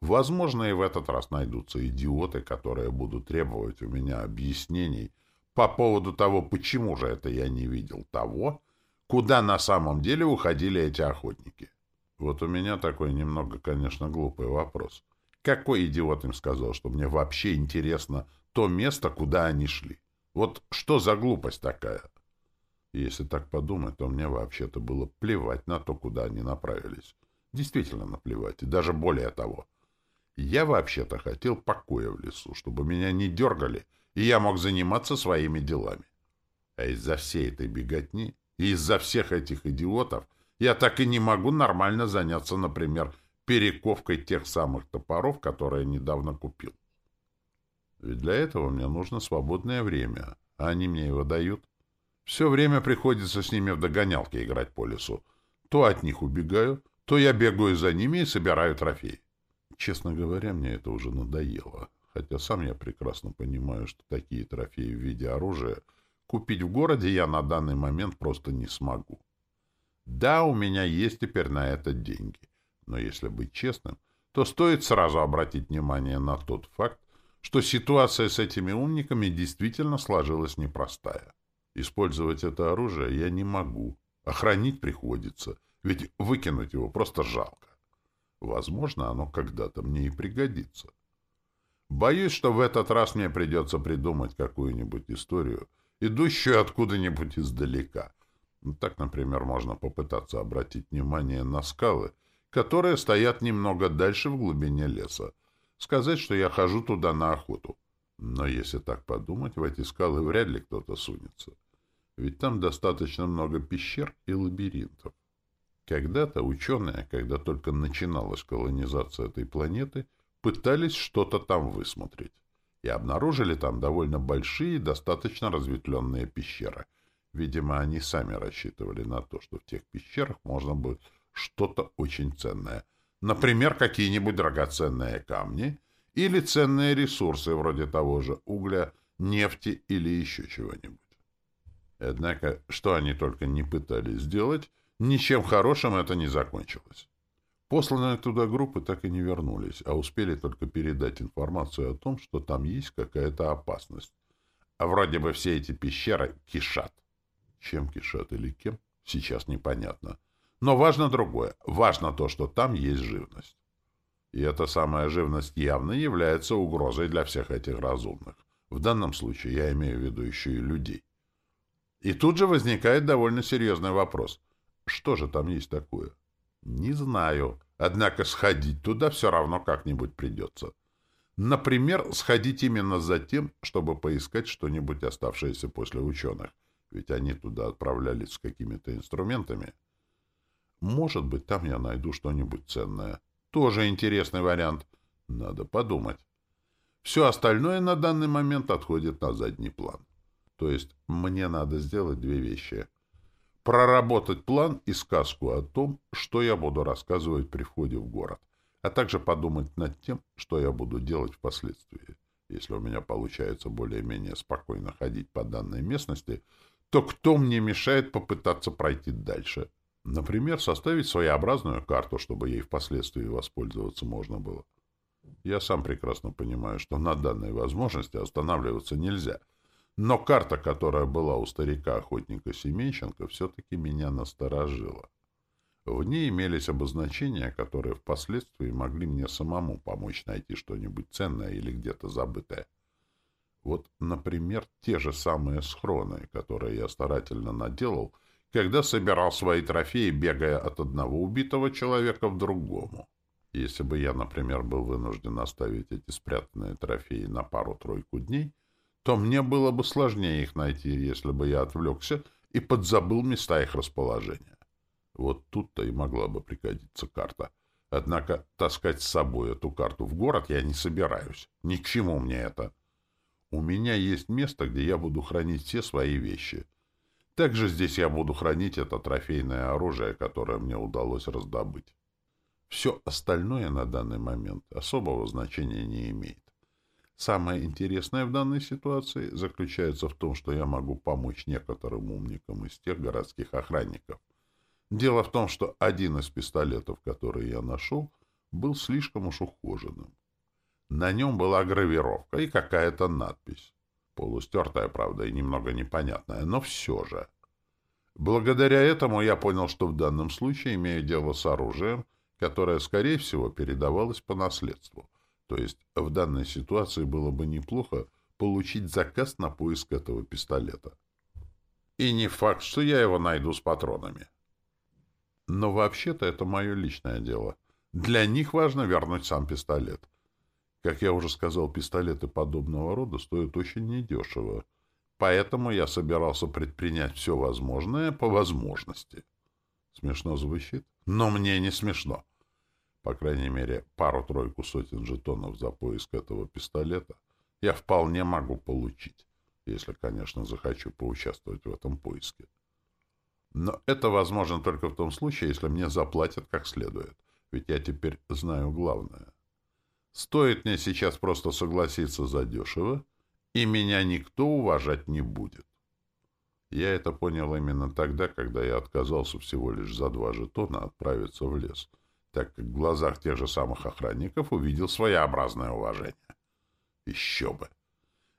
Возможно, и в этот раз найдутся идиоты, которые будут требовать у меня объяснений по поводу того, почему же это я не видел того, куда на самом деле уходили эти охотники. Вот у меня такой немного, конечно, глупый вопрос. Какой идиот им сказал, что мне вообще интересно то место, куда они шли. Вот что за глупость такая? Если так подумать, то мне вообще-то было плевать на то, куда они направились. Действительно наплевать, и даже более того. Я вообще-то хотел покоя в лесу, чтобы меня не дергали, и я мог заниматься своими делами. А из-за всей этой беготни и из-за всех этих идиотов я так и не могу нормально заняться, например, перековкой тех самых топоров, которые недавно купил. Ведь для этого мне нужно свободное время, а они мне его дают. Все время приходится с ними в догонялки играть по лесу. То от них убегаю, то я бегаю за ними и собираю трофеи. Честно говоря, мне это уже надоело. Хотя сам я прекрасно понимаю, что такие трофеи в виде оружия купить в городе я на данный момент просто не смогу. Да, у меня есть теперь на это деньги. Но если быть честным, то стоит сразу обратить внимание на тот факт, что ситуация с этими умниками действительно сложилась непростая. Использовать это оружие я не могу, охранить приходится, ведь выкинуть его просто жалко. Возможно, оно когда-то мне и пригодится. Боюсь, что в этот раз мне придется придумать какую-нибудь историю, идущую откуда-нибудь издалека. Ну, так, например, можно попытаться обратить внимание на скалы, которые стоят немного дальше в глубине леса, сказать, что я хожу туда на охоту. Но если так подумать, в эти скалы вряд ли кто-то сунется. Ведь там достаточно много пещер и лабиринтов. Когда-то ученые, когда только начиналась колонизация этой планеты, пытались что-то там высмотреть. И обнаружили там довольно большие достаточно разветвленные пещеры. Видимо, они сами рассчитывали на то, что в тех пещерах можно будет что-то очень ценное — Например, какие-нибудь драгоценные камни или ценные ресурсы вроде того же угля, нефти или еще чего-нибудь. Однако, что они только не пытались сделать, ничем хорошим это не закончилось. Посланные туда группы так и не вернулись, а успели только передать информацию о том, что там есть какая-то опасность. А вроде бы все эти пещеры кишат. Чем кишат или кем, сейчас непонятно. Но важно другое. Важно то, что там есть живность. И эта самая живность явно является угрозой для всех этих разумных. В данном случае я имею в виду еще и людей. И тут же возникает довольно серьезный вопрос. Что же там есть такое? Не знаю. Однако сходить туда все равно как-нибудь придется. Например, сходить именно за тем, чтобы поискать что-нибудь оставшееся после ученых. Ведь они туда отправлялись с какими-то инструментами. Может быть, там я найду что-нибудь ценное. Тоже интересный вариант. Надо подумать. Все остальное на данный момент отходит на задний план. То есть мне надо сделать две вещи. Проработать план и сказку о том, что я буду рассказывать при входе в город, а также подумать над тем, что я буду делать впоследствии. Если у меня получается более-менее спокойно ходить по данной местности, то кто мне мешает попытаться пройти дальше? Например, составить своеобразную карту, чтобы ей впоследствии воспользоваться можно было. Я сам прекрасно понимаю, что на данной возможности останавливаться нельзя. Но карта, которая была у старика-охотника Семенченко, все-таки меня насторожила. В ней имелись обозначения, которые впоследствии могли мне самому помочь найти что-нибудь ценное или где-то забытое. Вот, например, те же самые схроны, которые я старательно наделал, когда собирал свои трофеи, бегая от одного убитого человека к другому. Если бы я, например, был вынужден оставить эти спрятанные трофеи на пару-тройку дней, то мне было бы сложнее их найти, если бы я отвлекся и подзабыл места их расположения. Вот тут-то и могла бы пригодиться карта. Однако таскать с собой эту карту в город я не собираюсь. Ни к чему мне это. У меня есть место, где я буду хранить все свои вещи. Также здесь я буду хранить это трофейное оружие, которое мне удалось раздобыть. Все остальное на данный момент особого значения не имеет. Самое интересное в данной ситуации заключается в том, что я могу помочь некоторым умникам из тех городских охранников, Дело в том, что один из пистолетов, который я нашел, был слишком уж ухоженным. На нем была гравировка и какая-то надпись. Полустертая, правда, и немного непонятная, но все же. Благодаря этому я понял, что в данном случае имею дело с оружием, которое, скорее всего, передавалось по наследству. То есть в данной ситуации было бы неплохо получить заказ на поиск этого пистолета. И не факт, что я его найду с патронами. Но вообще-то это мое личное дело. Для них важно вернуть сам пистолет. Как я уже сказал, пистолеты подобного рода стоят очень недешево. Поэтому я собирался предпринять все возможное по возможности. Смешно звучит? Но мне не смешно. По крайней мере, пару-тройку сотен жетонов за поиск этого пистолета я вполне могу получить, если, конечно, захочу поучаствовать в этом поиске. Но это возможно только в том случае, если мне заплатят как следует. Ведь я теперь знаю главное. Стоит мне сейчас просто согласиться задешево, и меня никто уважать не будет. Я это понял именно тогда, когда я отказался всего лишь за два жетона отправиться в лес, так как в глазах тех же самых охранников увидел своеобразное уважение. Еще бы!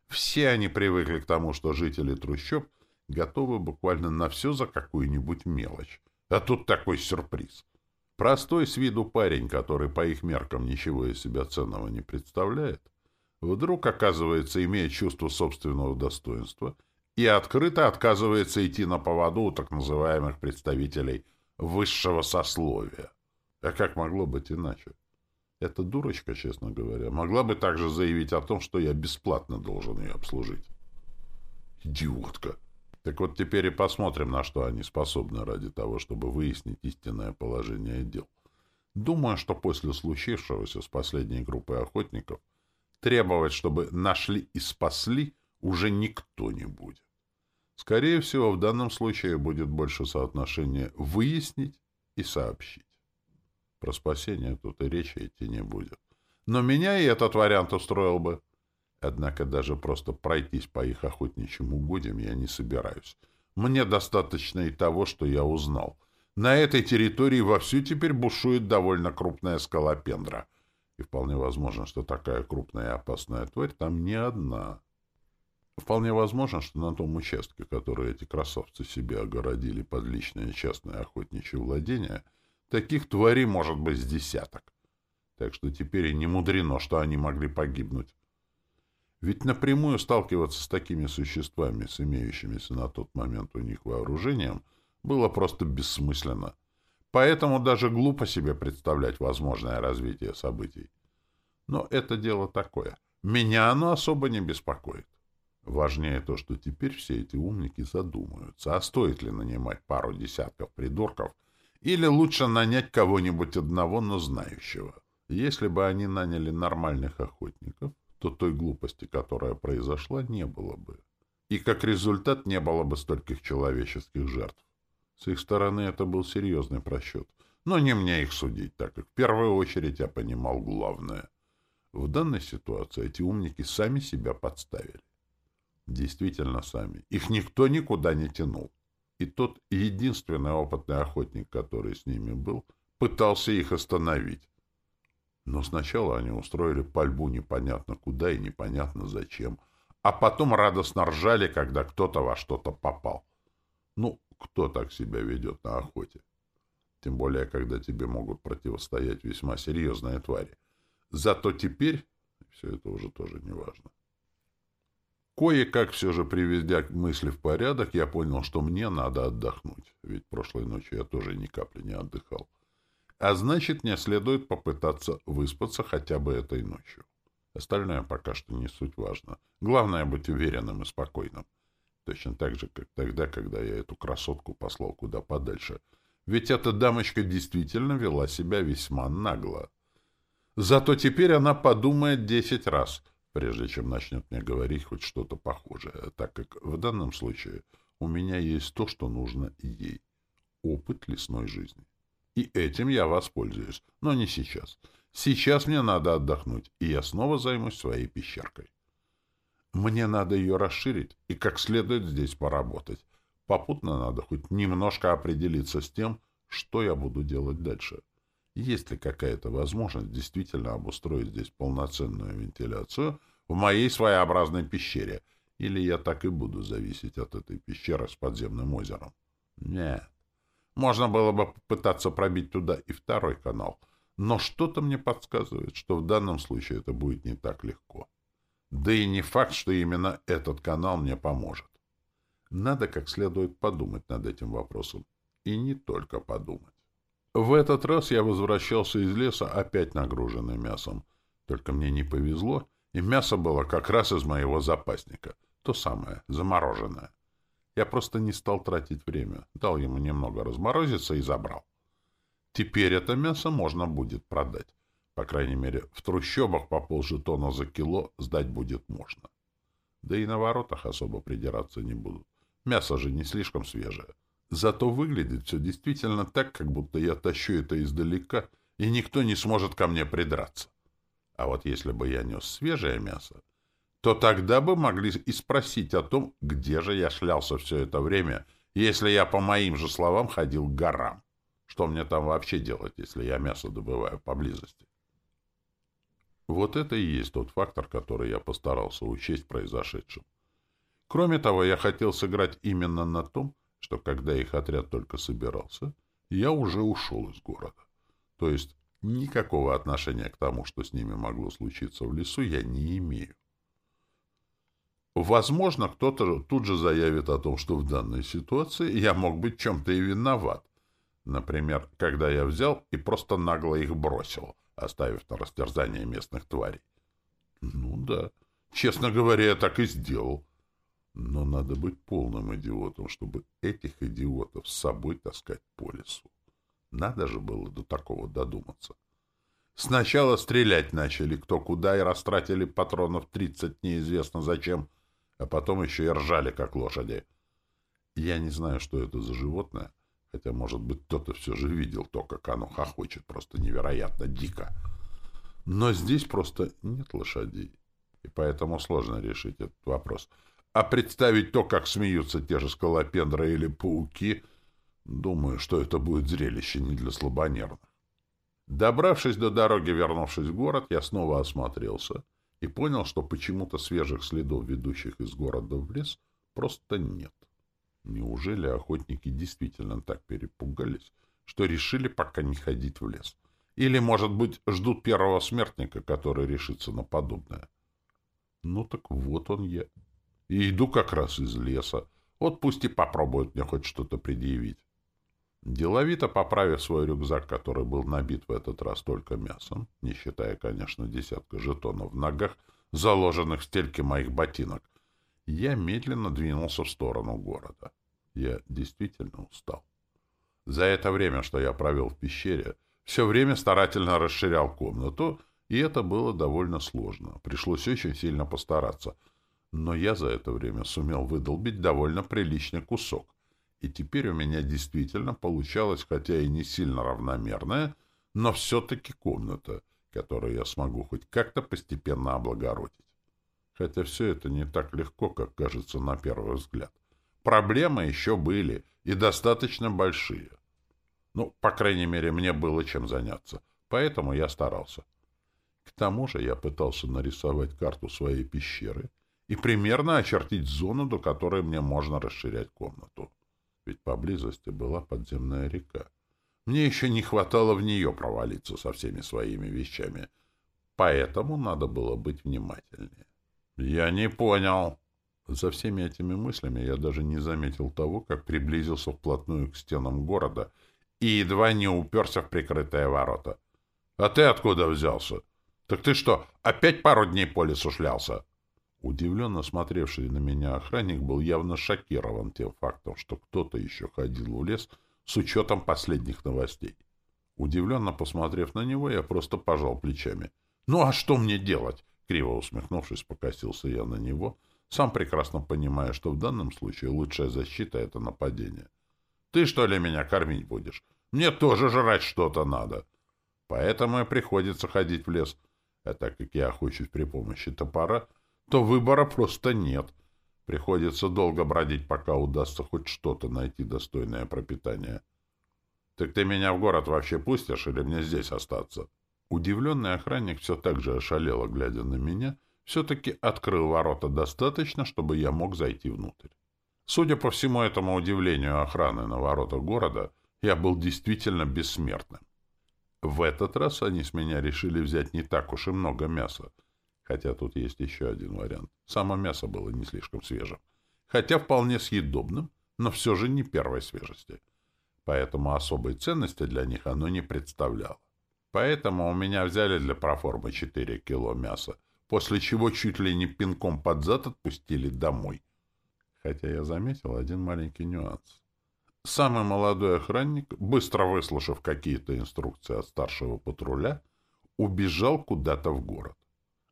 Все они привыкли к тому, что жители трущоб — готовы буквально на все за какую-нибудь мелочь. А тут такой сюрприз. Простой с виду парень, который по их меркам ничего из себя ценного не представляет, вдруг, оказывается, имеет чувство собственного достоинства и открыто отказывается идти на поводу у так называемых представителей высшего сословия. А как могло быть иначе? Эта дурочка, честно говоря, могла бы также заявить о том, что я бесплатно должен ее обслужить. Идиотка! Так вот теперь и посмотрим, на что они способны ради того, чтобы выяснить истинное положение дел. Думаю, что после случившегося с последней группой охотников требовать, чтобы нашли и спасли, уже никто не будет. Скорее всего, в данном случае будет больше соотношения выяснить и сообщить. Про спасение тут и речи идти не будет. Но меня и этот вариант устроил бы. Однако даже просто пройтись по их охотничьим угодьям я не собираюсь. Мне достаточно и того, что я узнал. На этой территории вовсю теперь бушует довольно крупная скалопендра. И вполне возможно, что такая крупная и опасная тварь там не одна. Вполне возможно, что на том участке, который эти красавцы себе огородили под личное частное охотничье владение, таких тварей может быть с десяток. Так что теперь и не мудрено, что они могли погибнуть. Ведь напрямую сталкиваться с такими существами, с имеющимися на тот момент у них вооружением, было просто бессмысленно. Поэтому даже глупо себе представлять возможное развитие событий. Но это дело такое. Меня оно особо не беспокоит. Важнее то, что теперь все эти умники задумаются, а стоит ли нанимать пару десятков придурков, или лучше нанять кого-нибудь одного, но знающего. Если бы они наняли нормальных охотников, то той глупости, которая произошла, не было бы. И как результат не было бы стольких человеческих жертв. С их стороны это был серьезный просчет. Но не мне их судить, так как в первую очередь я понимал главное. В данной ситуации эти умники сами себя подставили. Действительно сами. Их никто никуда не тянул. и тот единственный опытный охотник, который с ними был, пытался их остановить. Но сначала они устроили пальбу непонятно куда и непонятно зачем, а потом радостно ржали, когда кто-то во что-то попал. Ну, кто так себя ведет на охоте? Тем более, когда тебе могут противостоять весьма серьезные твари. Зато теперь все это уже тоже не важно. Кое-как все же приведя мысли в порядок, я понял, что мне надо отдохнуть, ведь прошлой ночью я тоже ни капли не отдыхал. А значит, мне следует попытаться выспаться хотя бы этой ночью. Остальное пока что не суть важно. Главное — быть уверенным и спокойным. Точно так же, как тогда, когда я эту красотку послал куда подальше. Ведь эта дамочка действительно вела себя весьма нагло. Зато теперь она подумает десять раз — прежде чем начнет мне говорить хоть что-то похожее, так как в данном случае у меня есть то, что нужно ей — опыт лесной жизни. И этим я воспользуюсь, но не сейчас. Сейчас мне надо отдохнуть, и я снова займусь своей пещеркой. Мне надо ее расширить и как следует здесь поработать. Попутно надо хоть немножко определиться с тем, что я буду делать дальше. Есть ли какая-то возможность действительно обустроить здесь полноценную вентиляцию в моей своеобразной пещере? Или я так и буду зависеть от этой пещеры с подземным озером? Нет. Можно было бы попытаться пробить туда и второй канал. Но что-то мне подсказывает, что в данном случае это будет не так легко. Да и не факт, что именно этот канал мне поможет. Надо как следует подумать над этим вопросом. И не только подумать. В этот раз я возвращался из леса опять нагруженный мясом. Только мне не повезло, и мясо было как раз из моего запасника. То самое, замороженное. Я просто не стал тратить время. Дал ему немного разморозиться и забрал. Теперь это мясо можно будет продать. По крайней мере, в трущобах по полжетона за кило сдать будет можно. Да и на воротах особо придираться не будут. Мясо же не слишком свежее. Зато выглядит все действительно так, как будто я тащу это издалека, и никто не сможет ко мне придраться. А вот если бы я нес свежее мясо, то тогда бы могли и спросить о том, где же я шлялся все это время, если я, по моим же словам, ходил к горам. Что мне там вообще делать, если я мясо добываю поблизости? Вот это и есть тот фактор, который я постарался учесть произошедшем. Кроме того, я хотел сыграть именно на том, что когда их отряд только собирался, я уже ушел из города. То есть никакого отношения к тому, что с ними могло случиться в лесу, я не имею. Возможно, кто-то тут же заявит о том, что в данной ситуации я мог быть чем-то и виноват. Например, когда я взял и просто нагло их бросил, оставив на растерзание местных тварей. Ну да, честно говоря, я так и сделал. Но надо быть полным идиотом, чтобы этих идиотов с собой таскать по лесу. Надо же было до такого додуматься. Сначала стрелять начали кто куда и растратили патронов тридцать неизвестно зачем, а потом еще и ржали, как лошади. Я не знаю, что это за животное, хотя, может быть, кто-то все же видел то, как оно хохочет, просто невероятно дико. Но здесь просто нет лошадей, и поэтому сложно решить этот вопрос — а представить то, как смеются те же скалопендры или пауки, думаю, что это будет зрелище не для слабонервных. Добравшись до дороги, вернувшись в город, я снова осмотрелся и понял, что почему-то свежих следов, ведущих из города в лес, просто нет. Неужели охотники действительно так перепугались, что решили пока не ходить в лес? Или, может быть, ждут первого смертника, который решится на подобное? Ну так вот он я. И иду как раз из леса. Вот пусть и попробуют мне хоть что-то предъявить. Деловито поправив свой рюкзак, который был набит в этот раз только мясом, не считая, конечно, десятка жетонов в ногах, заложенных в стельки моих ботинок, я медленно двинулся в сторону города. Я действительно устал. За это время, что я провел в пещере, все время старательно расширял комнату, и это было довольно сложно. Пришлось очень сильно постараться — но я за это время сумел выдолбить довольно приличный кусок. И теперь у меня действительно получалась, хотя и не сильно равномерная, но все-таки комната, которую я смогу хоть как-то постепенно облагородить. Хотя все это не так легко, как кажется на первый взгляд. Проблемы еще были, и достаточно большие. Ну, по крайней мере, мне было чем заняться, поэтому я старался. К тому же я пытался нарисовать карту своей пещеры и примерно очертить зону, до которой мне можно расширять комнату. Ведь поблизости была подземная река. Мне еще не хватало в нее провалиться со всеми своими вещами, поэтому надо было быть внимательнее. «Я не понял». За всеми этими мыслями я даже не заметил того, как приблизился вплотную к стенам города и едва не уперся в прикрытые ворота. «А ты откуда взялся? Так ты что, опять пару дней по лесу шлялся?» Удивленно смотревший на меня охранник был явно шокирован тем фактом, что кто-то еще ходил в лес с учетом последних новостей. Удивленно посмотрев на него, я просто пожал плечами. «Ну а что мне делать?» Криво усмехнувшись, покосился я на него, сам прекрасно понимая, что в данном случае лучшая защита — это нападение. «Ты что ли меня кормить будешь? Мне тоже жрать что-то надо. Поэтому и приходится ходить в лес. А так как я охочусь при помощи топора, то выбора просто нет. Приходится долго бродить, пока удастся хоть что-то найти достойное пропитание. Так ты меня в город вообще пустишь или мне здесь остаться?» Удивленный охранник все так же ошалело, глядя на меня, все-таки открыл ворота достаточно, чтобы я мог зайти внутрь. Судя по всему этому удивлению охраны на воротах города, я был действительно бессмертным. В этот раз они с меня решили взять не так уж и много мяса, хотя тут есть еще один вариант. Само мясо было не слишком свежим, хотя вполне съедобным, но все же не первой свежести. Поэтому особой ценности для них оно не представляло. Поэтому у меня взяли для проформы 4 кило мяса, после чего чуть ли не пинком под зад отпустили домой. Хотя я заметил один маленький нюанс. Самый молодой охранник, быстро выслушав какие-то инструкции от старшего патруля, убежал куда-то в город.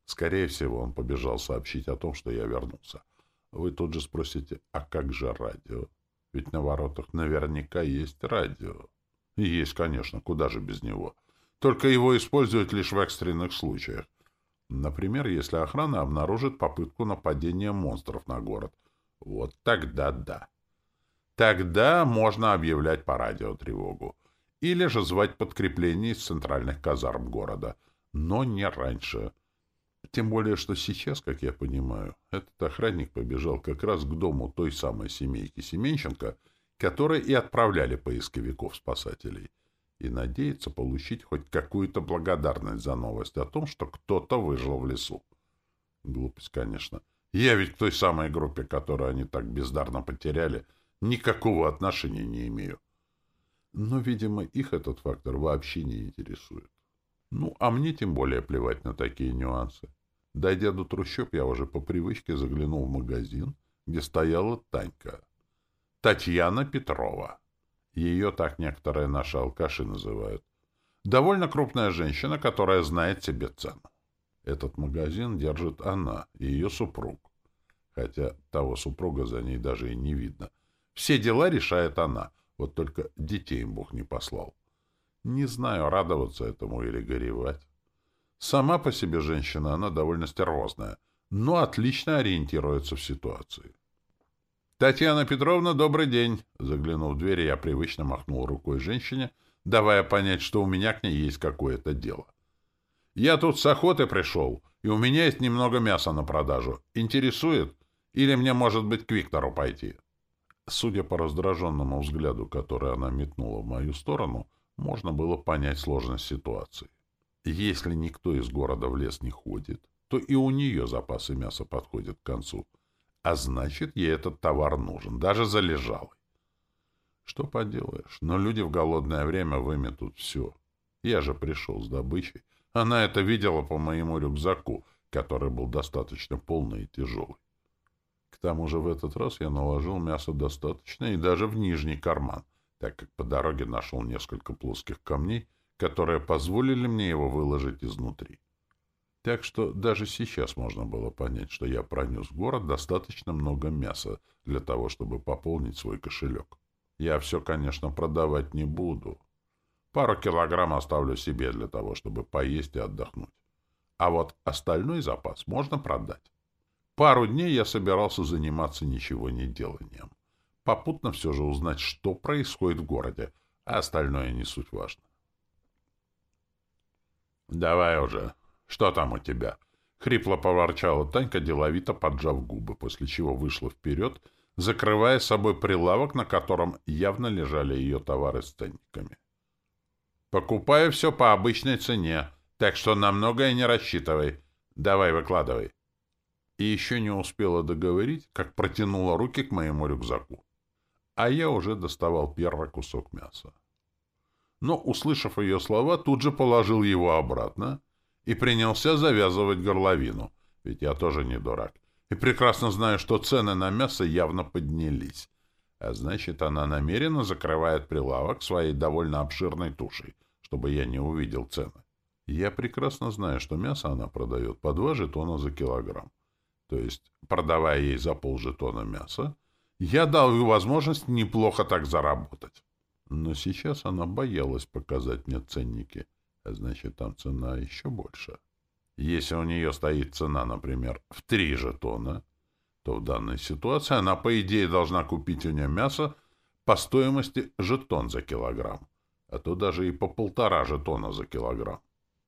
Скорее всего, он побежал сообщить о том, что я вернулся. Вы тут же спросите, а как же радио? Ведь на воротах наверняка есть радио. есть, конечно, куда же без него. — только его используют лишь в экстренных случаях. Например, если охрана обнаружит попытку нападения монстров на город. Вот тогда да. Тогда можно объявлять по радио тревогу. Или же звать подкрепление из центральных казарм города. Но не раньше. Тем более, что сейчас, как я понимаю, этот охранник побежал как раз к дому той самой семейки Семенченко, которой и отправляли поисковиков-спасателей и надеется получить хоть какую-то благодарность за новость о том, что кто-то выжил в лесу. Глупость, конечно. Я ведь к той самой группе, которую они так бездарно потеряли, никакого отношения не имею. Но, видимо, их этот фактор вообще не интересует. Ну, а мне тем более плевать на такие нюансы. Дойдя до трущоб, я уже по привычке заглянул в магазин, где стояла Танька. Татьяна Петрова. Ее так некоторые наши алкаши называют. Довольно крупная женщина, которая знает себе цену. Этот магазин держит она и ее супруг. Хотя того супруга за ней даже и не видно. Все дела решает она. Вот только детей им Бог не послал. Не знаю, радоваться этому или горевать. Сама по себе женщина, она довольно стервозная, но отлично ориентируется в ситуации. «Татьяна Петровна, добрый день!» Заглянув в дверь, я привычно махнул рукой женщине, давая понять, что у меня к ней есть какое-то дело. «Я тут с охоты пришел, и у меня есть немного мяса на продажу. Интересует? Или мне, может быть, к Виктору пойти?» Судя по раздраженному взгляду, который она метнула в мою сторону, можно было понять сложность ситуации. Если никто из города в лес не ходит, то и у нее запасы мяса подходят к концу — а значит, ей этот товар нужен, даже залежалый. Что поделаешь, но люди в голодное время выметут все. Я же пришел с добычей. Она это видела по моему рюкзаку, который был достаточно полный и тяжелый. К тому же в этот раз я наложил мясо достаточно и даже в нижний карман, так как по дороге нашел несколько плоских камней, которые позволили мне его выложить изнутри. Так что даже сейчас можно было понять, что я пронес в город достаточно много мяса для того, чтобы пополнить свой кошелек. Я все, конечно, продавать не буду. Пару килограмм оставлю себе для того, чтобы поесть и отдохнуть. А вот остальной запас можно продать. Пару дней я собирался заниматься ничего не деланием. попутно все же узнать, что происходит в городе, а остальное не суть важно. «Давай уже. Что там у тебя?» Хрипло поворчала Танька, деловито поджав губы, после чего вышла вперед, закрывая собой прилавок, на котором явно лежали ее товары с ценниками. «Покупаю все по обычной цене, так что на многое не рассчитывай. Давай, выкладывай». И еще не успела договорить, как протянула руки к моему рюкзаку. А я уже доставал первый кусок мяса. Но, услышав ее слова, тут же положил его обратно и принялся завязывать горловину, ведь я тоже не дурак, и прекрасно знаю, что цены на мясо явно поднялись. А значит, она намеренно закрывает прилавок своей довольно обширной тушей, чтобы я не увидел цены. Я прекрасно знаю, что мясо она продает по два жетона за килограмм. То есть, продавая ей за полжетона мяса, я дал ей возможность неплохо так заработать. Но сейчас она боялась показать мне ценники, а значит, там цена еще больше. Если у нее стоит цена, например, в три жетона, то в данной ситуации она, по идее, должна купить у нее мясо по стоимости жетон за килограмм, а то даже и по полтора жетона за килограмм.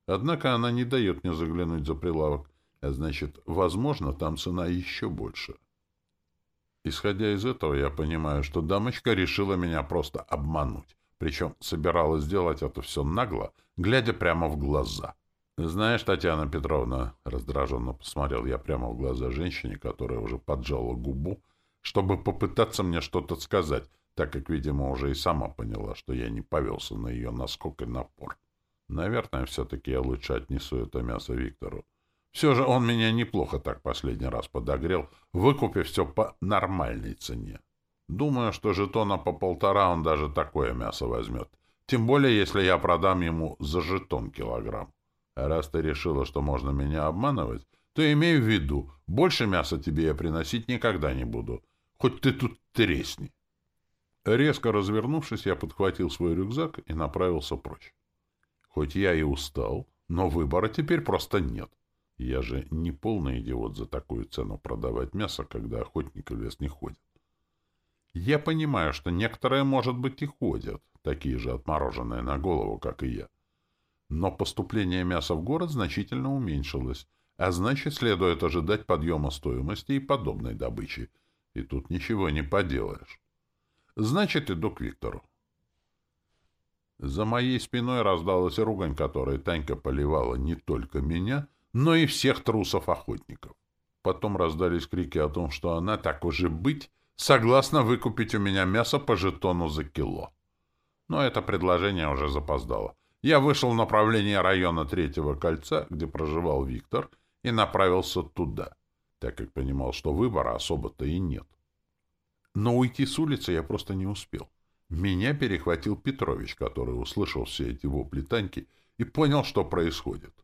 Однако она не дает мне заглянуть за прилавок, а значит, возможно, там цена еще больше. Исходя из этого, я понимаю, что дамочка решила меня просто обмануть, причем собиралась сделать это все нагло, глядя прямо в глаза. «Знаешь, Татьяна Петровна», — раздраженно посмотрел я прямо в глаза женщине, которая уже поджала губу, чтобы попытаться мне что-то сказать, так как, видимо, уже и сама поняла, что я не повелся на ее наскок и напор. Наверное, все-таки я лучше отнесу это мясо Виктору. Все же он меня неплохо так последний раз подогрел, выкупив все по нормальной цене. Думаю, что жетона по полтора он даже такое мясо возьмет. Тем более, если я продам ему за жетон килограмм. А раз ты решила, что можно меня обманывать, то имей в виду, больше мяса тебе я приносить никогда не буду. Хоть ты тут тресни. Резко развернувшись, я подхватил свой рюкзак и направился прочь. Хоть я и устал, но выбора теперь просто нет. Я же не полный идиот за такую цену продавать мясо, когда охотники в лес не ходят. Я понимаю, что некоторые, может быть, и ходят, такие же отмороженные на голову, как и я. Но поступление мяса в город значительно уменьшилось, а значит, следует ожидать подъема стоимости и подобной добычи. И тут ничего не поделаешь. Значит, иду к Виктору. За моей спиной раздалась ругань, которой Танька поливала не только меня, но и всех трусов-охотников. Потом раздались крики о том, что она, так уже быть, согласна выкупить у меня мясо по жетону за кило. Но это предложение уже запоздало. Я вышел в направлении района Третьего кольца, где проживал Виктор, и направился туда, так как понимал, что выбора особо-то и нет. Но уйти с улицы я просто не успел. Меня перехватил Петрович, который услышал все эти вопли Таньки и понял, что происходит.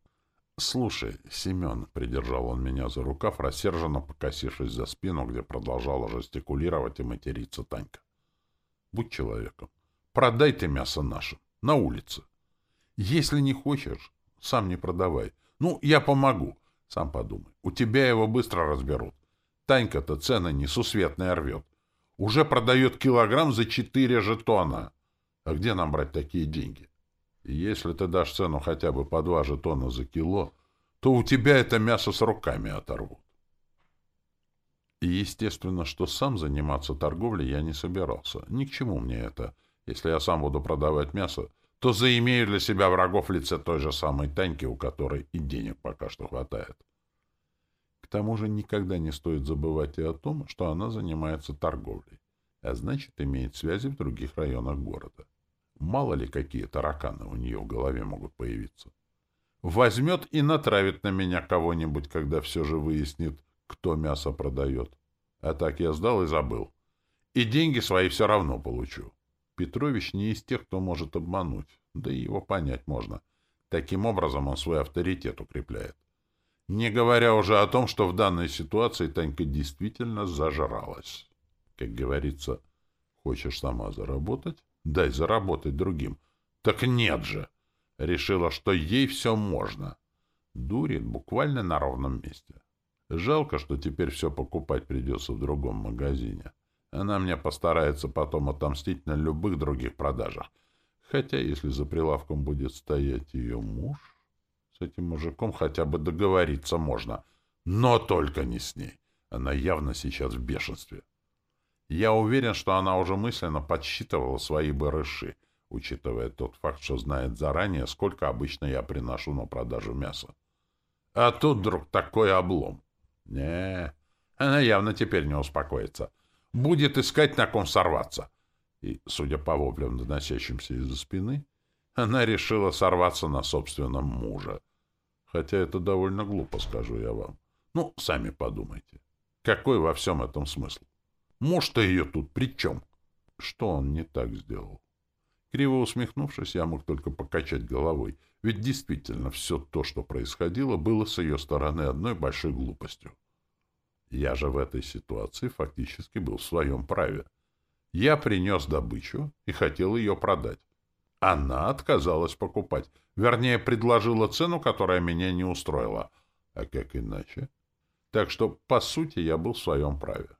«Слушай, Семен», — придержал он меня за рукав, рассерженно покосившись за спину, где продолжала жестикулировать и материться Танька. «Будь человеком. Продай ты мясо наше. На улице. Если не хочешь, сам не продавай. Ну, я помогу. Сам подумай. У тебя его быстро разберут. Танька-то цены несусветные рвет. Уже продает килограмм за четыре жетона. А где нам брать такие деньги? Если ты дашь цену хотя бы по два жетона за кило, то у тебя это мясо с руками оторвут. И естественно, что сам заниматься торговлей я не собирался. Ни к чему мне это. Если я сам буду продавать мясо, то заимею для себя врагов в лице той же самой Таньки, у которой и денег пока что хватает. К тому же никогда не стоит забывать и о том, что она занимается торговлей, а значит, имеет связи в других районах города. Мало ли какие тараканы у нее в голове могут появиться. Возьмет и натравит на меня кого-нибудь, когда все же выяснит, кто мясо продает. А так я сдал и забыл. И деньги свои все равно получу. Петрович не из тех, кто может обмануть. Да и его понять можно. Таким образом он свой авторитет укрепляет. Не говоря уже о том, что в данной ситуации Танька действительно зажралась. Как говорится, хочешь сама заработать? Дай заработать другим. Так нет же! Решила, что ей все можно. Дурит буквально на ровном месте. Жалко, что теперь все покупать придется в другом магазине. Она мне постарается потом отомстить на любых других продажах. Хотя, если за прилавком будет стоять ее муж, с этим мужиком хотя бы договориться можно. Но только не с ней. Она явно сейчас в бешенстве. Я уверен, что она уже мысленно подсчитывала свои барыши, учитывая тот факт, что знает заранее, сколько обычно я приношу на продажу мяса. А тут вдруг такой облом. не она явно теперь не успокоится. Будет искать, на ком сорваться. И, судя по воплям, доносящимся из-за спины, она решила сорваться на собственном муже. Хотя это довольно глупо, скажу я вам. Ну, сами подумайте. Какой во всем этом смысл? Муж-то ее тут при чем? Что он не так сделал? Криво усмехнувшись, я мог только покачать головой, ведь действительно все то, что происходило, было с ее стороны одной большой глупостью. Я же в этой ситуации фактически был в своем праве. Я принес добычу и хотел ее продать. Она отказалась покупать, вернее, предложила цену, которая меня не устроила. А как иначе? Так что, по сути, я был в своем праве.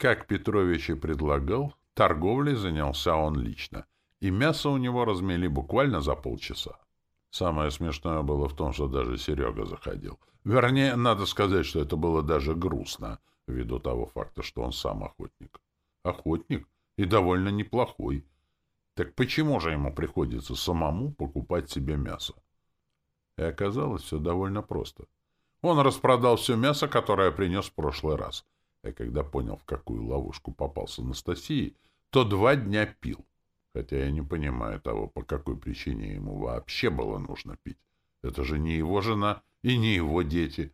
Как Петрович и предлагал, торговлей занялся он лично, и мясо у него размели буквально за полчаса. Самое смешное было в том, что даже Серега заходил. Вернее, надо сказать, что это было даже грустно, ввиду того факта, что он сам охотник. Охотник и довольно неплохой. Так почему же ему приходится самому покупать себе мясо? И оказалось все довольно просто. Он распродал все мясо, которое принес в прошлый раз — а когда понял, в какую ловушку попался Анастасии, то два дня пил. Хотя я не понимаю того, по какой причине ему вообще было нужно пить. Это же не его жена и не его дети.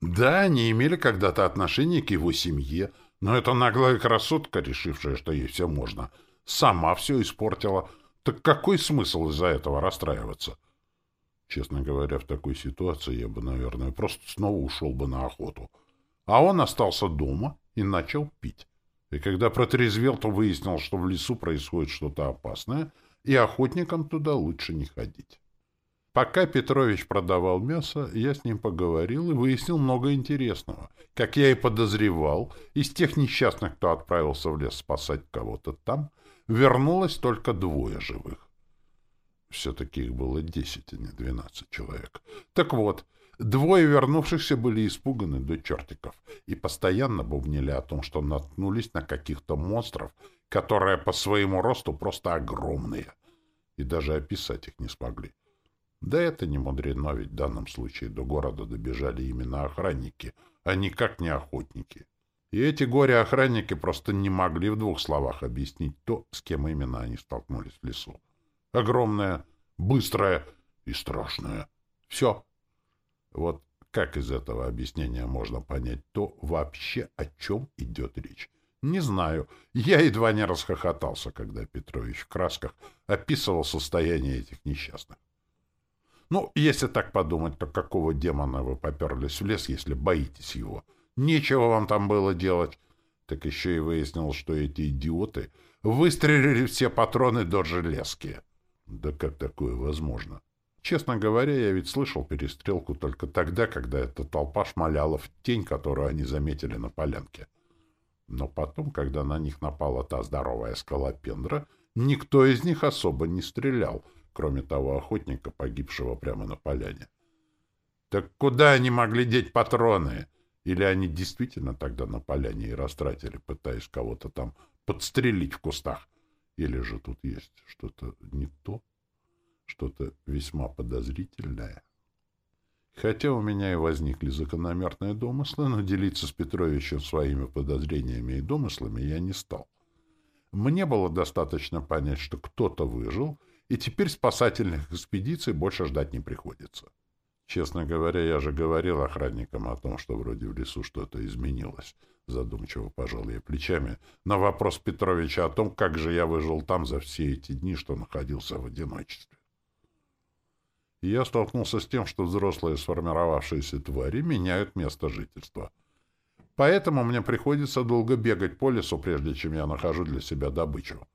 Да, они имели когда-то отношение к его семье, но эта наглая красотка, решившая, что ей все можно, сама все испортила. Так какой смысл из-за этого расстраиваться? Честно говоря, в такой ситуации я бы, наверное, просто снова ушел бы на охоту — а он остался дома и начал пить. И когда протрезвел, то выяснил, что в лесу происходит что-то опасное, и охотникам туда лучше не ходить. Пока Петрович продавал мясо, я с ним поговорил и выяснил много интересного. Как я и подозревал, из тех несчастных, кто отправился в лес спасать кого-то там, вернулось только двое живых. Все-таки их было десять, а не двенадцать человек. Так вот, Двое вернувшихся были испуганы до чертиков и постоянно бубнили о том, что наткнулись на каких-то монстров, которые по своему росту просто огромные, и даже описать их не смогли. Да это не мудрено, ведь в данном случае до города добежали именно охранники, а никак не охотники. И эти горе-охранники просто не могли в двух словах объяснить то, с кем именно они столкнулись в лесу. Огромное, быстрое и страшное. Все. Вот как из этого объяснения можно понять то вообще, о чем идет речь? Не знаю. Я едва не расхохотался, когда Петрович в красках описывал состояние этих несчастных. Ну, если так подумать, то какого демона вы поперлись в лес, если боитесь его? Нечего вам там было делать. Так еще и выяснил, что эти идиоты выстрелили все патроны до железки. Да как такое возможно? Честно говоря, я ведь слышал перестрелку только тогда, когда эта толпа шмаляла в тень, которую они заметили на полянке. Но потом, когда на них напала та здоровая скалопендра, никто из них особо не стрелял, кроме того охотника, погибшего прямо на поляне. Так куда они могли деть патроны? Или они действительно тогда на поляне и растратили, пытаясь кого-то там подстрелить в кустах? Или же тут есть что-то не то? Что-то весьма подозрительное. Хотя у меня и возникли закономерные домыслы, но делиться с Петровичем своими подозрениями и домыслами я не стал. Мне было достаточно понять, что кто-то выжил, и теперь спасательных экспедиций больше ждать не приходится. Честно говоря, я же говорил охранникам о том, что вроде в лесу что-то изменилось. Задумчиво пожал я плечами на вопрос Петровича о том, как же я выжил там за все эти дни, что находился в одиночестве я столкнулся с тем, что взрослые сформировавшиеся твари меняют место жительства. Поэтому мне приходится долго бегать по лесу, прежде чем я нахожу для себя добычу.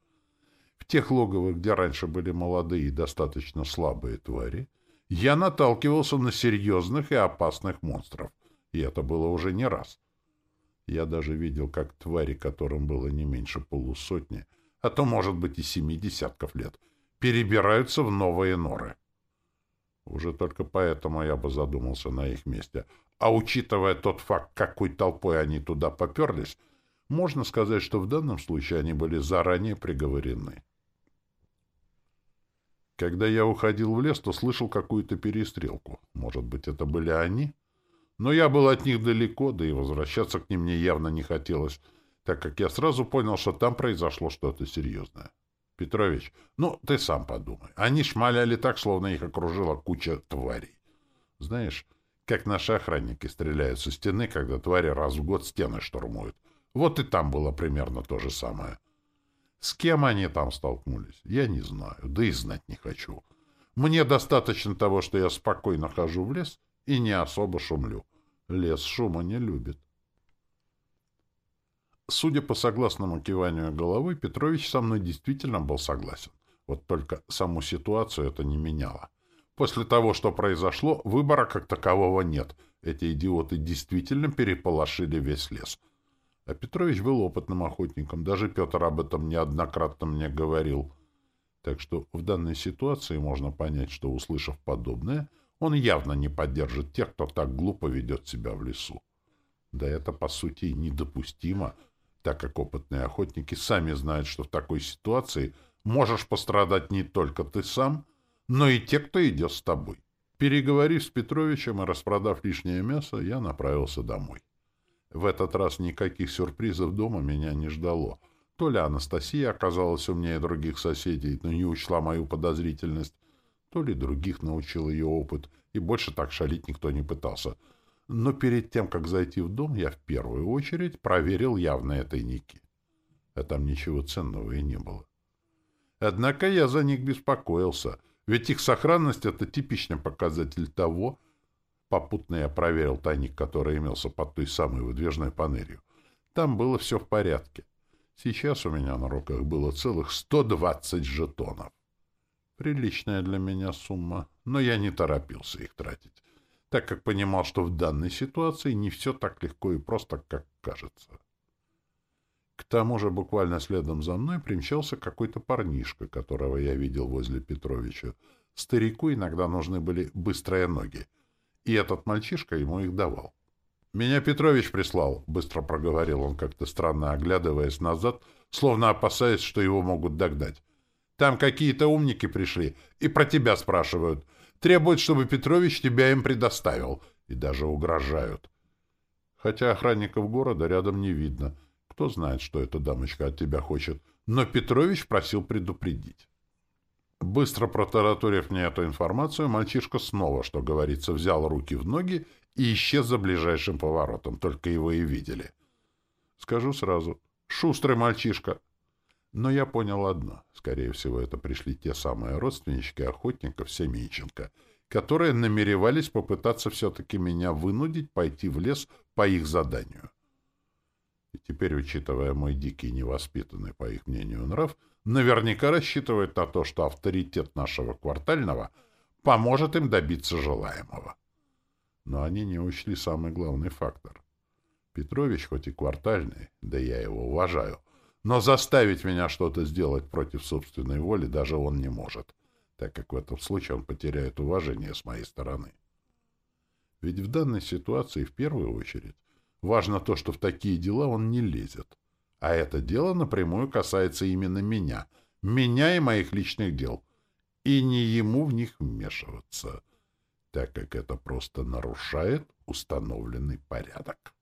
В тех логовых, где раньше были молодые и достаточно слабые твари, я наталкивался на серьезных и опасных монстров, и это было уже не раз. Я даже видел, как твари, которым было не меньше полусотни, а то, может быть, и семи десятков лет, перебираются в новые норы. Уже только поэтому я бы задумался на их месте. А учитывая тот факт, какой толпой они туда поперлись, можно сказать, что в данном случае они были заранее приговорены. Когда я уходил в лес, то слышал какую-то перестрелку. Может быть, это были они? Но я был от них далеко, да и возвращаться к ним мне явно не хотелось, так как я сразу понял, что там произошло что-то серьезное. Петрович, ну, ты сам подумай. Они шмаляли так, словно их окружила куча тварей. Знаешь, как наши охранники стреляют со стены, когда твари раз в год стены штурмуют. Вот и там было примерно то же самое. С кем они там столкнулись, я не знаю, да и знать не хочу. Мне достаточно того, что я спокойно хожу в лес и не особо шумлю. Лес шума не любит. Судя по согласному киванию головы, Петрович со мной действительно был согласен. Вот только саму ситуацию это не меняло. После того, что произошло, выбора как такового нет. Эти идиоты действительно переполошили весь лес. А Петрович был опытным охотником. Даже Петр об этом неоднократно мне говорил. Так что в данной ситуации можно понять, что, услышав подобное, он явно не поддержит тех, кто так глупо ведет себя в лесу. Да это, по сути, недопустимо — так как опытные охотники сами знают, что в такой ситуации можешь пострадать не только ты сам, но и те, кто идет с тобой. Переговорив с Петровичем и распродав лишнее мясо, я направился домой. В этот раз никаких сюрпризов дома меня не ждало. То ли Анастасия оказалась умнее других соседей, но не учла мою подозрительность, то ли других научил ее опыт, и больше так шалить никто не пытался — но перед тем, как зайти в дом, я в первую очередь проверил явные тайники. А там ничего ценного и не было. Однако я за них беспокоился, ведь их сохранность — это типичный показатель того, попутно я проверил тайник, который имелся под той самой выдвижной панелью. Там было все в порядке. Сейчас у меня на руках было целых 120 жетонов. Приличная для меня сумма, но я не торопился их тратить так как понимал, что в данной ситуации не все так легко и просто, как кажется. К тому же буквально следом за мной примчался какой-то парнишка, которого я видел возле Петровича. Старику иногда нужны были быстрые ноги, и этот мальчишка ему их давал. «Меня Петрович прислал», — быстро проговорил он, как-то странно оглядываясь назад, словно опасаясь, что его могут догнать. «Там какие-то умники пришли и про тебя спрашивают. Требуют, чтобы Петрович тебя им предоставил. И даже угрожают. Хотя охранников города рядом не видно. Кто знает, что эта дамочка от тебя хочет. Но Петрович просил предупредить. Быстро протараторив мне эту информацию, мальчишка снова, что говорится, взял руки в ноги и исчез за ближайшим поворотом. Только его и видели. Скажу сразу. Шустрый мальчишка. Но я понял одно. Скорее всего, это пришли те самые родственнички охотников Семейченко, которые намеревались попытаться все-таки меня вынудить пойти в лес по их заданию. И теперь, учитывая мой дикий невоспитанный, по их мнению, нрав, наверняка рассчитывают на то, что авторитет нашего квартального поможет им добиться желаемого. Но они не учли самый главный фактор. Петрович хоть и квартальный, да я его уважаю — но заставить меня что-то сделать против собственной воли даже он не может, так как в этом случае он потеряет уважение с моей стороны. Ведь в данной ситуации в первую очередь важно то, что в такие дела он не лезет. А это дело напрямую касается именно меня, меня и моих личных дел, и не ему в них вмешиваться, так как это просто нарушает установленный порядок.